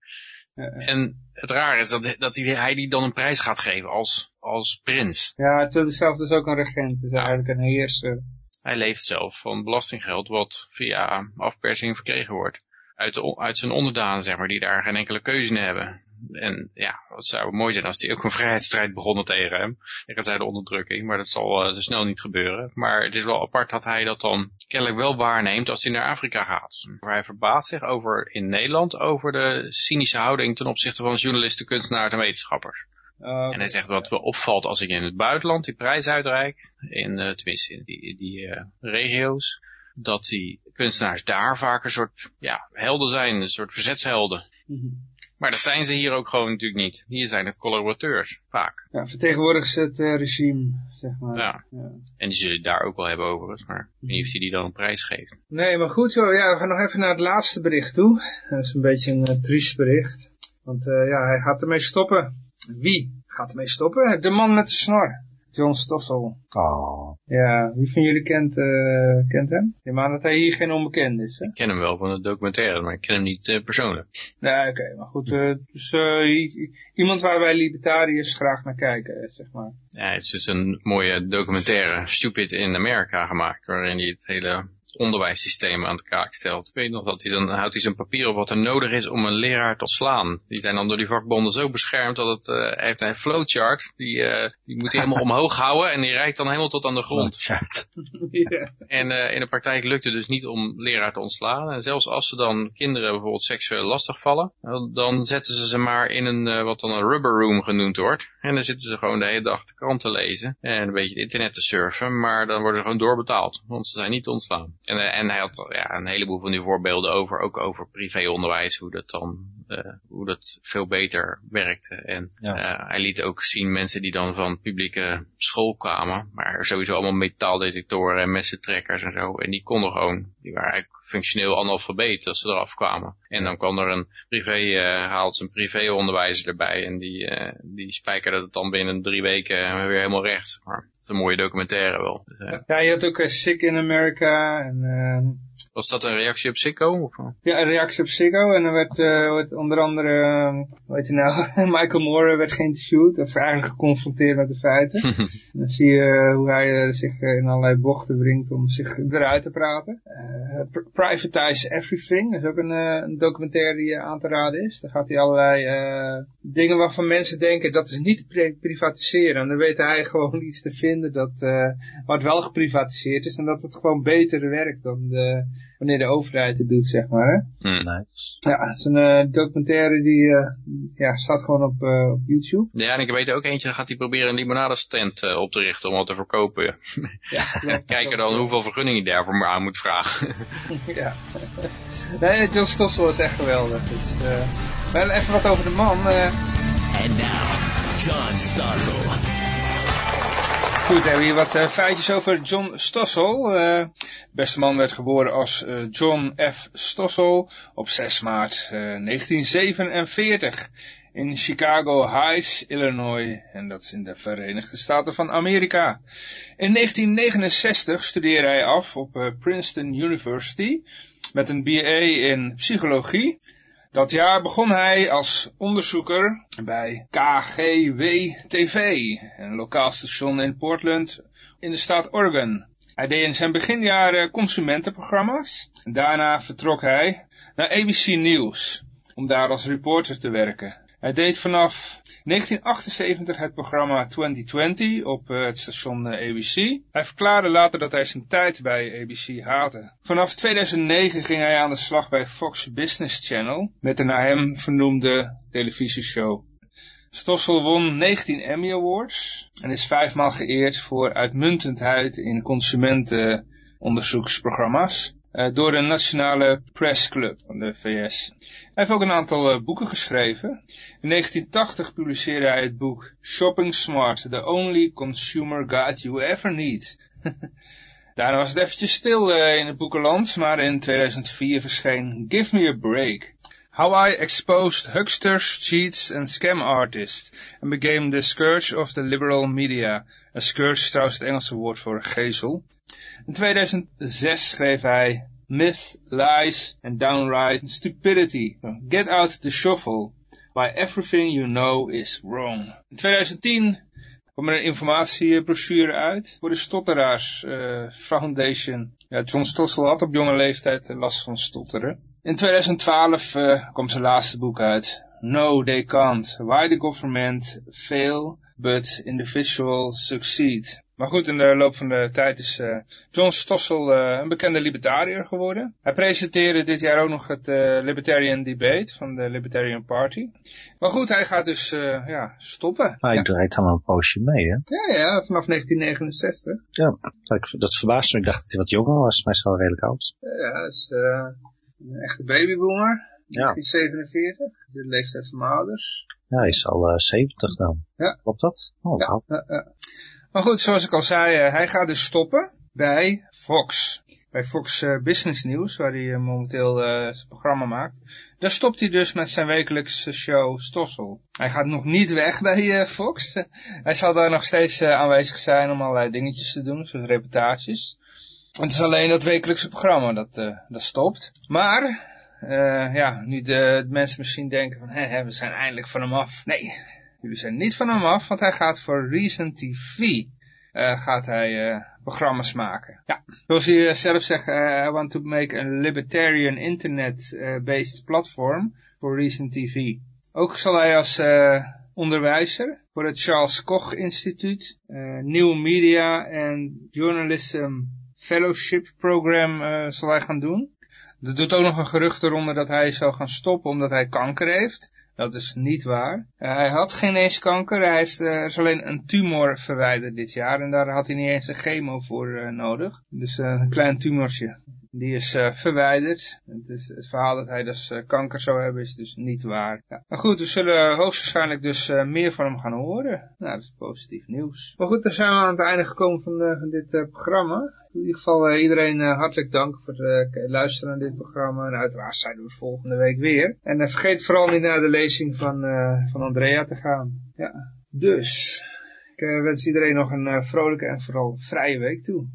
En het raar is dat, dat hij, hij die dan een prijs gaat geven als, als prins. Ja, het is zelf dus ook een regent, dus eigenlijk een heerser. Hij leeft zelf van belastinggeld wat via afpersing verkregen wordt. Uit, de, uit zijn onderdanen, zeg maar, die daar geen enkele keuze in hebben. En ja, het zou mooi zijn als hij ook een vrijheidsstrijd begonnen tegen hem. Tegen zijn onderdrukking, maar dat zal uh, zo snel niet gebeuren. Maar het is wel apart dat hij dat dan kennelijk wel waarneemt als hij naar Afrika gaat. Hij verbaast zich over in Nederland over de cynische houding ten opzichte van journalisten, kunstenaars en wetenschappers. Uh, En hij zegt wat me opvalt als ik in het buitenland die prijs uitreik, in, uh, tenminste in die, die uh, regio's, dat die kunstenaars daar vaak een soort ja, helden zijn, een soort verzetshelden. Mm -hmm. Maar dat zijn ze hier ook gewoon natuurlijk niet. Hier zijn het collaborateurs, vaak. Ja, vertegenwoordigen ze het uh, regime, zeg maar. Ja. ja. En die zullen het daar ook wel hebben overigens, maar ik weet niet of die die dan een prijs geeft. Nee, maar goed zo. Ja, we gaan nog even naar het laatste bericht toe. Dat is een beetje een uh, triest bericht. Want uh, ja, hij gaat ermee stoppen. Wie gaat ermee stoppen? De man met de snor. John Stossel. Oh. Ja, wie van jullie kent, uh, kent hem? Je maar dat hij hier geen onbekend is, hè? Ik ken hem wel van de documentaire, maar ik ken hem niet uh, persoonlijk. Nee, oké, okay, maar goed. Uh, dus iemand waar wij libertariërs graag naar kijken, zeg maar. Ja, het is dus een mooie documentaire, Stupid in America, gemaakt, waarin hij het hele onderwijssysteem aan de kaak stelt. Ik weet nog dat hij dan houdt hij zijn papier op wat er nodig is om een leraar te slaan. Die zijn dan door die vakbonden zo beschermd dat het, uh, hij heeft een flowchart, die, uh, die moet hij helemaal [LAUGHS] omhoog houden en die reikt dan helemaal tot aan de grond. yeah. [LAUGHS] En uh, in de praktijk lukt het dus niet om leraar te ontslaan. En zelfs als ze dan kinderen bijvoorbeeld seksueel lastigvallen, dan zetten ze ze maar in een, wat dan een rubber room genoemd wordt. En dan zitten ze gewoon de hele dag de krant te lezen en een beetje het internet te surfen, maar dan worden ze gewoon doorbetaald, want ze zijn niet ontslaan. En, uh, en hij had ja, een heleboel van die voorbeelden over, ook over privéonderwijs, hoe dat dan, hoe dat veel beter werkte. En ja. uh, hij liet ook zien mensen die dan van publieke school kwamen, maar sowieso allemaal metaaldetectoren en messentrekkers en zo. En die konden gewoon, die waren eigenlijk functioneel analfabeet als ze eraf kwamen. En dan kwam er een privé, uh, haalt een privéonderwijzer erbij en die, uh, die spijkerde het dan binnen drie weken weer helemaal recht. Maar het is een mooie documentaire wel. Dus, uh, ja, je had ook uh, Sick in America en... Uh, Was dat een reactie op Sicko? Of? Ja, een reactie op Sicko en dan werd, werd onder andere, hoe heet je nou, [LAUGHS] Michael Moore werd geïnterviewd of eigenlijk geconfronteerd met de feiten. [LAUGHS] dan zie je hoe hij zich in allerlei bochten brengt om zich eruit te praten. Privatize Everything, dat is ook een, een documentaire die aan te raden is. Daar gaat hij allerlei dingen waarvan mensen denken dat is niet privatiseren. En dan weet hij [LAUGHS] gewoon iets te vinden dat uh, wat wel geprivatiseerd is en dat het gewoon beter werkt dan de, wanneer de overheid het doet, zeg maar. Hè? Mm. Nice. Ja, het is een uh, documentaire die uh, ja, staat gewoon op, op YouTube. Ja, en ik weet ook eentje, dan gaat hij proberen een limonadestand op te richten om wat te verkopen. [LAUGHS] Ja, Kijken dan hoeveel vergunningen hij daarvoor maar aan moet vragen. [LAUGHS] ja. Nee, John Stossel is echt geweldig. Dus, wel even wat over de man. And now, John Stossel. Goed, hebben we hier wat uh, feitjes over John Stossel. Uh, beste man werd geboren als uh, John F. Stossel op 6 maart 1947 in Chicago Heights, Illinois. En dat is in de Verenigde Staten van Amerika. In 1969 studeerde hij af op Princeton University met een BA in psychologie. Dat jaar begon hij als onderzoeker bij KGW-TV, een lokaal station in Portland in de staat Oregon. Hij deed in zijn beginjaren consumentenprogramma's. Daarna vertrok hij naar ABC News om daar als reporter te werken. Hij deed vanaf 1978 het programma 2020 op uh, het station uh, ABC. Hij verklaarde later dat hij zijn tijd bij ABC haatte. Vanaf 2009 ging hij aan de slag bij Fox Business Channel met een naar hem vernoemde televisieshow. Stossel won 19 Emmy Awards en is vijfmaal geëerd voor uitmuntendheid in consumentenonderzoeksprogramma's door de Nationale Press Club van de VS. Hij heeft ook een aantal uh, boeken geschreven. In 1980 publiceerde hij het boek Shopping Smart, The Only Consumer Guide You Ever Need. [LAUGHS] Daarna was het eventjes stil uh, in het boekenland, maar in 2004 verscheen Give Me a Break. How I exposed hucksters, cheats and scam artists and became the scourge of the liberal media. Een scourge is trouwens het Engelse woord voor gezel. In 2006 schreef hij Myths, Lies and Downright Stupidity. Get out the shuffle. Why everything you know is wrong. In 2010 kwam er een informatiebrochure uit voor de Stotteraars uh, Foundation. Ja, John Stossel had op jonge leeftijd last van stotteren. In 2012 uh, kwam zijn laatste boek uit. No, they can't. Why the government fail, but individuals succeed. Maar goed, in de loop van de tijd is uh, John Stossel uh, een bekende libertariër geworden. Hij presenteerde dit jaar ook nog het uh, Libertarian Debate van de Libertarian Party. Maar goed, hij gaat dus ja, stoppen. Hij ja. draait al een poosje mee, hè? Ja, ja, vanaf 1969. Ja, dat, verbaasde me. Ik dacht dat hij wat jonger was, maar hij is wel redelijk oud. Ja, dat is een echte babyboomer. Ja. 1947, de leeftijd van mijn ouders. Ja, hij is al 70 dan. Ja. Klopt dat? Oh, ja. Maar goed, zoals ik al zei, uh, hij gaat dus stoppen bij Fox. Bij Fox uh, Business News, waar hij uh, momenteel zijn programma maakt. Daar stopt hij dus met zijn wekelijkse show Stossel. Hij gaat nog niet weg bij Fox. [LAUGHS] hij zal daar nog steeds aanwezig zijn om allerlei dingetjes te doen, zoals reportages. Het is alleen dat wekelijkse programma dat, dat stopt. Maar, ja, nu de, de, mensen misschien denken van, hé, we zijn eindelijk van hem af. Nee, Jullie zijn niet van hem af, want hij gaat voor Reason TV uh, gaat hij uh, programma's maken. Ja, zoals hij uh, zelf zegt, I want to make a libertarian internet-based platform for Reason TV. Ook zal hij als onderwijzer voor het Charles Koch Instituut, New Media en Journalism Fellowship Program zal hij gaan doen. Er doet ook nog een gerucht eronder dat hij zou gaan stoppen omdat hij kanker heeft. Dat is niet waar. Uh, hij had geen eens kanker. Hij heeft uh, er alleen een tumor verwijderd dit jaar. En daar had hij niet eens een chemo voor uh, nodig. Dus een klein tumortje. Die is verwijderd. Het, is, het verhaal dat hij dus kanker zou hebben is dus niet waar. Ja. Maar goed, we zullen hoogstwaarschijnlijk dus meer van hem gaan horen. Nou, dat is positief nieuws. Maar goed, dan zijn we aan het einde gekomen van, dit programma. In ieder geval iedereen hartelijk dank voor het luisteren naar dit programma. En uiteraard zijn we volgende week weer. En vergeet vooral niet naar de lezing van, van Andrea te gaan. Ja, dus ik wens iedereen nog een vrolijke en vooral vrije week toe.